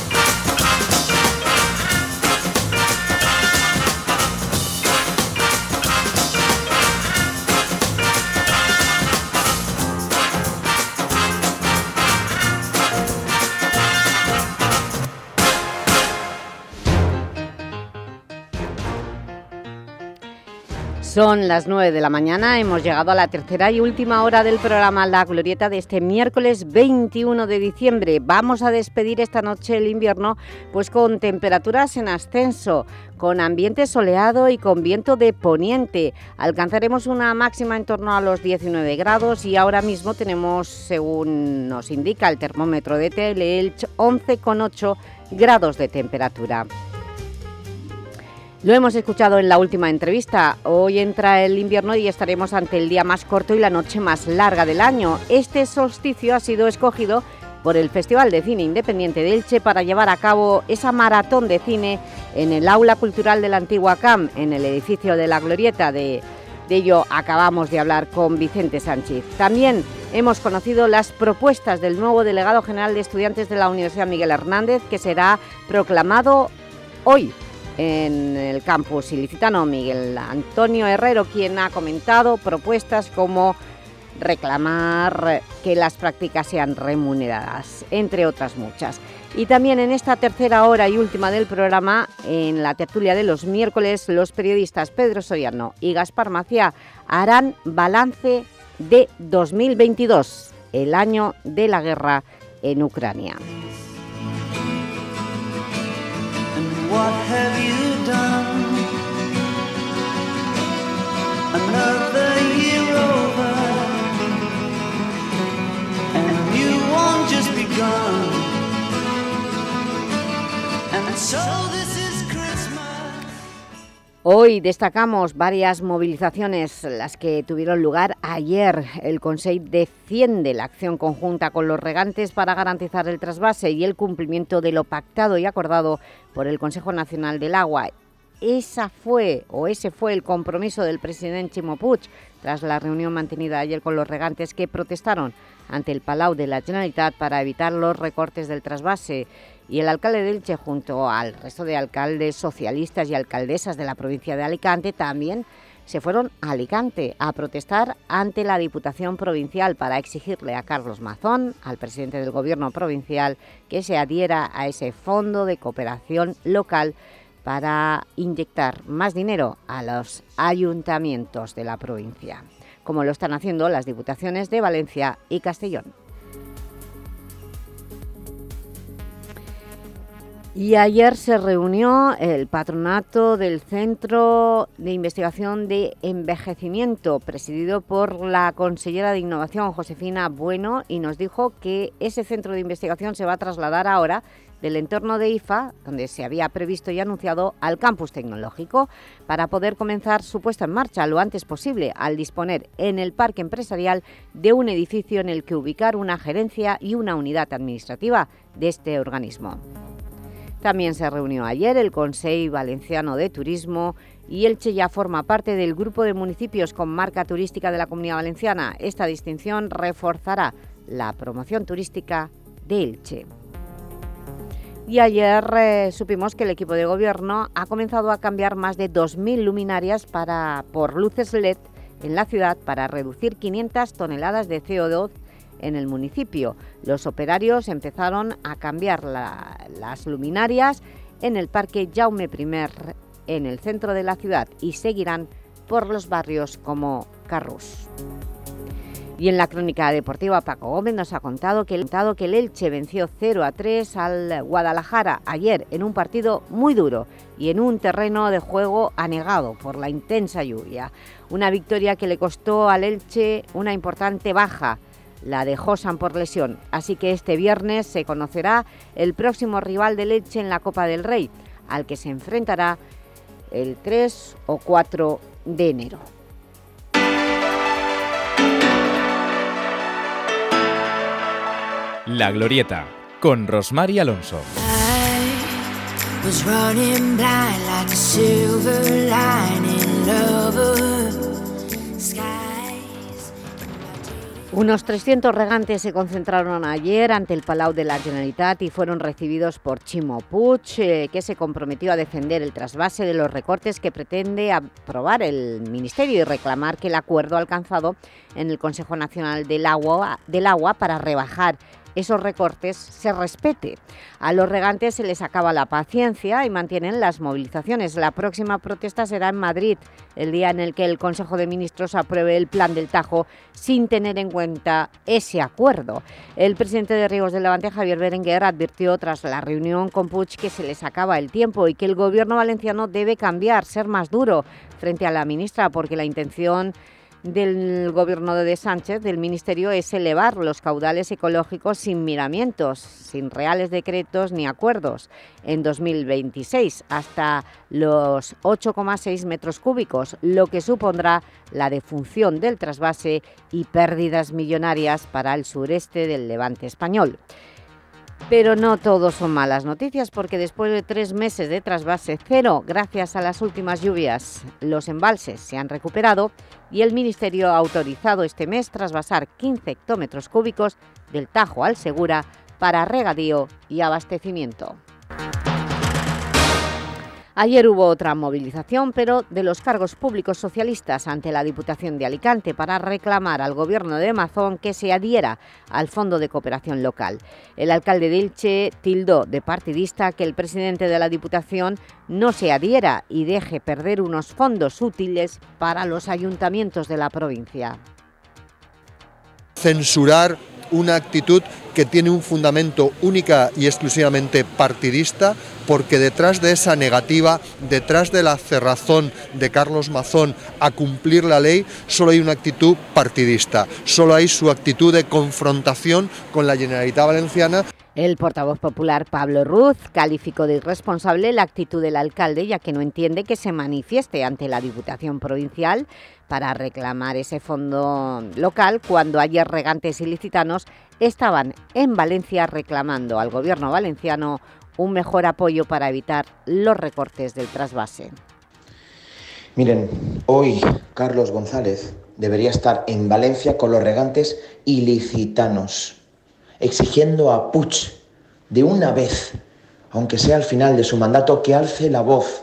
Son las 9 de la mañana, hemos llegado a la tercera y última hora del programa La Glorieta de este miércoles 21 de diciembre. Vamos a despedir esta noche el invierno pues con temperaturas en ascenso, con ambiente soleado y con viento de poniente. Alcanzaremos una máxima en torno a los 19 grados y ahora mismo tenemos, según nos indica el termómetro de Teleelch, 11,8 grados de temperatura. Lo hemos escuchado en la última entrevista. Hoy entra el invierno y estaremos ante el día más corto y la noche más larga del año. Este solsticio ha sido escogido por el Festival de Cine Independiente de Elche para llevar a cabo esa maratón de cine en el Aula Cultural de la Antigua CAM, en el edificio de la Glorieta. De, de ello acabamos de hablar con Vicente Sánchez. También hemos conocido las propuestas del nuevo delegado general de estudiantes de la Universidad Miguel Hernández, que será proclamado hoy en el campus ilicitano Miguel Antonio Herrero, quien ha comentado propuestas como reclamar que las prácticas sean remuneradas, entre otras muchas. Y también en esta tercera hora y última del programa, en la tertulia de los miércoles, los periodistas Pedro Soriano y Gaspar Macía harán balance de 2022, el año de la guerra en Ucrania. Another year over, and a new one just begun. And so this. Hoy destacamos varias movilizaciones, las que tuvieron lugar ayer. El Consejo defiende la acción conjunta con los regantes para garantizar el trasvase y el cumplimiento de lo pactado y acordado por el Consejo Nacional del Agua. Esa fue, o ese fue el compromiso del presidente Chimo Puig tras la reunión mantenida ayer con los regantes que protestaron ante el Palau de la Generalitat para evitar los recortes del trasvase y el alcalde de Elche, junto al resto de alcaldes socialistas y alcaldesas de la provincia de Alicante, también se fueron a Alicante a protestar ante la Diputación Provincial para exigirle a Carlos Mazón, al presidente del Gobierno provincial, que se adhiera a ese fondo de cooperación local para inyectar más dinero a los ayuntamientos de la provincia, como lo están haciendo las Diputaciones de Valencia y Castellón. Y ayer se reunió el patronato del Centro de Investigación de Envejecimiento, presidido por la consellera de Innovación, Josefina Bueno, y nos dijo que ese centro de investigación se va a trasladar ahora del entorno de IFA, donde se había previsto y anunciado, al campus tecnológico, para poder comenzar su puesta en marcha lo antes posible, al disponer en el parque empresarial de un edificio en el que ubicar una gerencia y una unidad administrativa de este organismo. También se reunió ayer el Consejo Valenciano de Turismo y Elche ya forma parte del grupo de municipios con marca turística de la Comunidad Valenciana. Esta distinción reforzará la promoción turística de Elche. Y ayer eh, supimos que el equipo de gobierno ha comenzado a cambiar más de 2.000 luminarias para, por luces LED en la ciudad para reducir 500 toneladas de CO2 en el municipio. Los operarios empezaron a cambiar las luminarias en el Parque Jaume I en el centro de la ciudad y seguirán por los barrios como Carrús. Y en la crónica deportiva, Paco Gómez nos ha contado que, que el Elche venció 0 a 3 al Guadalajara ayer en un partido muy duro y en un terreno de juego anegado por la intensa lluvia. Una victoria que le costó al Elche una importante baja la de Josan por lesión, así que este viernes se conocerá el próximo rival de Leche en la Copa del Rey, al que se enfrentará el 3 o 4 de enero. La Glorieta, con Rosmar y Alonso. Unos 300 regantes se concentraron ayer ante el Palau de la Generalitat y fueron recibidos por Chimo Puig, eh, que se comprometió a defender el trasvase de los recortes que pretende aprobar el Ministerio y reclamar que el acuerdo alcanzado en el Consejo Nacional del Agua, del Agua para rebajar esos recortes se respete. A los regantes se les acaba la paciencia y mantienen las movilizaciones. La próxima protesta será en Madrid, el día en el que el Consejo de Ministros apruebe el plan del Tajo sin tener en cuenta ese acuerdo. El presidente de Ríos del Levante, Javier Berenguer, advirtió tras la reunión con Puig que se les acaba el tiempo y que el gobierno valenciano debe cambiar, ser más duro frente a la ministra, porque la intención del gobierno de Sánchez, del Ministerio, es elevar los caudales ecológicos sin miramientos, sin reales decretos ni acuerdos, en 2026 hasta los 8,6 metros cúbicos, lo que supondrá la defunción del trasvase y pérdidas millonarias para el sureste del levante español. Pero no todo son malas noticias porque después de tres meses de trasvase cero, gracias a las últimas lluvias, los embalses se han recuperado y el Ministerio ha autorizado este mes trasvasar 15 hectómetros cúbicos del Tajo al Segura para regadío y abastecimiento. Ayer hubo otra movilización, pero de los cargos públicos socialistas ante la Diputación de Alicante para reclamar al Gobierno de Mazón que se adhiera al Fondo de Cooperación Local. El alcalde de Ilche tildó de partidista que el presidente de la Diputación no se adhiera y deje perder unos fondos útiles para los ayuntamientos de la provincia. Censurar una actitud que tiene un fundamento única y exclusivamente partidista, porque detrás de esa negativa, detrás de la cerrazón de Carlos Mazón a cumplir la ley, solo hay una actitud partidista, solo hay su actitud de confrontación con la Generalitat Valenciana. El portavoz popular Pablo Ruz calificó de irresponsable la actitud del alcalde ya que no entiende que se manifieste ante la Diputación Provincial para reclamar ese fondo local cuando ayer regantes ilicitanos estaban en Valencia reclamando al gobierno valenciano un mejor apoyo para evitar los recortes del trasvase. Miren, hoy Carlos González debería estar en Valencia con los regantes ilicitanos exigiendo a Puig de una vez, aunque sea al final de su mandato, que alce la voz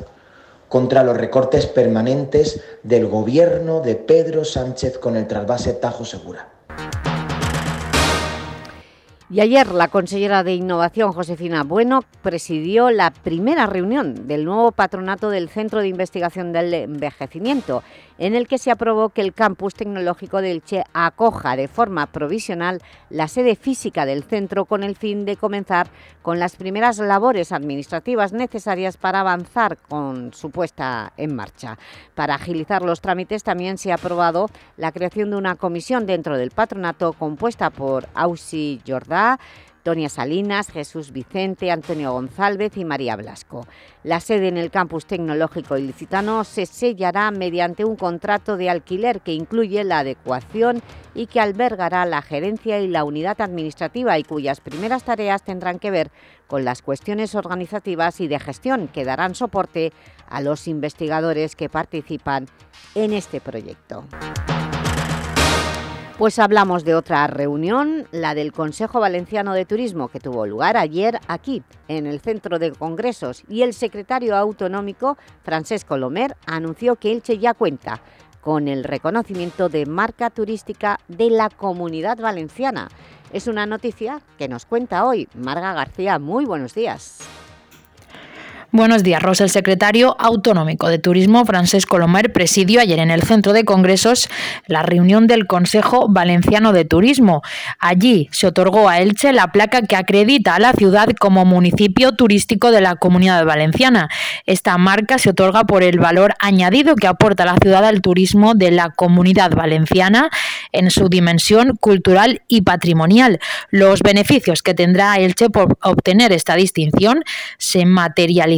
contra los recortes permanentes del gobierno de Pedro Sánchez con el trasvase Tajo Segura. Y ayer la consellera de Innovación, Josefina Bueno, presidió la primera reunión del nuevo patronato del Centro de Investigación del Envejecimiento, en el que se aprobó que el campus tecnológico de Elche acoja de forma provisional la sede física del centro con el fin de comenzar con las primeras labores administrativas necesarias para avanzar con su puesta en marcha. Para agilizar los trámites también se ha aprobado la creación de una comisión dentro del patronato compuesta por Ausi Tonia Salinas, Jesús Vicente, Antonio González y María Blasco. La sede en el campus tecnológico ilicitano se sellará mediante un contrato de alquiler que incluye la adecuación y que albergará la gerencia y la unidad administrativa y cuyas primeras tareas tendrán que ver con las cuestiones organizativas y de gestión que darán soporte a los investigadores que participan en este proyecto. Pues hablamos de otra reunión, la del Consejo Valenciano de Turismo, que tuvo lugar ayer aquí, en el Centro de Congresos, y el secretario autonómico, Francesco Lomer, anunció que Elche ya cuenta con el reconocimiento de marca turística de la Comunidad Valenciana. Es una noticia que nos cuenta hoy Marga García. Muy buenos días. Buenos días, Rosa. El secretario autonómico de Turismo, Francesco Lomer, presidió ayer en el Centro de Congresos la reunión del Consejo Valenciano de Turismo. Allí se otorgó a Elche la placa que acredita a la ciudad como municipio turístico de la Comunidad Valenciana. Esta marca se otorga por el valor añadido que aporta la ciudad al turismo de la Comunidad Valenciana en su dimensión cultural y patrimonial. Los beneficios que tendrá Elche por obtener esta distinción se materializan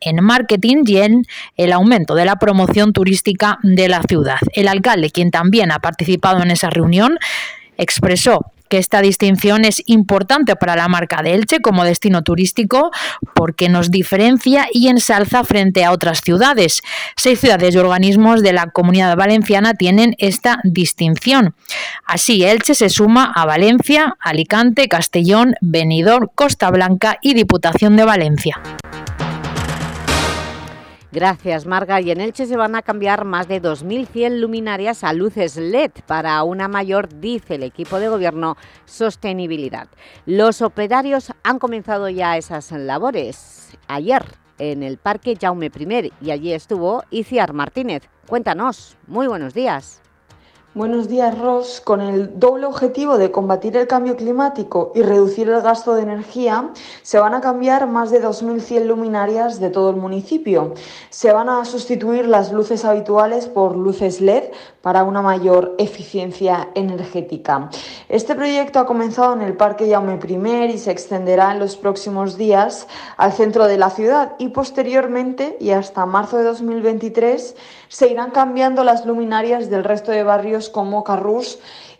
en marketing y en el aumento de la promoción turística de la ciudad. El alcalde, quien también ha participado en esa reunión, expresó que esta distinción es importante para la marca de Elche como destino turístico porque nos diferencia y ensalza frente a otras ciudades. Seis ciudades y organismos de la Comunidad Valenciana tienen esta distinción. Así, Elche se suma a Valencia, Alicante, Castellón, Benidorm, Costa Blanca y Diputación de Valencia. Gracias, Marga. Y en Elche se van a cambiar más de 2.100 luminarias a luces LED para una mayor, dice el equipo de gobierno, sostenibilidad. Los operarios han comenzado ya esas labores ayer en el Parque Jaume I y allí estuvo Iciar Martínez. Cuéntanos. Muy buenos días. Buenos días, Ross. Con el doble objetivo de combatir el cambio climático y reducir el gasto de energía, se van a cambiar más de 2.100 luminarias de todo el municipio. Se van a sustituir las luces habituales por luces LED para una mayor eficiencia energética. Este proyecto ha comenzado en el Parque Jaume I y se extenderá en los próximos días al centro de la ciudad y posteriormente y hasta marzo de 2023 se irán cambiando las luminarias del resto de barrios como Carrús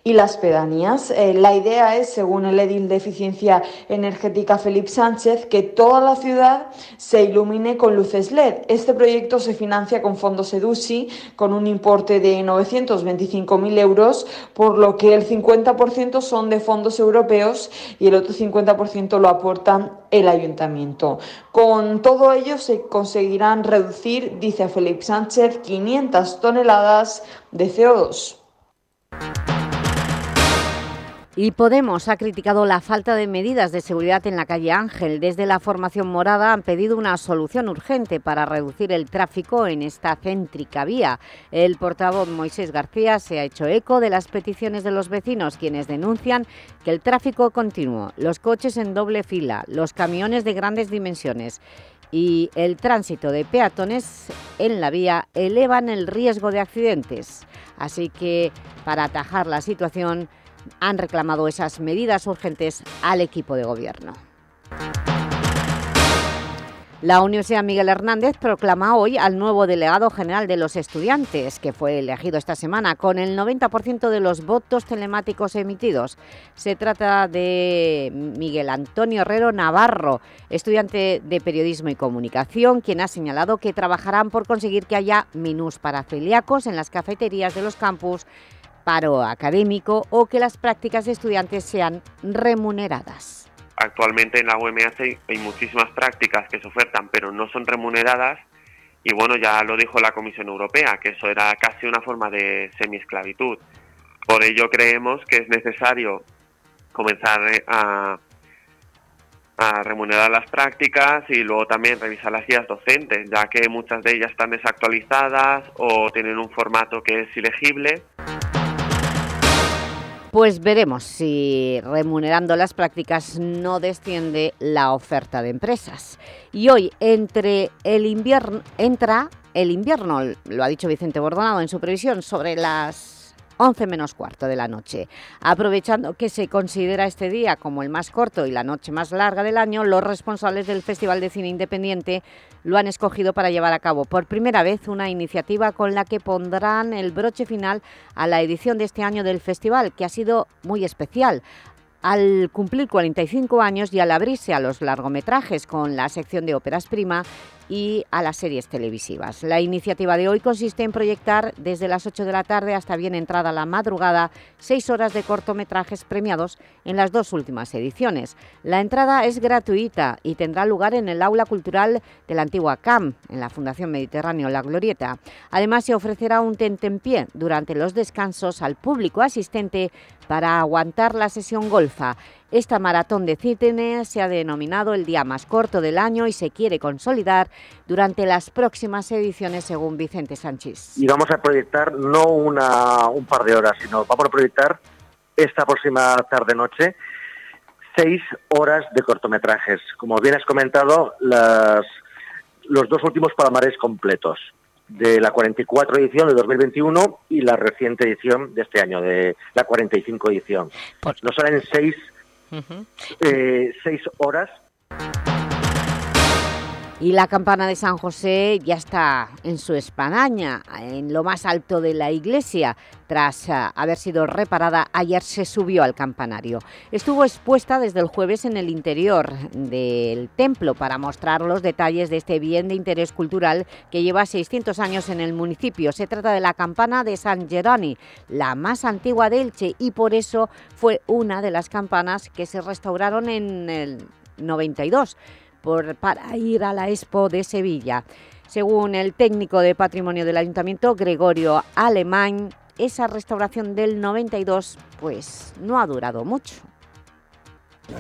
y las pedanías. Eh, la idea es, según el edil de eficiencia energética Felipe Sánchez, que toda la ciudad se ilumine con luces LED. Este proyecto se financia con fondos EDUSI con un importe de 925.000 euros, por lo que el 50% son de fondos europeos y el otro 50% lo aporta el ayuntamiento. Con todo ello se conseguirán reducir, dice Felipe Sánchez, 500 toneladas de CO2. Y Podemos ha criticado la falta de medidas de seguridad en la calle Ángel. Desde la formación morada han pedido una solución urgente para reducir el tráfico en esta céntrica vía. El portavoz Moisés García se ha hecho eco de las peticiones de los vecinos, quienes denuncian que el tráfico continuo, los coches en doble fila, los camiones de grandes dimensiones y el tránsito de peatones en la vía elevan el riesgo de accidentes. Así que, para atajar la situación, han reclamado esas medidas urgentes al equipo de gobierno. La Universidad Miguel Hernández proclama hoy al nuevo delegado general de los estudiantes, que fue elegido esta semana, con el 90% de los votos telemáticos emitidos. Se trata de Miguel Antonio Herrero Navarro, estudiante de Periodismo y Comunicación, quien ha señalado que trabajarán por conseguir que haya menús para celíacos en las cafeterías de los campus, paro académico o que las prácticas de estudiantes sean remuneradas actualmente en la UMH hay, muchísimas prácticas que se ofertan pero no son remuneradas y bueno, ya lo dijo la Comisión Europea, que eso era casi una forma de semiesclavitud. Por ello creemos que es necesario comenzar eh, a, a remunerar las prácticas y luego también revisar las guías docentes, ya que muchas de ellas están desactualizadas o tienen un formato que es ilegible. Pues veremos si remunerando las prácticas no desciende la oferta de empresas. Y hoy entre el invierno, entra el invierno, lo ha dicho Vicente Bordonado en su previsión, sobre las 11 menos cuarto de la noche. Aprovechando que se considera este día como el más corto y la noche más larga del año, los responsables del Festival de Cine Independiente lo han escogido para llevar a cabo por primera vez una iniciativa con la que pondrán el broche final a la edición de este año del festival, que ha sido muy especial al cumplir 45 años y al abrirse a los largometrajes con la sección de óperas prima y a las series televisivas. La iniciativa de hoy consiste en proyectar desde las 8 de la tarde hasta bien entrada la madrugada seis horas de cortometrajes premiados en las dos últimas ediciones. La entrada es gratuita y tendrá lugar en el Aula Cultural de la antigua CAM, en la Fundación Mediterráneo La Glorieta. Además, se ofrecerá un tentempié durante los descansos al público asistente para aguantar la sesión golfa. Esta maratón de cine se ha denominado el día más corto del año y se quiere consolidar durante las próximas ediciones, según Vicente Sánchez. Y vamos a proyectar no una, un par de horas, sino vamos a proyectar esta próxima tarde-noche seis horas de cortometrajes. Como bien has comentado, las, los dos últimos palamares completos de la 44 edición de 2021 y la reciente edición de este año, de la 45 edición. Nos salen seis eh, seis horas. Y la campana de San José ya está en su espadaña, en lo más alto de la iglesia. Tras eh, haber sido reparada, ayer se subió al campanario. Estuvo expuesta desde el jueves en el interior del templo para mostrar los detalles de este bien de interés cultural que lleva 600 años en el municipio. Se trata de la campana de San Geroni, la más antigua de Elche, y por eso fue una de las campanas que se restauraron en el 92 para ir a la Expo de Sevilla. Según el técnico de Patrimonio del Ayuntamiento, Gregorio Alemán, esa restauración del 92 pues no ha durado mucho.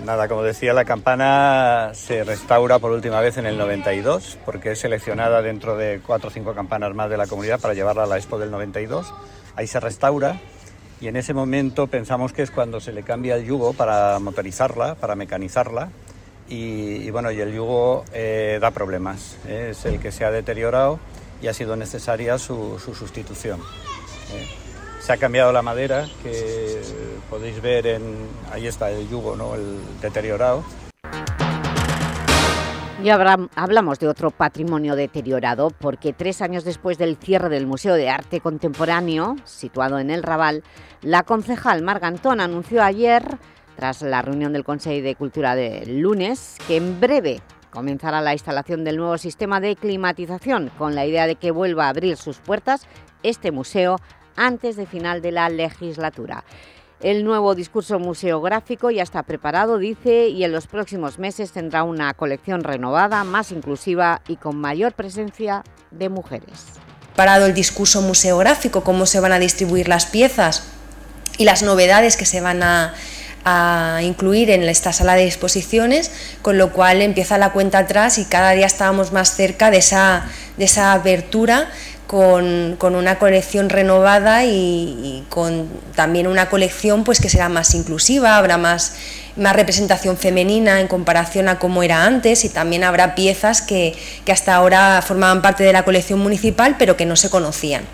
Nada, como decía, la campana se restaura por última vez en el 92 porque es seleccionada dentro de cuatro o cinco campanas más de la comunidad para llevarla a la Expo del 92. Ahí se restaura y en ese momento pensamos que es cuando se le cambia el yugo para motorizarla, para mecanizarla y, bueno, y el yugo eh, da problemas. ¿eh? Es el que se ha deteriorado y ha sido necesaria su, sustitución. ¿eh? Se ha cambiado la madera, que podéis ver en... Ahí está el yugo, ¿no? el deteriorado. Y hablamos de otro patrimonio deteriorado porque tres años después del cierre del Museo de Arte Contemporáneo, situado en el Raval, la concejal Margantón anunció ayer tras la reunión del Consejo de Cultura del lunes, que en breve comenzará la instalación del nuevo sistema de climatización, con la idea de que vuelva a abrir sus puertas este museo antes de final de la legislatura. El nuevo discurso museográfico ya está preparado, dice, y en los próximos meses tendrá una colección renovada, más inclusiva y con mayor presencia de mujeres. Parado el discurso museográfico, cómo se van a distribuir las piezas y las novedades que se van a a incluir en esta sala de exposiciones, con lo cual empieza la cuenta atrás y cada día estábamos más cerca de esa, de esa abertura con, con, una colección renovada y, con también una colección pues que será más inclusiva, habrá más, más representación femenina en comparación a cómo era antes y también habrá piezas que, que hasta ahora formaban parte de la colección municipal pero que no se conocían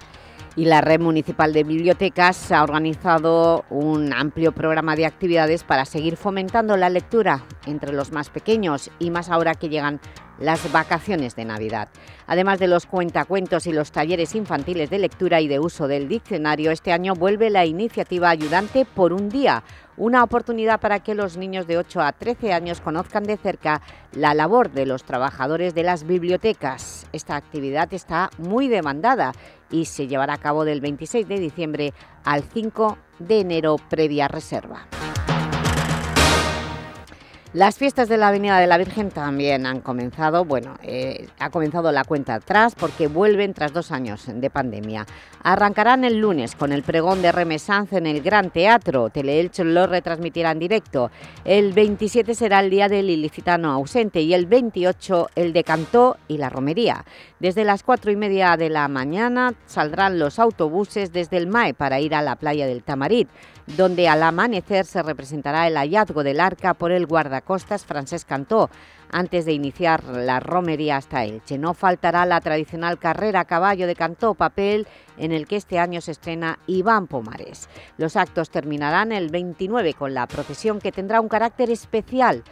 y la Red Municipal de Bibliotecas ha organizado un amplio programa de actividades para seguir fomentando la lectura entre los más pequeños y más ahora que llegan las vacaciones de Navidad. Además de los cuentacuentos y los talleres infantiles de lectura y de uso del diccionario, este año vuelve la iniciativa Ayudante por un día, una oportunidad para que los niños de 8 a 13 años conozcan de cerca la labor de los trabajadores de las bibliotecas. Esta actividad está muy demandada y se llevará a cabo del 26 de diciembre al 5 de enero previa reserva. Las fiestas de la Avenida de la Virgen también han comenzado, bueno, eh, ha comenzado la cuenta atrás porque vuelven tras dos años de pandemia. Arrancarán el lunes con el pregón de Remesanza en el Gran Teatro, Teleelch lo retransmitirá en directo. El 27 será el día del ilicitano ausente y el 28 el de Cantó y la Romería. Desde las cuatro y media de la mañana saldrán los autobuses desde el MAE para ir a la playa del Tamarit donde al amanecer se representará el hallazgo del arca por el guardacostas Francesc Cantó, antes de iniciar la romería hasta Elche. No faltará la tradicional carrera a caballo de Cantó, papel en el que este año se estrena Iván Pomares. Los actos terminarán el 29 con la procesión que tendrá un carácter especial.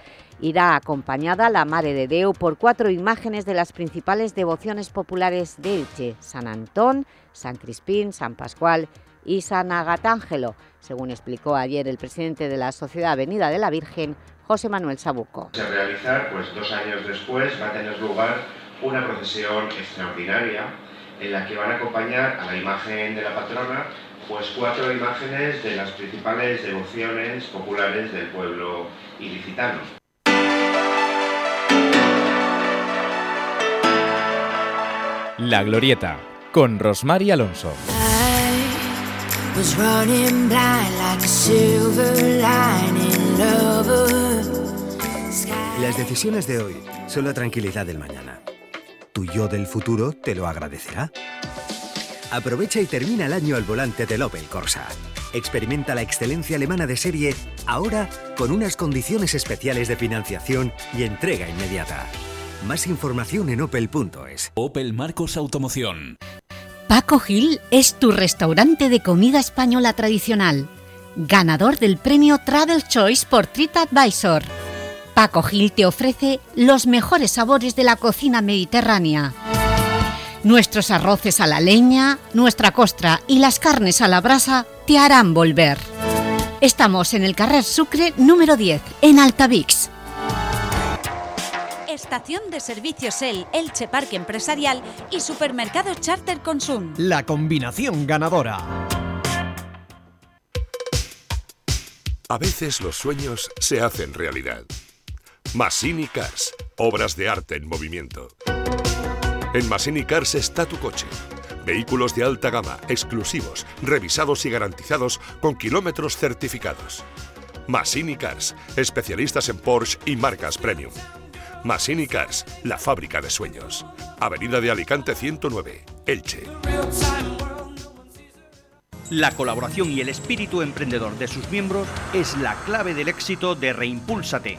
Irá acompañada la Mare de Deu por cuatro imágenes de las principales devociones populares de Elche, San Antón, San Crispín, San Pascual y San Agatángelo, según explicó ayer el presidente de la Sociedad Avenida de la Virgen, José Manuel Sabuco. Se realizar, pues dos años después, va a tener lugar una procesión extraordinaria en la que van a acompañar a la imagen de la patrona pues cuatro imágenes de las principales devociones populares del pueblo ilicitano. La Glorieta, con Rosmar Alonso. was running blind like a silver lining lover. Las decisiones de hoy son la tranquilidad del mañana. Tu yo del futuro te lo agradecerá. Aprovecha y termina el año al volante del Opel Corsa. Experimenta la excelencia alemana de serie ahora con unas condiciones especiales de financiación y entrega inmediata. Más información en opel.es. Opel Marcos Automoción. Paco Gil es tu restaurante de comida española tradicional, ganador del premio Travel Choice por TripAdvisor. Paco Gil te ofrece los mejores sabores de la cocina mediterránea. Nuestros arroces a la leña, nuestra costra y las carnes a la brasa te harán volver. Estamos en el Carrer Sucre número 10, en Altavix. Estación de Servicios El, Elche Parque Empresarial y Supermercado Charter Consum. La combinación ganadora. A veces los sueños se hacen realidad. Massini Cars, obras de arte en movimiento. En Massini Cars está tu coche. Vehículos de alta gama, exclusivos, revisados y garantizados con kilómetros certificados. Massini Cars, especialistas en Porsche y marcas premium. Massini Cars, la fábrica de sueños. Avenida de Alicante 109, Elche. La colaboración y el espíritu emprendedor de sus miembros es la clave del éxito de Reimpúlsate,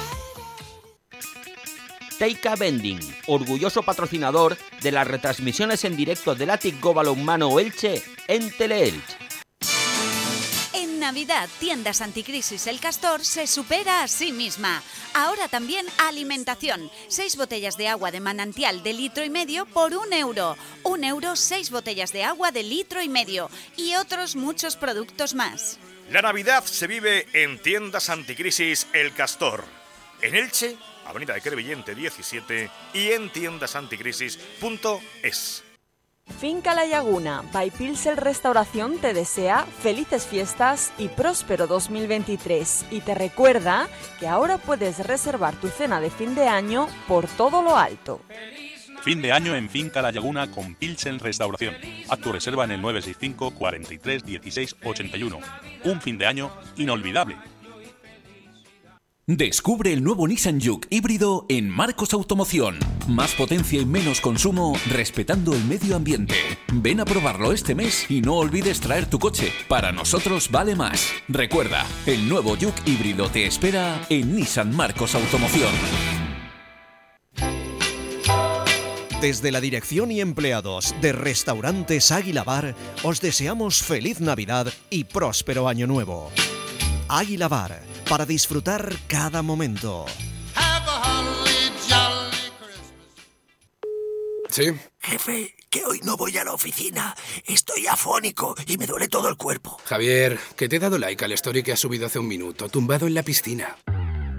Teika Bending, orgulloso patrocinador de las retransmisiones en directo del Atic Go Balonmano Elche en Teleelch. Navidad, Tiendas Anticrisis El Castor se supera a sí misma. Ahora también alimentación. Seis botellas de agua de manantial de litro y medio por un euro. Un euro, seis botellas de agua de litro y medio. Y otros muchos productos más. La Navidad se vive en Tiendas Anticrisis El Castor. En Elche, Avenida de Crevillente 17 y en tiendasanticrisis.es. Finca La Laguna, by Pilsel Restauración te desea felices fiestas y próspero 2023 y te recuerda que ahora puedes reservar tu cena de fin de año por todo lo alto. Fin de año en Finca La Laguna con Pilsen Restauración. Haz tu reserva en el 965 43 16 81. Un fin de año inolvidable. Descubre el nuevo Nissan Juke híbrido en Marcos Automoción. Más potencia y menos consumo respetando el medio ambiente. Ven a probarlo este mes y no olvides traer tu coche. Para nosotros vale más. Recuerda, el nuevo Juke híbrido te espera en Nissan Marcos Automoción. Desde la dirección y empleados de Restaurantes Águila Bar, os deseamos feliz Navidad y próspero año nuevo. Águila Bar, para disfrutar cada momento. Sí. Jefe, que hoy no voy a la oficina. Estoy afónico y me duele todo el cuerpo. Javier, que te he dado like al story que has subido hace un minuto, tumbado en la piscina.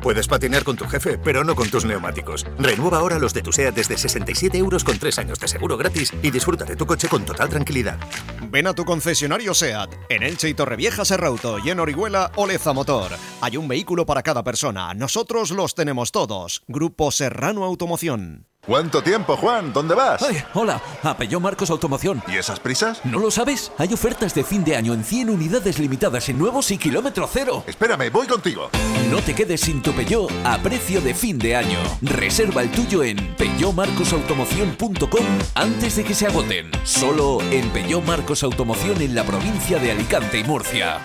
Puedes patinar con tu jefe, pero no con tus neumáticos. Renueva ahora los de tu SEAT desde 67 euros con 3 años de seguro gratis y disfruta de tu coche con total tranquilidad. Ven a tu concesionario SEAT, en Elche y Torrevieja Serrauto y en Orihuela Oleza Motor. Hay un vehículo para cada persona. Nosotros los tenemos todos. Grupo Serrano Automoción. ¿Cuánto tiempo, Juan? ¿Dónde vas? Ay, hola, a Peugeot Marcos Automoción. ¿Y esas prisas? ¿No lo sabes? Hay ofertas de fin de año en 100 unidades limitadas en nuevos y kilómetro cero. Espérame, voy contigo. No te quedes sin tu Peugeot a precio de fin de año. Reserva el tuyo en peugeotmarcosautomoción.com antes de que se agoten. Solo en Peugeot Marcos Automoción en la provincia de Alicante y Murcia.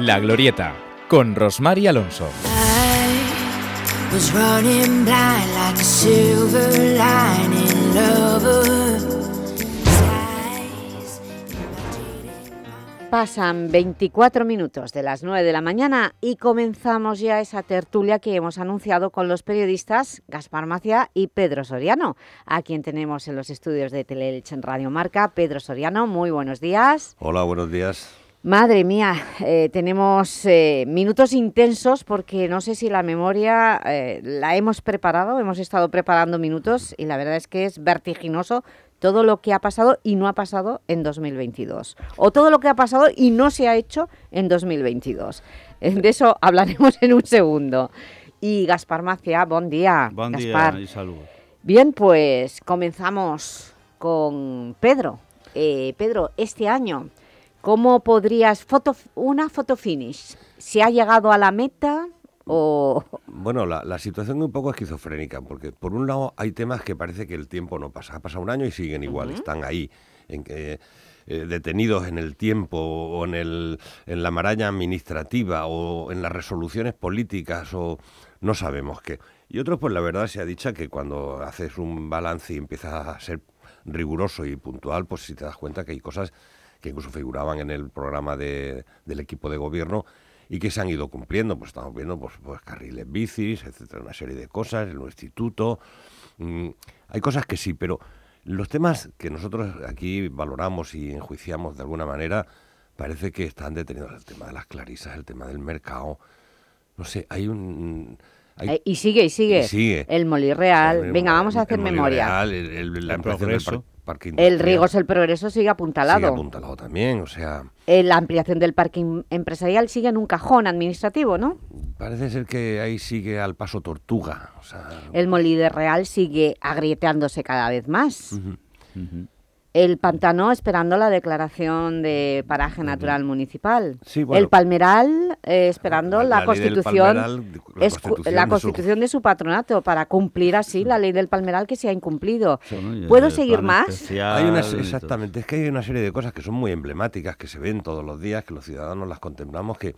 La Glorieta, con Rosmar Alonso. was running blind like a silver lining lover. Pasan 24 minutos de las 9 de la mañana y comenzamos ya esa tertulia que hemos anunciado con los periodistas Gaspar Macia y Pedro Soriano, a quien tenemos en los estudios de Teleelch en Radio Marca. Pedro Soriano, muy buenos días. Hola, buenos días. Madre mía, eh, tenemos eh, minutos intensos porque no sé si la memoria eh, la hemos preparado, hemos estado preparando minutos y la verdad es que es vertiginoso todo lo que ha pasado y no ha pasado en 2022. O todo lo que ha pasado y no se ha hecho en 2022. De eso hablaremos en un segundo. Y Gaspar Macia, buen día. Buen Gaspar. día y salud. Bien, pues comenzamos con Pedro. Pedro, este año... ¿Cómo podrías, foto, una foto finish, ¿se ha llegado a la meta o...? Bueno, la, la, situación es un poco esquizofrénica, porque por un lado hay temas que parece que el tiempo no pasa, ha pasado un año y siguen igual, uh -huh. están ahí, en que, eh, detenidos en el tiempo o en, el, en la maraña administrativa o en las resoluciones políticas o no sabemos qué. Y otros, pues la verdad se ha dicho que cuando haces un balance y empiezas a ser riguroso y puntual, pues si te das cuenta que hay cosas que incluso figuraban en el programa de, del equipo de gobierno y que se han ido cumpliendo. Pues estamos viendo pues, pues carriles bicis, etcétera, una serie de cosas, el nuevo instituto. Mm, hay cosas que sí, pero los temas que nosotros aquí valoramos y enjuiciamos de alguna manera, parece que están detenidos. El tema de las clarisas, el tema del mercado. No sé, hay un... Hay, eh, y sigue, y sigue. Y sigue. El Molirreal. Venga, vamos a hacer el memoria. Real, el, el, la el progreso. Parque el Rigos, el Progreso sigue apuntalado. Sigue apuntalado también, o sea... Eh, la ampliación del parque empresarial sigue en un cajón administrativo, ¿no? Parece ser que ahí sigue al paso tortuga, o sea... El Molí de Real sigue agrietándose cada vez más. Uh -huh. Uh -huh. El Pantano esperando la declaración de paraje natural municipal. Sí, bueno. el Palmeral eh, esperando la, constitución, Palmeral, la es- constitución la de su- constitución de su patronato para cumplir así la ley del Palmeral que se ha incumplido. ¿Puedo seguir más? especial Hay exactamente, es que hay una serie de cosas que son muy emblemáticas, que se ven todos los días, que los ciudadanos las contemplamos, que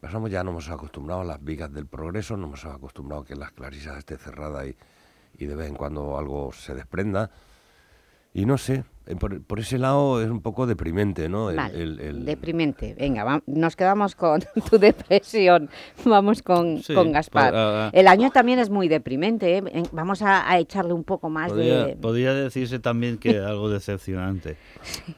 pasamos ya nos hemos acostumbrado a las vigas del progreso, nos hemos acostumbrado a que las clarisas esté cerrada y, y de vez en cuando algo se desprenda. Y no sé, eh, por, por ese lado es un poco deprimente, ¿no? El- Vale, el- el- deprimente. Venga, va- nos quedamos con tu depresión. Vamos con, Sí, con Gaspar. pues, ah, ah. El año también es muy deprimente. ¿eh? Vamos a, a echarle un poco más Podría, de... podría decirse también que algo decepcionante.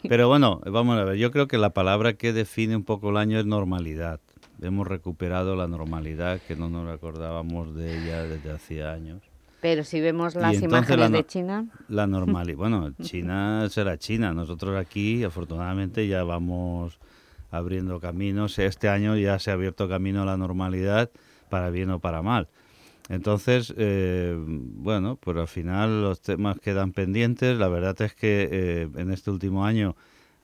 Pero bueno, vamos a ver, yo creo que la palabra que define un poco el año es normalidad. Hemos recuperado la normalidad que no nos acordábamos de ella desde hacía años. Pero si vemos las imágenes la de China... La normalidad. Bueno, China será China. Nosotros aquí, afortunadamente, ya vamos abriendo caminos. Este año ya se ha abierto camino a la normalidad, para bien o para mal. Entonces, eh, bueno, pues al final los temas quedan pendientes. La verdad es que eh, en este último año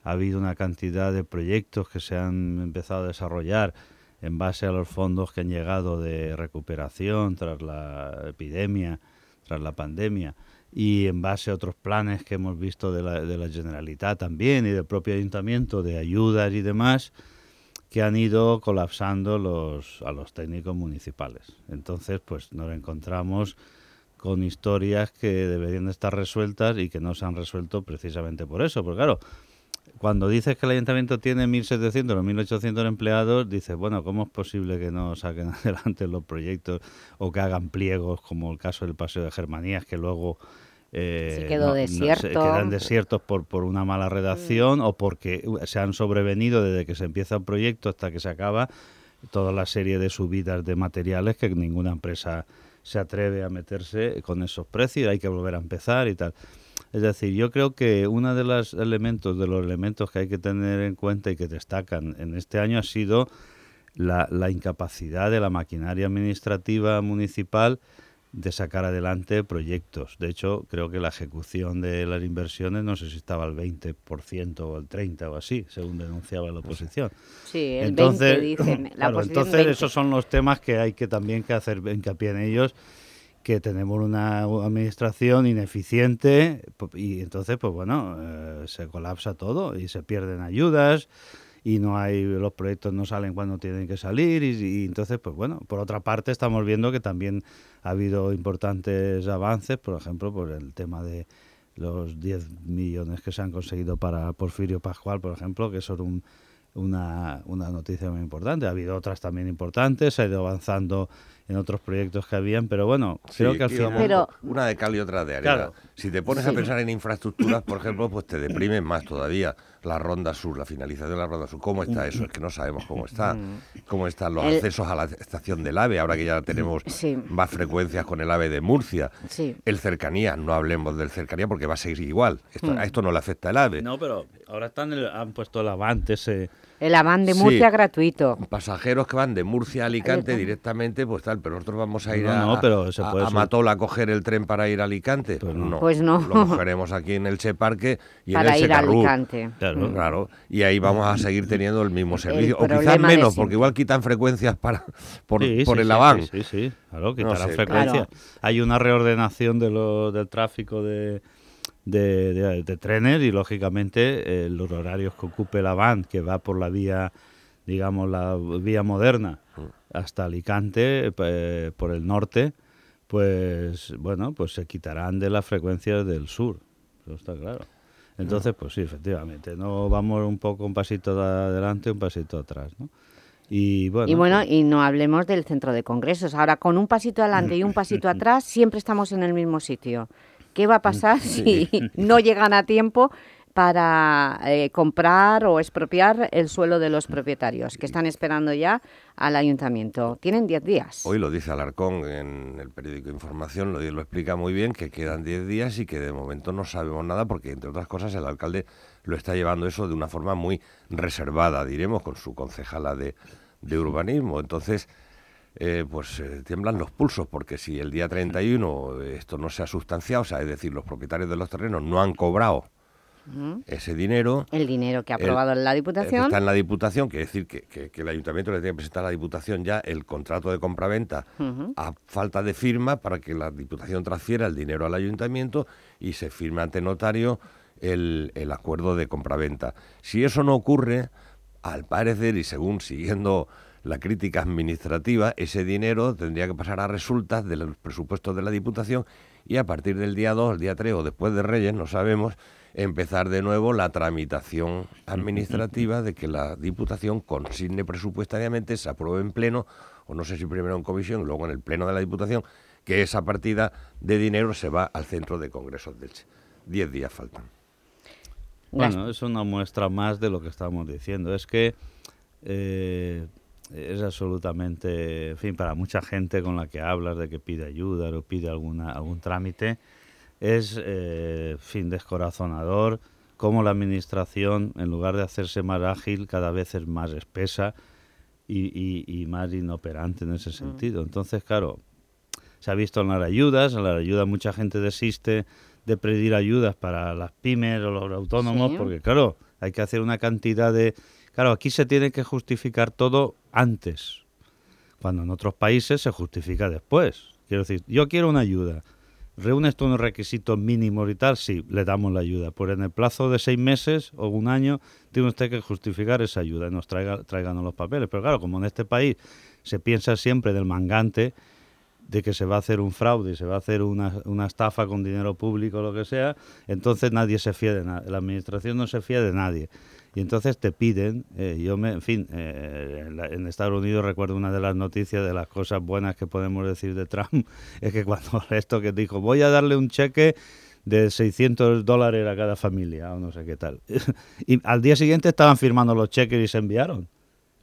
ha habido una cantidad de proyectos que se han empezado a desarrollar en base a los fondos que han llegado de recuperación tras la epidemia, la pandemia, y en base a otros planes que hemos visto de la, la Generalitat también y del propio ayuntamiento de ayudas y demás, que han ido colapsando los, a los técnicos municipales. Entonces, pues nos encontramos con historias que deberían de estar resueltas y que no se han resuelto precisamente por eso. Porque claro, cuando dices que el ayuntamiento tiene 1.700 o 1.800 empleados, dices, bueno, ¿cómo es posible que no saquen adelante los proyectos o que hagan pliegos, como el caso del Paseo de Germanías, que luego... eh, Se quedó desierto. se quedan desiertos por, por una mala redacción o porque uh, se han sobrevenido desde que se empieza un proyecto hasta que se acaba toda la serie de subidas de materiales que ninguna empresa se atreve a meterse con esos precios, hay que volver a empezar y tal. Es decir, yo creo que uno de los elementos, de los elementos que hay que tener en cuenta y que destacan en este año ha sido la, la incapacidad de la maquinaria administrativa municipal de sacar adelante proyectos. De hecho, creo que la ejecución de las inversiones, no sé si estaba al 20% o al 30% o así, según denunciaba la oposición. Sí, el entonces, 20 dicen, la claro, oposición entonces 20. esos son los temas que hay que también que hacer hincapié en ellos que tenemos una administración ineficiente po- y entonces pues bueno eh, se colapsa todo y se pierden ayudas y no hay los proyectos no salen cuando tienen que salir y, y entonces pues bueno por otra parte estamos viendo que también ha habido importantes avances por ejemplo por el tema de los 10 millones que se han conseguido para Porfirio Pascual por ejemplo que son un, una, una noticia muy importante. Ha habido otras también importantes, se ha ido avanzando en otros proyectos que habían, pero bueno, creo que al final... una de cal y otra de arena. Claro. Si te pones Sí. a pensar en infraestructuras, por ejemplo, pues te deprimen más todavía. La Ronda Sur, la finalización de la Ronda Sur, ¿cómo está eso? Es que no sabemos cómo está. ¿Cómo están los El- accesos a la estación del AVE, ahora que ya tenemos Sí. más frecuencias con el AVE de Murcia? Sí. El cercanía, no hablemos del cercanía porque va a seguir igual. Esto- Hmm. A esto no le afecta el AVE. No, pero ahora están el- han puesto el avante ese... El Aván de Sí. Murcia gratuito. Pasajeros que van de Murcia a Alicante directamente, pues tal, pero nosotros vamos a ir No, a, no, pero se a- puede a subir. Matola a coger el tren para ir a Alicante. no. Pues no. Lo cogeremos aquí en el Che Parque y Para en el ir a. Alicante. Claro. Claro. Y ahí vamos a seguir teniendo el mismo servicio. o quizás menos, porque igual quitan frecuencias para por, Sí, por sí, el Aván. Sí, sí, sí, claro, No quitarán sé. frecuencia. Hay una reordenación de lo, del tráfico de, de, de- de trenes y, lógicamente, eh, los horarios que ocupe la van, que va por la vía, digamos, la vía moderna hasta Alicante, eh, por el norte, pues, bueno, pues se quitarán de las frecuencias del sur. Eso está claro. Entonces, pues sí, efectivamente, no vamos un poco un pasito de adelante, un pasito atrás, ¿no? Y bueno, y bueno, pues- y no hablemos del centro de congresos. Ahora, con un pasito adelante y un pasito atrás, siempre estamos en el mismo sitio. ¿Qué va a pasar Sí. si no llegan a tiempo para eh, comprar o expropiar el suelo de los propietarios, que están esperando ya al ayuntamiento? Tienen 10 días. Hoy lo dice Alarcón en el periódico Información, lo, lo explica muy bien, que quedan 10 días y que de momento no sabemos nada porque, entre otras cosas, el alcalde lo está llevando eso de una forma muy reservada, diremos, con su concejala de, de urbanismo. Entonces, eh, pues eh, tiemblan los pulsos porque si el día 31 esto no se ha sustanciado, o sea, es decir, los propietarios de los terrenos no han cobrado ese dinero... El dinero que ha aprobado la Diputación. Está en la Diputación, quiere decir que, el Ayuntamiento le tiene que presentar a la Diputación ya el contrato de compraventa a falta de firma para que la Diputación transfiera el dinero al Ayuntamiento y se firme ante notario el, el acuerdo de compraventa. Si eso no ocurre, al parecer y según siguiendo la crítica administrativa, ese dinero tendría que pasar a resultas de los presupuestos de la Diputación y a partir del día 2, el día 3 o después de Reyes, no sabemos, empezar de nuevo la tramitación administrativa de que la Diputación consigne presupuestariamente, se apruebe en pleno, o no sé si primero en comisión y luego en el pleno de la Diputación, que esa partida de dinero se va al centro de congresos del Che. Diez días faltan. Bueno, es una muestra más de lo que estamos diciendo. Es que eh, es absolutamente, en fin, para mucha gente con la que hablas de que pide ayuda o pide alguna, algún trámite, es, eh, fin, descorazonador cómo la administración, en lugar de hacerse más ágil, cada vez es más espesa y, más inoperante en ese mm. sentido. Entonces, claro, se ha visto en las ayudas, en las ayudas mucha gente desiste de pedir ayudas para las pymes o los autónomos, porque claro, hay que hacer una cantidad de Claro, aquí se tiene que justificar todo antes, cuando en otros países se justifica después. Quiero decir, yo quiero una ayuda. ¿Reúnes tú unos requisitos mínimos y tal? Sí, le damos la ayuda. Pues en el plazo de seis meses o un año tiene usted que justificar esa ayuda y nos traiga, traigan los papeles. Pero claro, como en este país se piensa siempre del mangante, de que se va a hacer un fraude, se va a hacer una, una estafa con dinero público lo que sea, entonces nadie se fía de nada. La administración no se fía de nadie y entonces te piden, eh, yo me, en fin, eh, en, Estados Unidos recuerdo una de las noticias de las cosas buenas que podemos decir de Trump, es que cuando esto que dijo, voy a darle un cheque de 600 dólares a cada familia o no sé qué tal. y al día siguiente estaban firmando los cheques y se enviaron.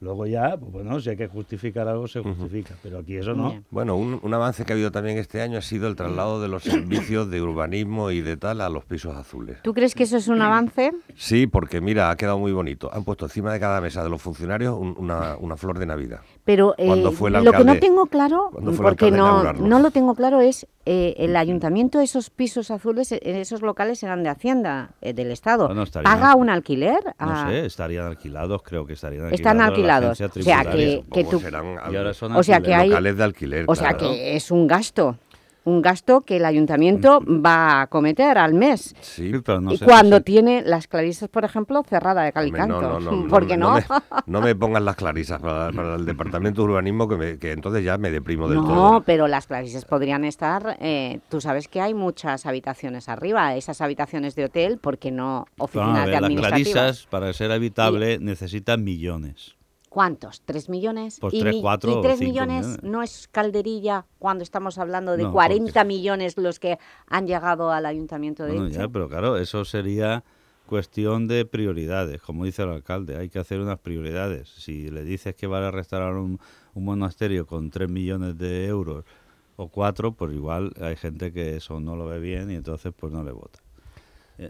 Luego ya, pues bueno, si hay que justificar algo, se justifica, pero aquí eso no. Bueno, un, avance que ha habido también este año ha sido el traslado de los servicios de urbanismo y de tal a los pisos azules. ¿Tú crees que eso es un avance? Sí, porque mira, ha quedado muy bonito. Han puesto encima de cada mesa de los funcionarios una, una flor de Navidad. Pero eh, lo que no tengo claro, porque no, no lo tengo claro, es eh, el ayuntamiento, esos pisos azules, eh, esos locales eran de Hacienda, del Estado. ¿Paga un alquiler? No sé, estarían alquilados, creo que estarían alquilados. Están alquilados. O sea que, que tú, o sea que hay, locales de alquiler. O sea que es un gasto un gasto que el ayuntamiento va a acometer al mes. Sí, pero no Y cuando tiene las clarisas, por ejemplo, cerrada de calicanto. No, no, ¿Por qué no? No me, pongas las clarisas para, el departamento de urbanismo, que, que, entonces ya me deprimo del todo. No, pero las clarisas podrían estar... Eh, tú sabes que hay muchas habitaciones arriba, esas habitaciones de hotel, porque no oficinas de administrativas. Las clarisas, para ser habitable, necesitan millones. ¿Cuántos? ¿Tres millones? Pues y, tres, cuatro y tres millones, no es calderilla cuando estamos hablando de 40 millones los que han llegado al Ayuntamiento de bueno, ya, pero claro, eso sería cuestión de prioridades, como dice el alcalde, hay que hacer unas prioridades. Si le dices que va a restaurar un, un monasterio con tres millones de euros o cuatro, pues igual hay gente que eso no lo ve bien y entonces pues no le vota.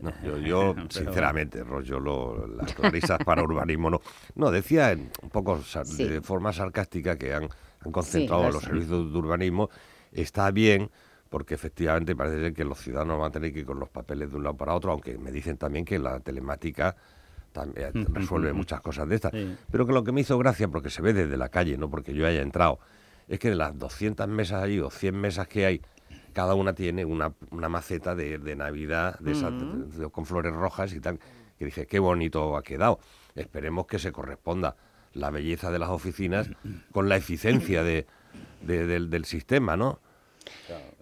No, yo, sinceramente, rollo las risas para urbanismo no. No, decía un poco de forma sarcástica que han, concentrado los servicios de urbanismo. Está bien, porque efectivamente parece ser que los ciudadanos van a tener que ir con los papeles de un lado para otro, aunque me dicen también que la telemática también resuelve muchas cosas de estas. Pero que lo que me hizo gracia, porque se ve desde la calle, no porque yo haya entrado, es que de las 200 mesas allí o 100 mesas que hay, cada una tiene una, maceta de, Navidad de con flores rojas y tal, que dije, qué bonito ha quedado. Esperemos que se corresponda la belleza de las oficinas con la eficiencia de, del, sistema, ¿no?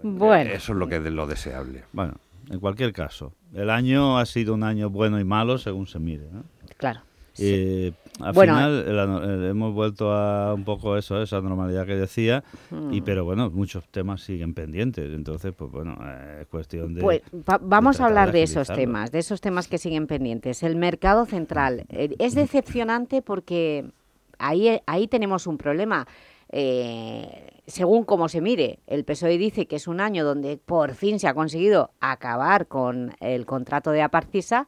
Bueno. Eso es lo que es lo deseable. Bueno, en cualquier caso, el año ha sido un año bueno y malo según se mire. ¿no? Claro. Y al final hemos vuelto a un poco eso, esa normalidad que decía, y mm. pero bueno, muchos temas siguen pendientes, entonces pues bueno, eh, es cuestión de... Pues vamos a hablar de, esos temas, de esos temas que siguen pendientes. El mercado central eh, es decepcionante porque ahí, ahí tenemos un problema. Eh, según como se mire, el PSOE dice que es un año donde por fin se ha conseguido acabar con el contrato de Aparcisa,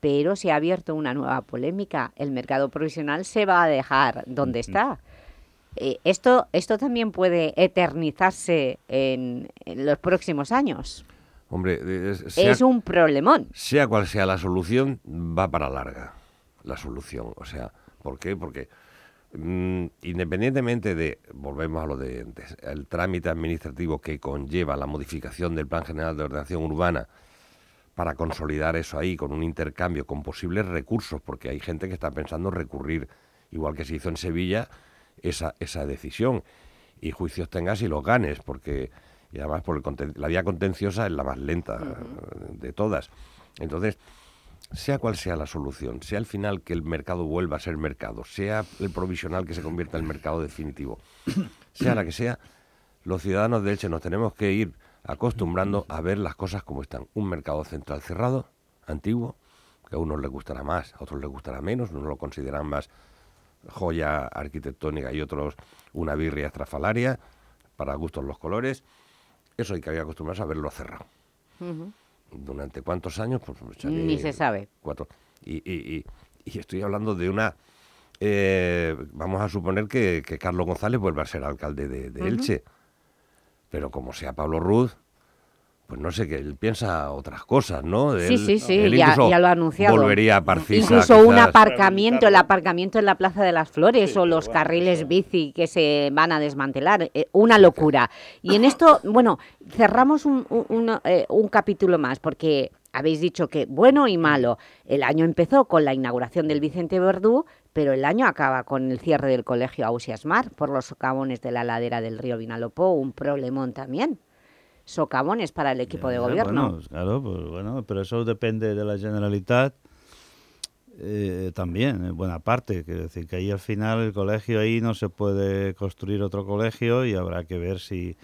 pero se ha abierto una nueva polémica. El mercado provisional se va a dejar donde está. Eh, esto, ¿Esto también puede eternizarse en, los próximos años? Hombre, eh, es un problemón. Sea cual sea la solución, va para larga la solución. O sea, ¿por qué? Porque mm, independientemente de, volvemos a lo de antes, el trámite administrativo que conlleva la modificación del Plan General de Ordenación Urbana para consolidar eso ahí con un intercambio, con posibles recursos, porque hay gente que está pensando recurrir, igual que se hizo en Sevilla, esa, esa decisión. Y juicios tengas y los ganes, porque y además por el la vía contenciosa es la más lenta de todas. Entonces, sea cual sea la solución, sea al final que el mercado vuelva a ser mercado, sea el provisional que se convierta en mercado definitivo, sea la que sea, los ciudadanos de Elche nos tenemos que ir acostumbrando a ver las cosas como están. Un mercado central cerrado, antiguo, que a unos les gustará más, a otros les gustará menos, unos lo consideran más joya arquitectónica y otros una birria estrafalaria, para gustos los colores. Eso hay que acostumbrarse a verlo cerrado. ¿Durante cuántos años? Pues, pues Ni se sabe. Cuatro. Y, y, y, estoy hablando de una... Eh, vamos a suponer que, Carlos González vuelva a ser alcalde de, Elche. Pero como sea Pablo Ruz, pues no sé, que él piensa otras cosas, ¿no? sí, sí, sí, ya, lo ha anunciado. Volvería a Parcisa. Incluso un aparcamiento, el aparcamiento en la Plaza de las Flores o los carriles bici que se van a desmantelar. Eh, una locura. Y en esto, bueno, cerramos un, eh, un, capítulo más porque habéis dicho que bueno y malo. El año empezó con la inauguración del Vicente Verdú, pero el año acaba con el cierre del colegio Ausiasmar por los socavones de la ladera del río Vinalopó, un problemón también socavones para el equipo de gobierno. Bueno, claro, pues bueno, pero eso depende de la Generalitat eh, también, en buena parte. Quiero decir que ahí al final el colegio ahí no se puede construir otro colegio y habrá que ver si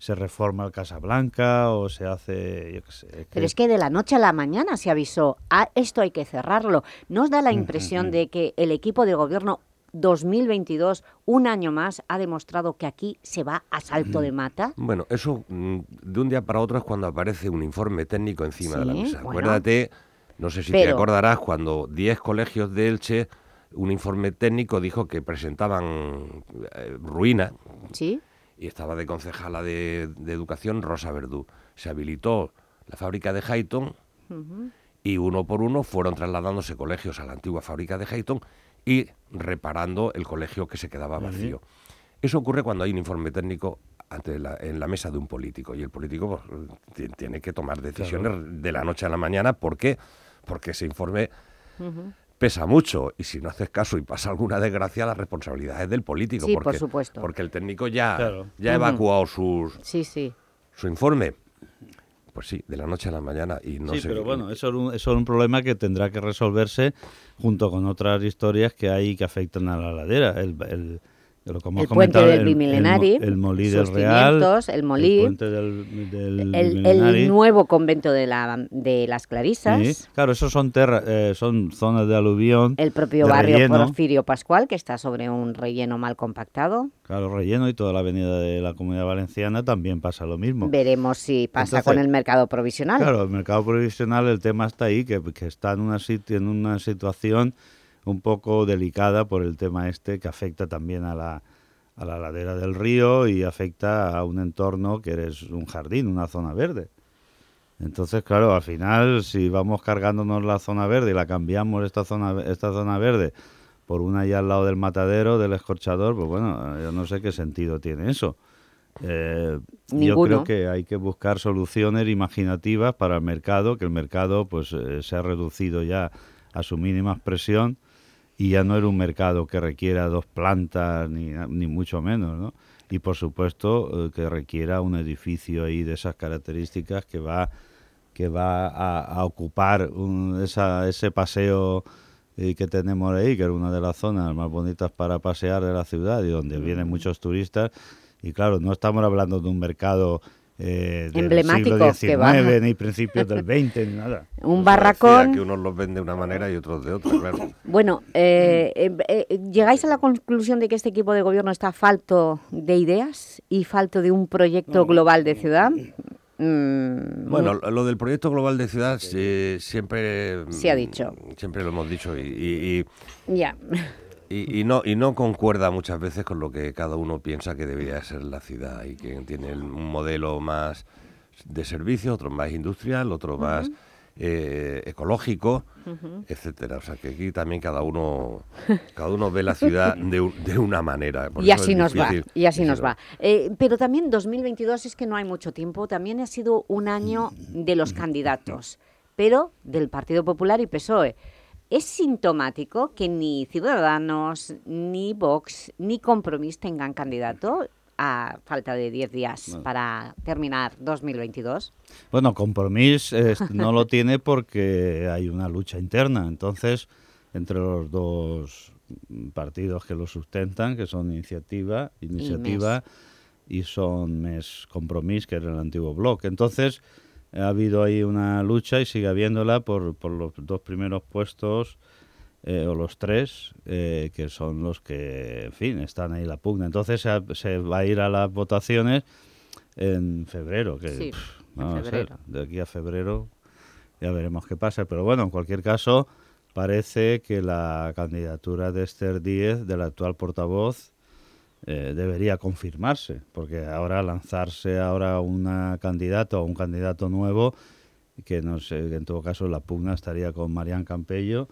se reforma el Casablanca o se hace, yo qué sé. Pero es que de la noche a la mañana se avisó, ah, esto hay que cerrarlo. ¿No os da la impresión de que el equipo de gobierno 2022, un año más, ha demostrado que aquí se va a salto de mata? Bueno, eso mm, de un día para otro es cuando aparece un informe técnico encima de la mesa. Acuérdate, no sé si te acordarás, cuando 10 colegios de Elche, un informe técnico dijo que presentaban eh, ruina. Sí. Y estaba de concejala de, Educación Rosa Verdú. Se habilitó la fábrica de Hayton y uno por uno fueron trasladándose colegios a la antigua fábrica de Hayton y reparando el colegio que se quedaba vacío. Eso ocurre cuando hay un informe técnico ante en la mesa de un político y el político pues, tiene que tomar decisiones de la noche a la mañana. ¿Por qué? Porque ese informe pesa mucho y si no haces caso y pasa alguna desgracia, la responsabilidad es del político. Sí, porque, por supuesto. Porque el técnico ya, ya ha evacuado sus, sí, sí. su informe. Pues sí, de la noche a la mañana y no sí, pero bueno, eso es, un, eso es un problema que tendrá que resolverse junto con otras historias que hay que afectan a la ladera. El, el puente del Bimilenari, el, Molí del Real, el Molí, el, del, el, nuevo convento de, la, de las Clarisas. claro, esos son, eh, son zonas de aluvión. El propio barrio Porfirio Pascual, que está sobre un relleno mal compactado. Claro, relleno y toda la avenida de la Comunidad Valenciana también pasa lo mismo. Veremos si pasa con el mercado provisional. Claro, el mercado provisional, el tema está ahí, que, que está en una, en una situación un poco delicada por el tema este que afecta también a la, a la ladera del río y afecta a un entorno que eres un jardín, una zona verde. Entonces, claro, al final, si vamos cargándonos la zona verde y la cambiamos esta zona, esta zona verde por una allá al lado del matadero, del escorchador, pues bueno, yo no sé qué sentido tiene eso. Eh, yo creo que hay que buscar soluciones imaginativas para el mercado, que el mercado pues eh, se ha reducido ya a su mínima expresión y ya no era un mercado que requiera dos plantas ni, ni mucho menos, ¿no? Y por supuesto eh, que requiera un edificio ahí de esas características que va que va a, ocupar esa, ese paseo eh, que tenemos ahí, que es una de las zonas más bonitas para pasear de la ciudad y donde vienen mm. muchos turistas. Y claro, no estamos hablando de un mercado eh, emblemático del siglo XIX, ni principios del XX, ni nada. Un barracón... Que unos los ven de una manera y otros de otra, claro. Bueno, eh, eh, eh, ¿llegáis a la conclusión de que este equipo de gobierno está falto de ideas y falto de un proyecto global de ciudad? Mm, bueno, lo del proyecto global de ciudad siempre... Se ha dicho. Siempre lo hemos dicho y... y ya. Y, no, y no concuerda muchas veces con lo que cada uno piensa que debería ser la ciudad y que tiene un modelo más de servicios, otro más industrial, otro más eh, ecológico, etcétera. O sea que aquí también cada uno cada uno ve la ciudad de, de una manera. y así nos va, y así nos va. Eh, pero también 2022 es que no hay mucho tiempo, también ha sido un año de los candidatos, pero del Partido Popular y PSOE. ¿Es sintomático que ni Ciudadanos, ni Vox, ni Compromís tengan candidato? a falta de 10 días para terminar 2022? Bueno, compromiso no lo tiene porque hay una lucha interna. Entonces, entre los dos partidos que lo sustentan, que son Iniciativa, Iniciativa y, son Mes Compromís, que era el antiguo bloque. Entonces, ha habido ahí una lucha y sigue habiéndola por, por los dos primeros puestos eh, o los tres, eh, que son los que, en fin, están ahí la pugna. Entonces se, va a ir a las votaciones en febrero, que sí, a ser, de aquí a febrero ya veremos qué pasa. Pero bueno, en cualquier caso, parece que la candidatura de Esther Díez, del actual portavoz, eh, debería confirmarse, porque ahora lanzarse ahora una candidata o un candidato nuevo, que no sé, en todo caso la pugna estaría con Marián Campello,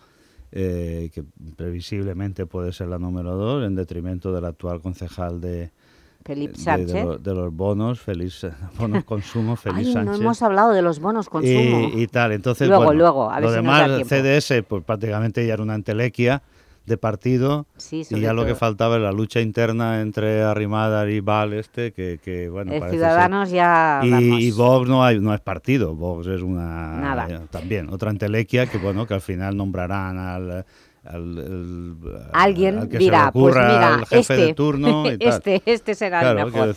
eh, que previsiblemente puede ser la número dos, en detrimento del actual concejal de, de, los bonos, feliz bonos consumo, feliz Sánchez. No hemos hablado de los bonos consumo. Y, tal, entonces, luego, luego, a ver lo demás, CDS, pues prácticamente ya era una entelequia de partido y ya lo que faltaba es la lucha interna entre Arrimada y Val este que, que bueno el Ciudadanos ya y, Vox no hay no es partido Vox es una eh, también otra entelequia que bueno que al final nombrarán al alguien dirá, pues mira, este, de turno este, este será el mejor.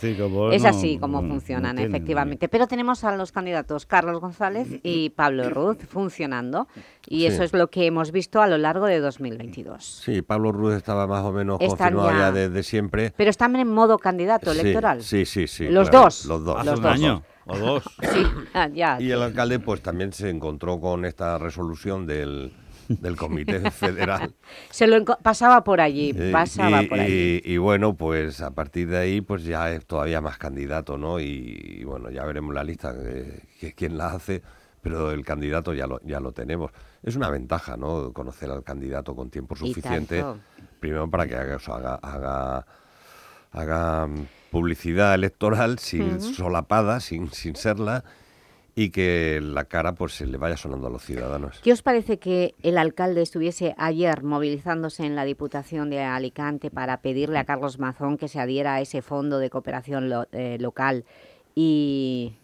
es así como funcionan, efectivamente. Pero tenemos a los candidatos Carlos González y Pablo Ruz funcionando y eso es lo que hemos visto a lo largo de 2022. Sí, Pablo Ruz estaba más o menos confirmado ya, desde siempre. Pero están en modo candidato electoral. Sí, sí, sí. Los dos. Los dos. Hace un año o dos. sí, ya. Y el alcalde pues también se encontró con esta resolución del del Comité Federal. Se lo pasaba por allí, pasaba y, por allí. Y, bueno, pues a partir de ahí pues ya es todavía más candidato, ¿no? Y, bueno, ya veremos la lista, que, quién la hace, pero el candidato ya lo, ya lo tenemos. Es una ventaja, ¿no? Conocer al candidato con tiempo suficiente, primero para que haga, haga, haga, publicidad electoral sin solapada, sin, sin serla, y que la cara pues se le vaya sonando a los ciudadanos. ¿Qué os parece que el alcalde estuviese ayer movilizándose en la Diputación de Alicante para pedirle a Carlos Mazón que se adhiera a ese fondo de cooperación eh, local y,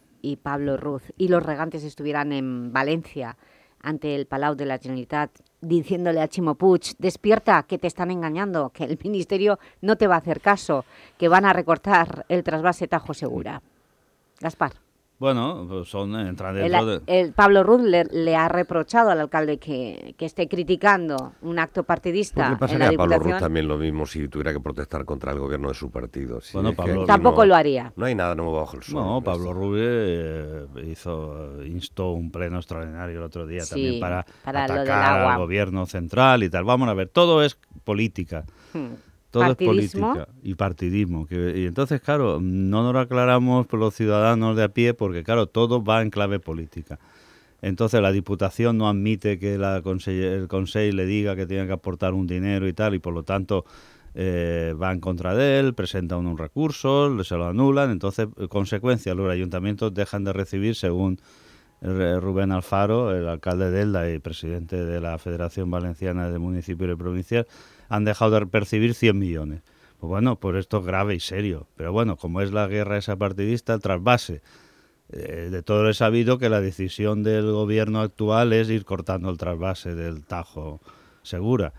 Pablo Ruz y los regantes estuvieran en Valencia ante el Palau de la Generalitat diciéndole a Chimo Puig, despierta, que te están engañando, que el Ministerio no te va a hacer caso, que van a recortar el trasvase Tajo Segura. Gaspar. Bueno, pues son entran dentro de... el Pablo Ruz le, ha reprochado al alcalde que, que esté criticando un acto partidista pues en la a Pablo Ruz también lo mismo si tuviera que protestar contra el gobierno de su partido. bueno, Pablo Tampoco lo haría. No hay nada nuevo bajo el sol. No, Pablo Ruz eh, hizo, instó un pleno extraordinario el otro día también para, atacar al gobierno central y tal. Vamos a ver, todo es política. Hmm. Todo es política y partidismo. y entonces, claro, no nos lo aclaramos por los ciudadanos de a pie porque, claro, todo va en clave política. Entonces la Diputación no admite que la el Consejo le diga que tiene que aportar un dinero y tal, y por lo tanto eh, va en contra de él, presenta un, recurso, se lo anulan, entonces, consecuencia, los ayuntamientos dejan de recibir, según Rubén Alfaro, el alcalde de Elda y presidente de la Federación Valenciana de Municipios y Provincias, han dejado de percibir 100 millones. Pues bueno, pues esto es grave y serio. Pero bueno, como es la guerra esa partidista, el trasvase. Eh, de todo he sabido que la decisión del gobierno actual es ir cortando el trasvase del Tajo Segura.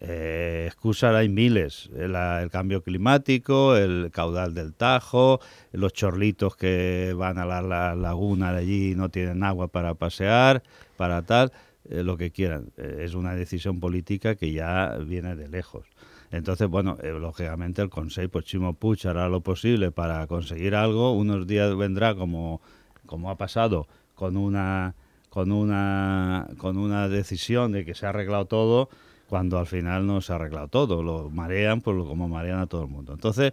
Eh, excusas hay miles, el, cambio climático, el caudal del Tajo, los chorlitos que van a la, laguna de allí y no tienen agua para pasear, para tal. Eh, lo que quieran. Eh, es una decisión política que ya viene de lejos. Entonces, bueno, eh, lógicamente el Consejo, pues Chimo hará lo posible para conseguir algo. Unos días vendrá como, como ha pasado con una con una con una decisión de que se ha arreglado todo cuando al final no se ha arreglado todo. Lo marean pues como marean a todo el mundo. Entonces,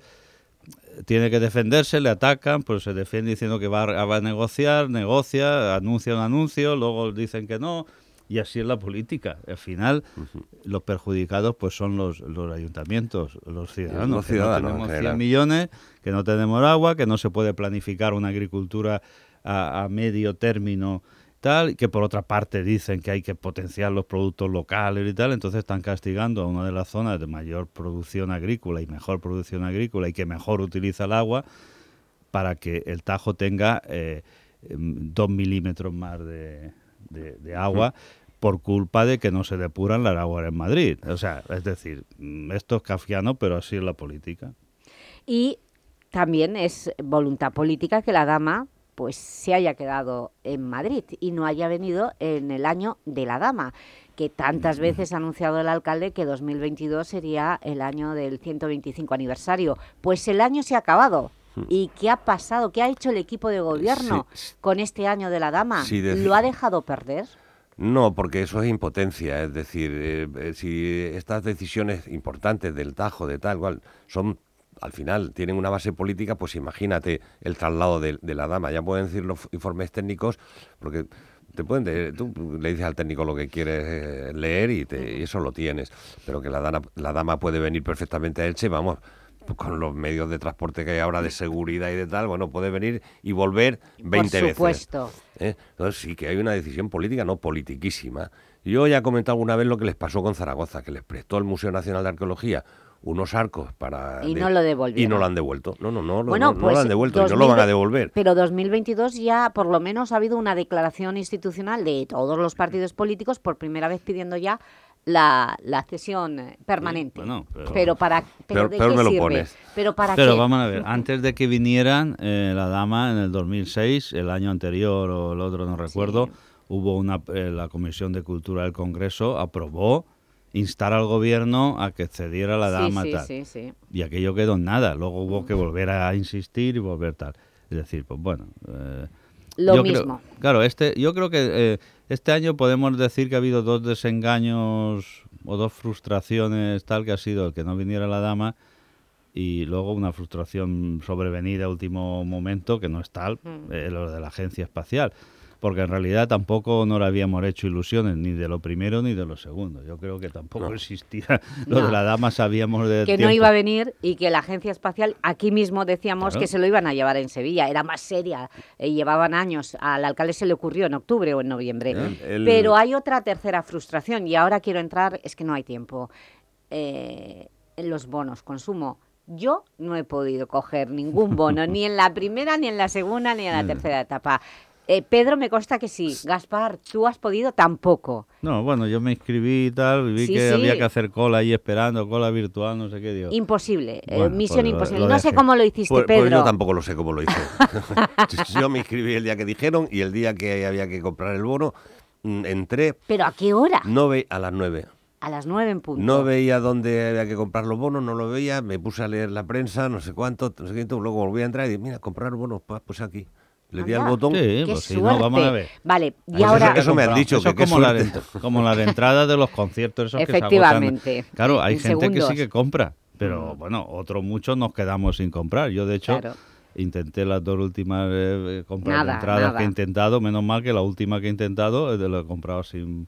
tiene que defenderse, le atacan, pues se defiende diciendo que va a, va a negociar, negocia, anuncia un anuncio, luego dicen que no, y así es la política. Al final, los perjudicados pues son los, los ayuntamientos, los ciudadanos, Los que ciudadanos, no en tenemos 100 general. millones, que no tenemos agua, que no se puede planificar una agricultura a, a medio término tal, que por otra parte dicen que hay que potenciar los productos locales y tal, entonces están castigando a una de las zonas de mayor producción agrícola y mejor producción agrícola y que mejor utiliza el agua para que el Tajo tenga eh, em, dos milímetros más de, de- de agua por culpa de que no se depuran las aguas en Madrid. O sea, es decir, mm, esto es kafkiano, pero así es la política. Y también es voluntad política que la dama pues se haya quedado en Madrid y no haya venido en el año de la dama, que tantas veces ha anunciado el alcalde que 2022 sería el año del 125 aniversario. Pues el año se ha acabado. ¿Y qué ha pasado? ¿Qué ha hecho el equipo de gobierno con este año de la dama? Sí, ¿Lo ha dejado perder? No, porque eso es impotencia. Es decir, eh, eh, si estas decisiones importantes del Tajo, de tal cual, son al final tienen una base política, pues imagínate el traslado de, de la dama. Ya pueden decir los informes técnicos, porque te pueden de- tú le dices al técnico lo que quieres eh, leer y, te- y eso lo tienes. Pero que la dama, la dama puede venir perfectamente a Elche, vamos, con los medios de transporte que hay ahora de seguridad y de tal, bueno, puede venir y volver 20 veces. supuesto. ¿eh? Entonces sí que hay una decisión política, no politiquísima. Yo ya he comentado alguna vez lo que les pasó con Zaragoza, que les prestó el Museo Nacional de Arqueología unos arcos para... Y de- no lo Y devolvieron. no lo han devuelto. No, no, no, lo- Bueno, no, no pues lo han devuelto y no lo van a 2020 devolver. Pero 2022 ya por lo menos ha habido una declaración institucional de todos los partidos políticos por primera vez pidiendo ya la, la cesión eh, permanente. bueno, pero- pero, para pero Peor- ¿de qué me lo sirve? pones. Pero para Pero qué? vamos a ver, antes de que vinieran, eh, la dama en el 2006, el año anterior o el otro no recuerdo, hubo una, eh, la Comisión de Cultura del Congreso aprobó instar al gobierno a que cediera la dama sí, tal. sí, sí. Y aquello quedó en nada, luego hubo que volver a insistir y volver tal. Es decir, pues bueno... eh, Lo yo creo- mismo. claro, este, yo creo que eh, este año podemos decir que ha habido dos desengaños o dos frustraciones tal que ha sido el que no viniera la dama y luego una frustración sobrevenida a último momento que no es tal, Mm. eh, lo de la agencia espacial. Porque en realidad tampoco nos habíamos hecho ilusiones ni de lo primero ni de lo segundo. Yo creo que tampoco existía lo No. de la dama, sabíamos de que no iba a venir y que la agencia espacial, aquí mismo decíamos Claro. que se lo iban a llevar en Sevilla, era más seria, eh, llevaban años, al alcalde se le ocurrió en octubre o en noviembre. El- el- Pero hay otra tercera frustración y ahora quiero entrar, es que no hay tiempo, eh, en los bonos, consumo. Yo no he podido coger ningún bono, ni en la primera, ni en la segunda, ni en la tercera etapa. Eh, Pedro, me consta que sí. Gaspar, ¿tú has podido? Tampoco. No, bueno, yo me inscribí y tal, y vi Sí, que sí. había que hacer cola ahí esperando, cola virtual, no sé qué, digo. Imposible, eh, misión pues imposible. lo no sé cómo lo hiciste, Pues, pues Pedro. yo tampoco lo sé cómo lo hice. yo me inscribí el día que dijeron y el día que había que comprar el bono, mm, entré ¿Pero a qué hora? no ve a las 9. A las nueve en punto. No veía dónde había que comprar los bonos, no lo veía, me puse a leer la prensa, no sé cuánto, no sé qué, luego volví a entrar y dije, mira, comprar bonos, pues aquí. Le di al botón. Sí, ¡Qué pues sí, no, vamos a ver. Vale, y Pues ahora... eso me han dicho, Eso que como, la, suerte. como la de entrada de los conciertos esos que se agotan. Efectivamente, Claro, hay en gente que sí que compra, pero bueno, otros muchos nos quedamos sin comprar. Yo, de hecho, Claro. intenté las dos últimas eh, compras Nada, de entradas nada. que he intentado, menos mal que la última que he intentado eh, lo he comprado sin,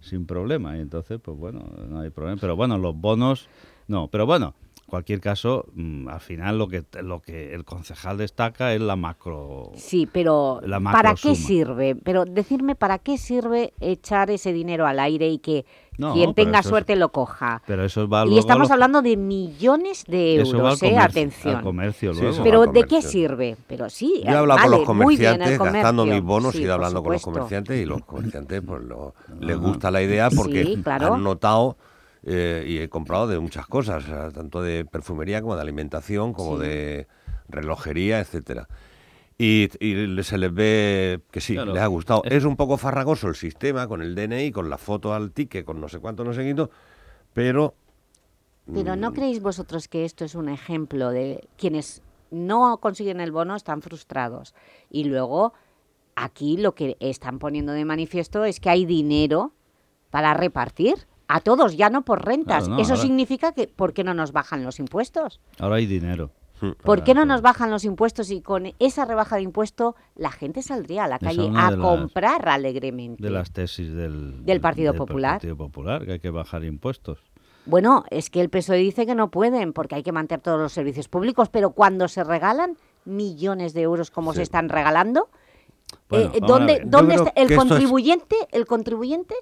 sin problema. Y entonces, pues bueno, no hay problema. Pero bueno, los bonos, no. Pero bueno, en cualquier caso, mm, al final lo que, lo que el concejal destaca es la macro... Sí, pero la ¿para qué sirve? Pero decirme, ¿para qué sirve echar ese dinero al aire y que No, quien tenga es- suerte lo coja? Pero eso va Y estamos hablando de millones de Eso va al euros, ¿eh? comercio- Atención. al comercio Sí, luego. va Pero ¿de qué sirve? Pero sí, Yo he hablado con los bien, comerciantes, gastando mis bonos, Sí, he ido hablando con los comerciantes y los comerciantes pues lo- les gusta la idea porque Sí, claro. han notado eh, y he comprado de muchas cosas, tanto de perfumería como de alimentación, como Sí. de relojería, etcétera. Y, y se les ve que sí, Claro. les ha gustado. Es un poco farragoso el sistema con el DNI, con la foto al ticket, con no sé cuánto, no sé quinto, pero Pero Mm. ¿no creéis vosotros que esto es un ejemplo de quienes no consiguen el bono están frustrados? Y luego aquí lo que están poniendo de manifiesto es que hay dinero para repartir a todos, ya no por rentas. Claro, no, Eso ahora- significa que ¿por qué no nos bajan los impuestos? Ahora hay dinero. Hmm. ¿Por qué no nos bajan los impuestos y con esa rebaja de impuesto la gente saldría a la calle a las- comprar alegremente? De las tesis del, Del Partido Popular. Partido Popular, que hay que bajar impuestos. Bueno, es que el PSOE dice que no pueden porque hay que mantener todos los servicios públicos, pero cuando se regalan millones de euros como se están regalando, Bueno, eh, ¿dónde, dónde está el es- contribuyente? El contribuyente,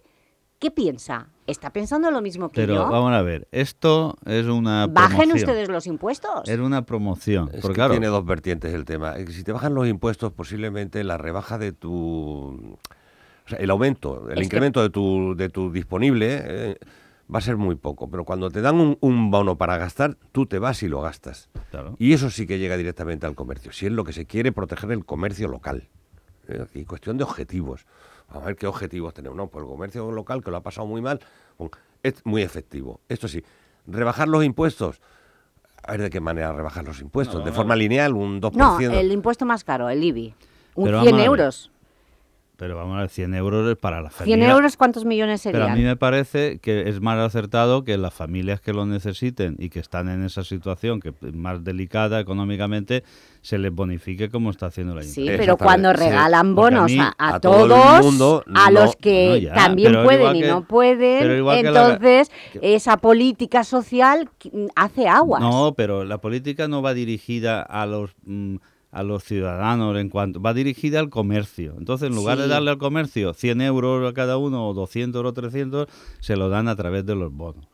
¿qué piensa? ¿Está pensando lo mismo que Pero yo? vamos a ver, esto es una Bajen promoción. ustedes los impuestos. Era una promoción. Es porque que claro, tiene dos vertientes el tema. Es que Si te bajan los impuestos, posiblemente la rebaja de tu... O sea, el aumento, el Es que- incremento de, tu, de tu disponible eh, va a ser muy poco. Pero cuando te dan un, un bono para gastar, tú te vas y lo gastas. Y eso sí que llega directamente al comercio. Si es lo que se quiere, proteger el comercio local. Eh, Y cuestión de objetivos. Vamos a ver qué objetivos tenemos. No, pues el comercio local, que lo ha pasado muy mal, es muy efectivo. Esto sí, rebajar los impuestos. A ver de qué manera rebajar los impuestos. No, de no, forma lineal, un 2%. No, el impuesto más caro, el IBI. Un Pero 100 vamos a ver. euros. Pero vamos a ver, 100 euros es para la 100 familia. euros, ¿cuántos millones Pero a serían? mí me parece que es más acertado que las familias que lo necesiten y que están en esa situación que es más delicada económicamente se les bonifique como está haciendo la Sí, pero cuando regalan bonos a, a a todo el todos, mundo, a no- los que no, ya, también pueden y que- no pueden, que entonces esa política social hace aguas. No, pero la política no va dirigida a los mm, a los ciudadanos en cuanto va dirigida al comercio. Entonces, en lugar de darle al comercio 100 euros a cada uno o 200 o 300, se lo dan a través de los bonos.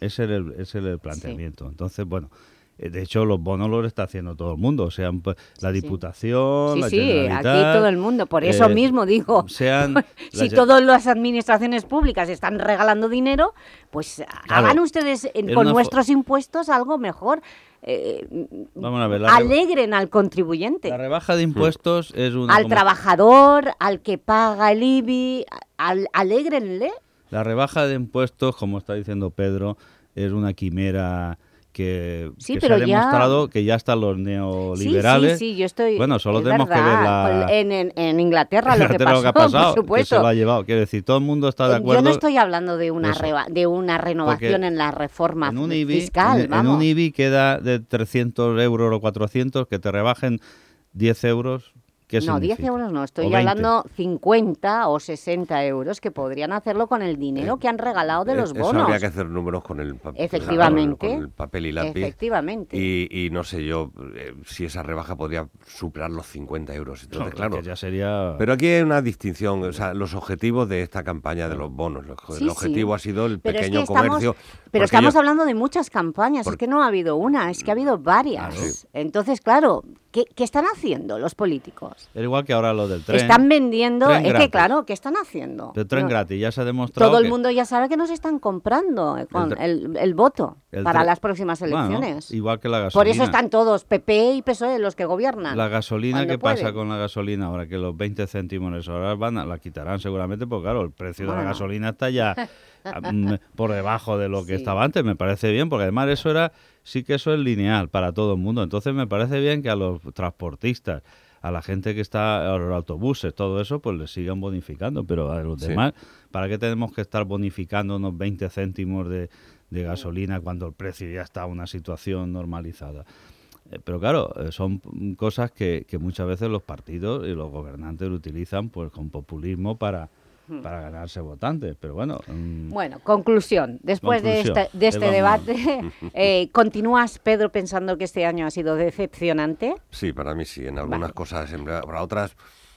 Ese es el, ese es el planteamiento. Entonces, bueno, de hecho los bonos los está haciendo todo el mundo, sean pues, la Diputación, Sí, la sí, aquí Generalitat, todo el mundo. Por eso eh, mismo digo, sean si todas las administraciones públicas están regalando dinero, pues hagan ustedes en- es con nuestros impuestos algo mejor. eh, Vamos a ver, la, alegren al contribuyente. la rebaja de impuestos es una... al como- trabajador, al que paga el IBI, al, alégrenle. La rebaja de impuestos, como está diciendo Pedro, es una quimera que, Sí, que pero se ha ya- demostrado que ya están los Sí, neoliberales. sí, sí, yo estoy... Bueno, solo es tenemos que ver verdad, la... En, en- en Inglaterra, lo, que Fíjate pasó, lo que ha pasado, por que supuesto. se lo ha llevado. Quiero decir, todo el mundo está de acuerdo. Yo no estoy hablando de una, reba- de una renovación Porque en la reforma en un IBI, fiscal, en, en vamos. un IBI queda de 300 euros o 400 que te rebajen 10 euros. ¿Qué no, 10 significa? euros no, estoy O 20. hablando 50 o 60 euros que podrían hacerlo con el dinero que han regalado de Eh, los eso bonos. habría que hacer números con el, pa- Efectivamente. con el papel y lápiz. Efectivamente. Y, y no sé yo eh, si esa rebaja podría superar los 50 euros. Entonces, No, claro. ya sería- Pero aquí hay una distinción. O sea, los objetivos de esta campaña de los bonos. El, Sí, el objetivo sí. ha sido el Pero es que pequeño estamos- comercio. Pero estamos hablando de muchas campañas, es que no ha habido una, es que ha habido varias. Sí. Entonces, claro, ¿qué, qué están haciendo los políticos? Es igual que ahora lo del tren. Están vendiendo, Tren es que claro, ¿qué están haciendo? El tren No, gratis, ya se ha demostrado Todo el que- mundo ya sabe que nos están comprando eh, con El tre- el, el voto el para las próximas Bueno, elecciones. igual que la gasolina. Por eso están todos PP y PSOE los que gobiernan. La gasolina, ¿qué pasa con la gasolina ahora? Que los 20 céntimos ahora van a, la quitarán seguramente, porque claro, el precio de la gasolina está ya por debajo de lo que Sí. estaba antes. Me parece bien, porque además eso era, sí que eso es lineal para todo el mundo. Entonces me parece bien que a los transportistas, a la gente que está, a los autobuses, todo eso, pues les sigan bonificando. Pero a los Sí. demás, ¿para qué tenemos que estar bonificando unos 20 céntimos de, de gasolina cuando el precio ya está a una situación normalizada? Eh, Pero claro, eh, son cosas que, que muchas veces los partidos y los gobernantes utilizan pues con populismo para. Para ganarse votantes. Pero bueno, mm, Bueno, conclusión. Después Conclusión. de este, de este debate, eh, ¿continúas, Pedro, pensando que este año ha sido decepcionante? Sí, para mí sí. En algunas Vale. cosas, en, para otras,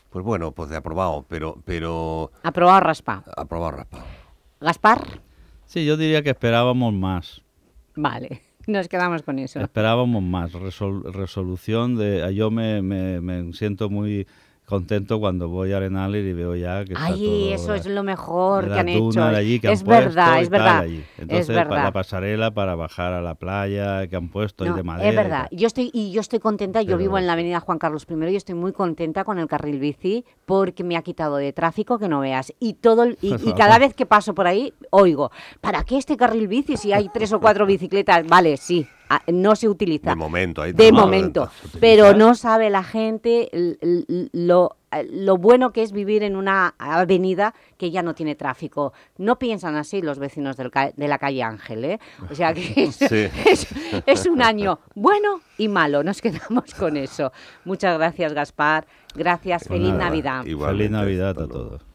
pues bueno, pues de aprobado. Pero, pero Aprobado raspa. aprobado raspado. Gaspar, sí, yo diría que esperábamos más. vale, nos quedamos con eso. Esperábamos más resol- resolución de. Yo me, me- me siento muy contento cuando voy a Arenales y veo ya que está Ay, todo eso es lo mejor que han hecho. dunas de allí que han es verdad, y es verdad. allí. es Entonces, pa- verdad. la pasarela para bajar a la playa que han puesto No, de madera. es y verdad. Yo estoy y yo estoy contenta. Yo vivo en la Avenida Juan Carlos I y estoy muy contenta con el carril bici porque me ha quitado de tráfico que no veas. Y todo el- y, y cada vez que paso por ahí oigo, ¿para qué este carril bici si hay tres o cuatro bicicletas? Vale, sí. Ah, No se utiliza. De momento, ahí de momento. Pero no sabe la gente lo lo bueno que es vivir en una avenida que ya no tiene tráfico. No piensan así los vecinos del de la calle Ángel, ¿eh? O sea que es, es, un año bueno y malo, nos quedamos con eso. Muchas gracias, Gaspar. Gracias, feliz Navidad. Feliz Navidad a todos.